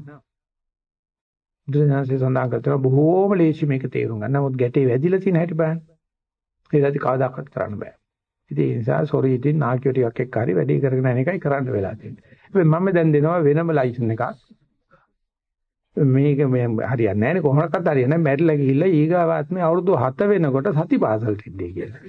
බුදුසසුනේ සඳහන් කරනවා බොහෝම ලේසි මේක තේරුම් ගන්න. නමුත් ගැටේ වැදිලා තියෙන හැටි බලන්න. ඒකදී කවදාකවත් කරන්න බෑ. ඉතින් ඒ නිසා සොරි ඉතින් නාකියෝ ටිකක් එක්ක හරි වැඩේ කරගෙන යන එකයි කරන්න වෙලා තියෙන්නේ. හැබැයි මම දැන් දෙනවා වෙනම ලයිසන් එකක්. මේක මේ හරියන්නේ නැහැ නේ කොහොමකත් හරියන්නේ නැහැ මැරිලා ගිහිල්ලා ඊගාව ආත්මේ අවුරුදු 7 වෙනකොට සතිපාසල් තිද්දේ කියලා.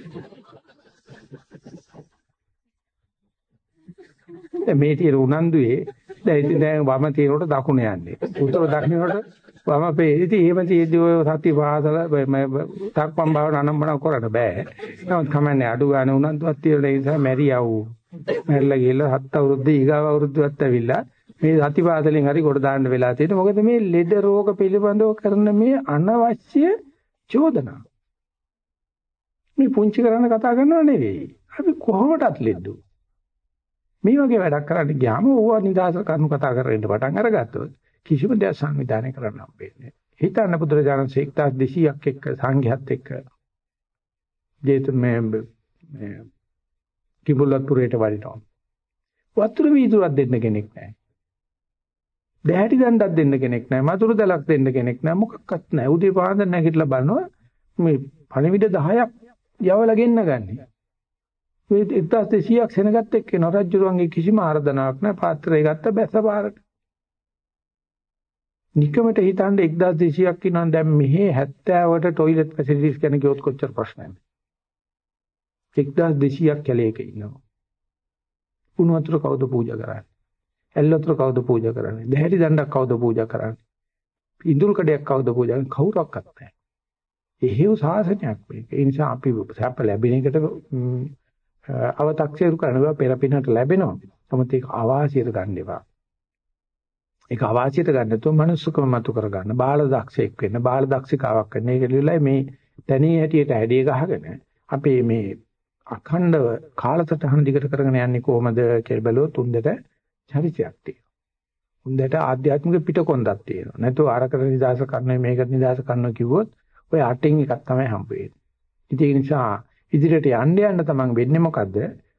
මේ ටික උනන්දුවේ දැන් ඉතින් දැන් වම තියෙනකොට දකුණ යන්නේ. උතුර දකුණට වම පේ. ඉතින් එහෙම තියෙද්දී ඔය සතිපාසල තක්පම් බව නනම්බන කරන්න බෑ. නමුත් කමන්නේ අඩු ගන්න උනන්දුවක් තියෙන නිසා මැරියව්. මැරිලා ගිහිල්ලා 7 අවුරුද්ද ඊගාව අවුරුද්දවත් ඇවිල්ලා මේ සති පාසලෙන් හරි කොට දාන්න වෙලා තියෙන. මොකද මේ ලෙඩ රෝග පිළිබඳව කරන මේ අනවශ්‍ය චෝදනා. මේ පුංචි කරන්න කතා කරනව නෙවෙයි. අපි කොහොමදත් ලෙඩු. මේ වගේ වැඩක් කරන්න ගියාම ඕවා නිදාස කරුණු කතා කරගෙන පටන් අරගත්තොත් කිසිම දෙයක් සංවිධානය කරන්න හම්බෙන්නේ හිතන්න බුදුරජාණන් 1200ක් එක්ක සංඝයාත් එක්ක ජේතු මේ මේ කිඹුල්වත්පුරේට වඩිනවා. වතුර වීදුරක් දෙන්න කෙනෙක් නැහැ. දැහැටි දණ්ඩක් දෙන්න කෙනෙක් නැහැ. මතුරු දලක් දෙන්න කෙනෙක් නැහැ. මොකක්වත් නැහැ. උදේ පාන්දර නැගිටලා බලනවා මේ පණිවිඩ 10ක් යවලා ගෙන්න ගන්නේ. මේ 1200ක් සෙනගත් එක්ක නරජුරුවන්ගේ කිසිම ආර්දනාවක් නැහැ. පාත්‍රය ගත්ත බැස පාරට. නිකමට හිතන්නේ 1200ක් ඉන්නවා දැන් මෙහි 70ට টয়ලට් ෆැසිලිටිස් ගැන කිව්වොත් කොච්චර ප්‍රශ්නයක්ද 1200ක් කැලේක ඉන්නවා උණු වතුර කවුද පූජා කරන්නේ ඇල් වතුර කවුද පූජා කරන්නේ? දැහැටි දණ්ඩක් කවුද පූජා කරන්නේ? ඉඳුල් කඩයක් කවුද පූජා කරන්නේ? කවුරක්වත් නැහැ. එහෙව් සාසනයක් මේක. ඒ නිසා අපි සැප ලැබෙන එකට අව탁සිරු කරනවා පෙරපිනට ලැබෙනවා. නමුත් ඒක අවාසියට ගන්න එපා. ඒක අවාසියට ගන්න නැතුව මනුස්සකම මතු කරගන්න බාල දක්ෂයෙක් වෙන්න බාල දක්ෂිකාවක් වෙන්න. ඒක ලියලා මේ තනිය හැටියට හැඩේ ගහගෙන අපේ මේ අඛණ්ඩව කාලසටහන දිගට කරගෙන යන්නේ කොහොමද කියලා බැලුවොත් උන්දට චරිතයක් තියෙනවා. උන්දට ආධ්‍යාත්මික පිටකොන්දක් තියෙනවා. නැතු අරකට නිදාස කරනවා මේකට නිදාස කරනවා කිව්වොත් ඔය අටින් එකක් තමයි හම්බ වෙන්නේ. ඉතින් ඒ නිසා ඉදිරියට යන්න යන්න තමන් වෙන්නේ මොකද්ද?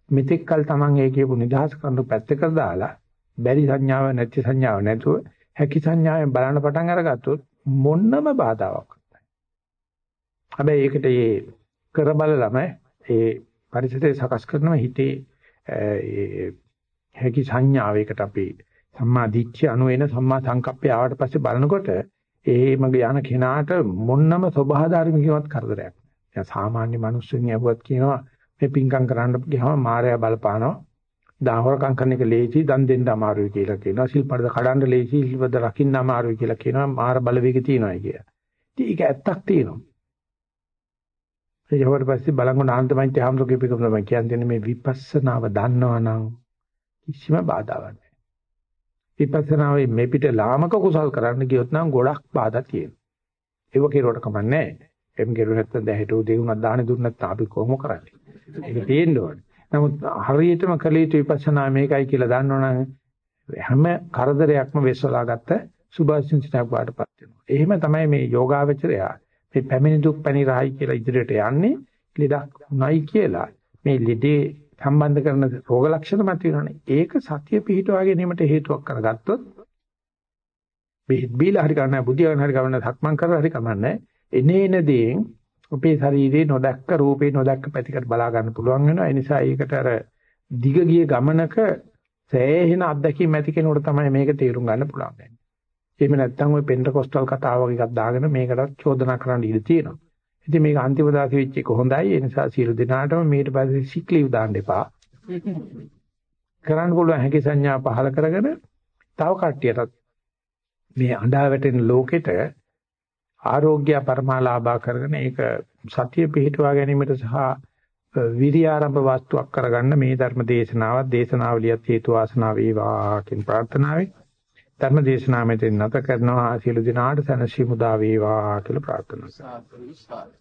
මෙතෙක් කල තමන් ඒ කියපු නිදාස කරනු පැත්තකට දාලා බැරි සංඥාව නැති සංඥාව නැතුව හැකි සංඥාවෙන් බලන්න පටන් අරගත්තොත් මොන්නම බාධාවක් නැහැ. හැබැයි ඒකට ඒ කර බලලම ඒ පරිසරය සකස් කරනම හිතේ ඒ හැකි සංඥාවයකට අපි සම්මා දිට්ඨිය අනු වෙන සම්මා සංකප්පය ආවට පස්සේ බලනකොට ඒ මගේ යන කෙනාට මොන්නම ස්වභාධර්මිකවත් කරදරයක් නෑ. දැන් සාමාන්‍ය මිනිස්සුන් යවුවත් කියනවා මේ පිංකම් කරන්න ගියාම මායя බලපානවා. දාහවරකම් කරන එක ලේසි දන් දෙන්න අමාරුයි කියලා කියනවා. සිල්පද කඩන්න ලේසි සිල්පද රකින්න අමාරුයි කියලා කියනවා. මාර බලවේග තියෙනවා කියලා. ඉතින් ඒක ඇත්තක් තියෙනවා. ඒ යවට පස්සේ බලංගොඩ ආන්තමයින්ට හැමෝගේ පිටුම තමයි කියන්නේ මේ විපස්සනාව දන්නවනම් කිසිම බාධාවක් නැහැ. විපස්සනාවේ මේ පිට ලාමක කුසල් කරන්න ගියොත් නම් ගොඩක් බාධා තියෙනවා. ඒව කෙරුවට කමන්නේ නැහැ. එම් කෙරුව නැත්නම් දැහැට උදේ උනක් දාහනේ දුන්නත් අපි කොහොම කරන්නේ? ඒක තියෙන්න ඕනේ. නමුත් හරියටම කළ යුතු විපස්සනා මේකයි කියලා දන්නවනම් හැම කරදරයක්ම වෙස්සලා ගත්ත සුභාසින්චනක් වාටපත් වෙනවා. එහෙම තමයි මේ යෝගාවචරය මේ පැමිණි දුක් පැණි රහයි කියලා ඉදිරියට යන්නේ ලෙඩක් උණයි කියලා මේ ලෙඩේ සම්බන්ධ කරන රෝග ලක්ෂණ මත වෙනවනේ. ඒක සතිය පිහිටවා ගැනීමට හේතුවක් කරගත්තොත් බෙහෙත් බීලා හරි කන්නේ බුද්ධියන් හරි කවන්න සක්මන් කරලා හරි කමන්නේ එනේන දේෙන් අපේ ශරීරේ නොදැක්ක රූපේ නොදැක්ක පැතිකඩ බලා ගන්න පුළුවන් වෙනවා. ඒ නිසා ඒකට අර දිග ගිය ගමනක සෑහෙන අත්දැකීම් ඇති කෙනෙකුට තමයි මේක තේරුම් ගන්න පුළුවන් වෙන්නේ. එහෙම නැත්නම් ওই පෙන්ටකොස්ටල් කතාව වගේ එකක් දාගෙන මේකටත් චෝදනා කරන්න ඉඩ තියෙනවා. ඉතින් මේක අන්තිම දාසෙ වෙච්ච එක හොඳයි. ඒ නිසා සියලු දෙනාටම මේට පස්සේ සික් ලීව් දාන්න එපා. කරන්න පුළුවන් හැකි සංඥා පහල කරගෙන තව කට්ටියටත් මේ අඬා වැටෙන ලෝකෙට ආරෝග්‍ය පරමාලාභා කරගෙන ඒක සතිය පිහිටුවා ගැනීමට සහ විරිය ආරම්භ වස්තුවක් කරගන්න මේ ධර්ම දේශනාවත් දේශනාවලියත් හේතු වාසනා වේවා කියන ප්‍රාර්ථනාවෙන් ධර්ම දේශනාව මෙතෙන් නැත කරනවා. සියලු දිනාට සනසි මුදා වේවා කියලා ප්‍රාර්ථනා කරනවා.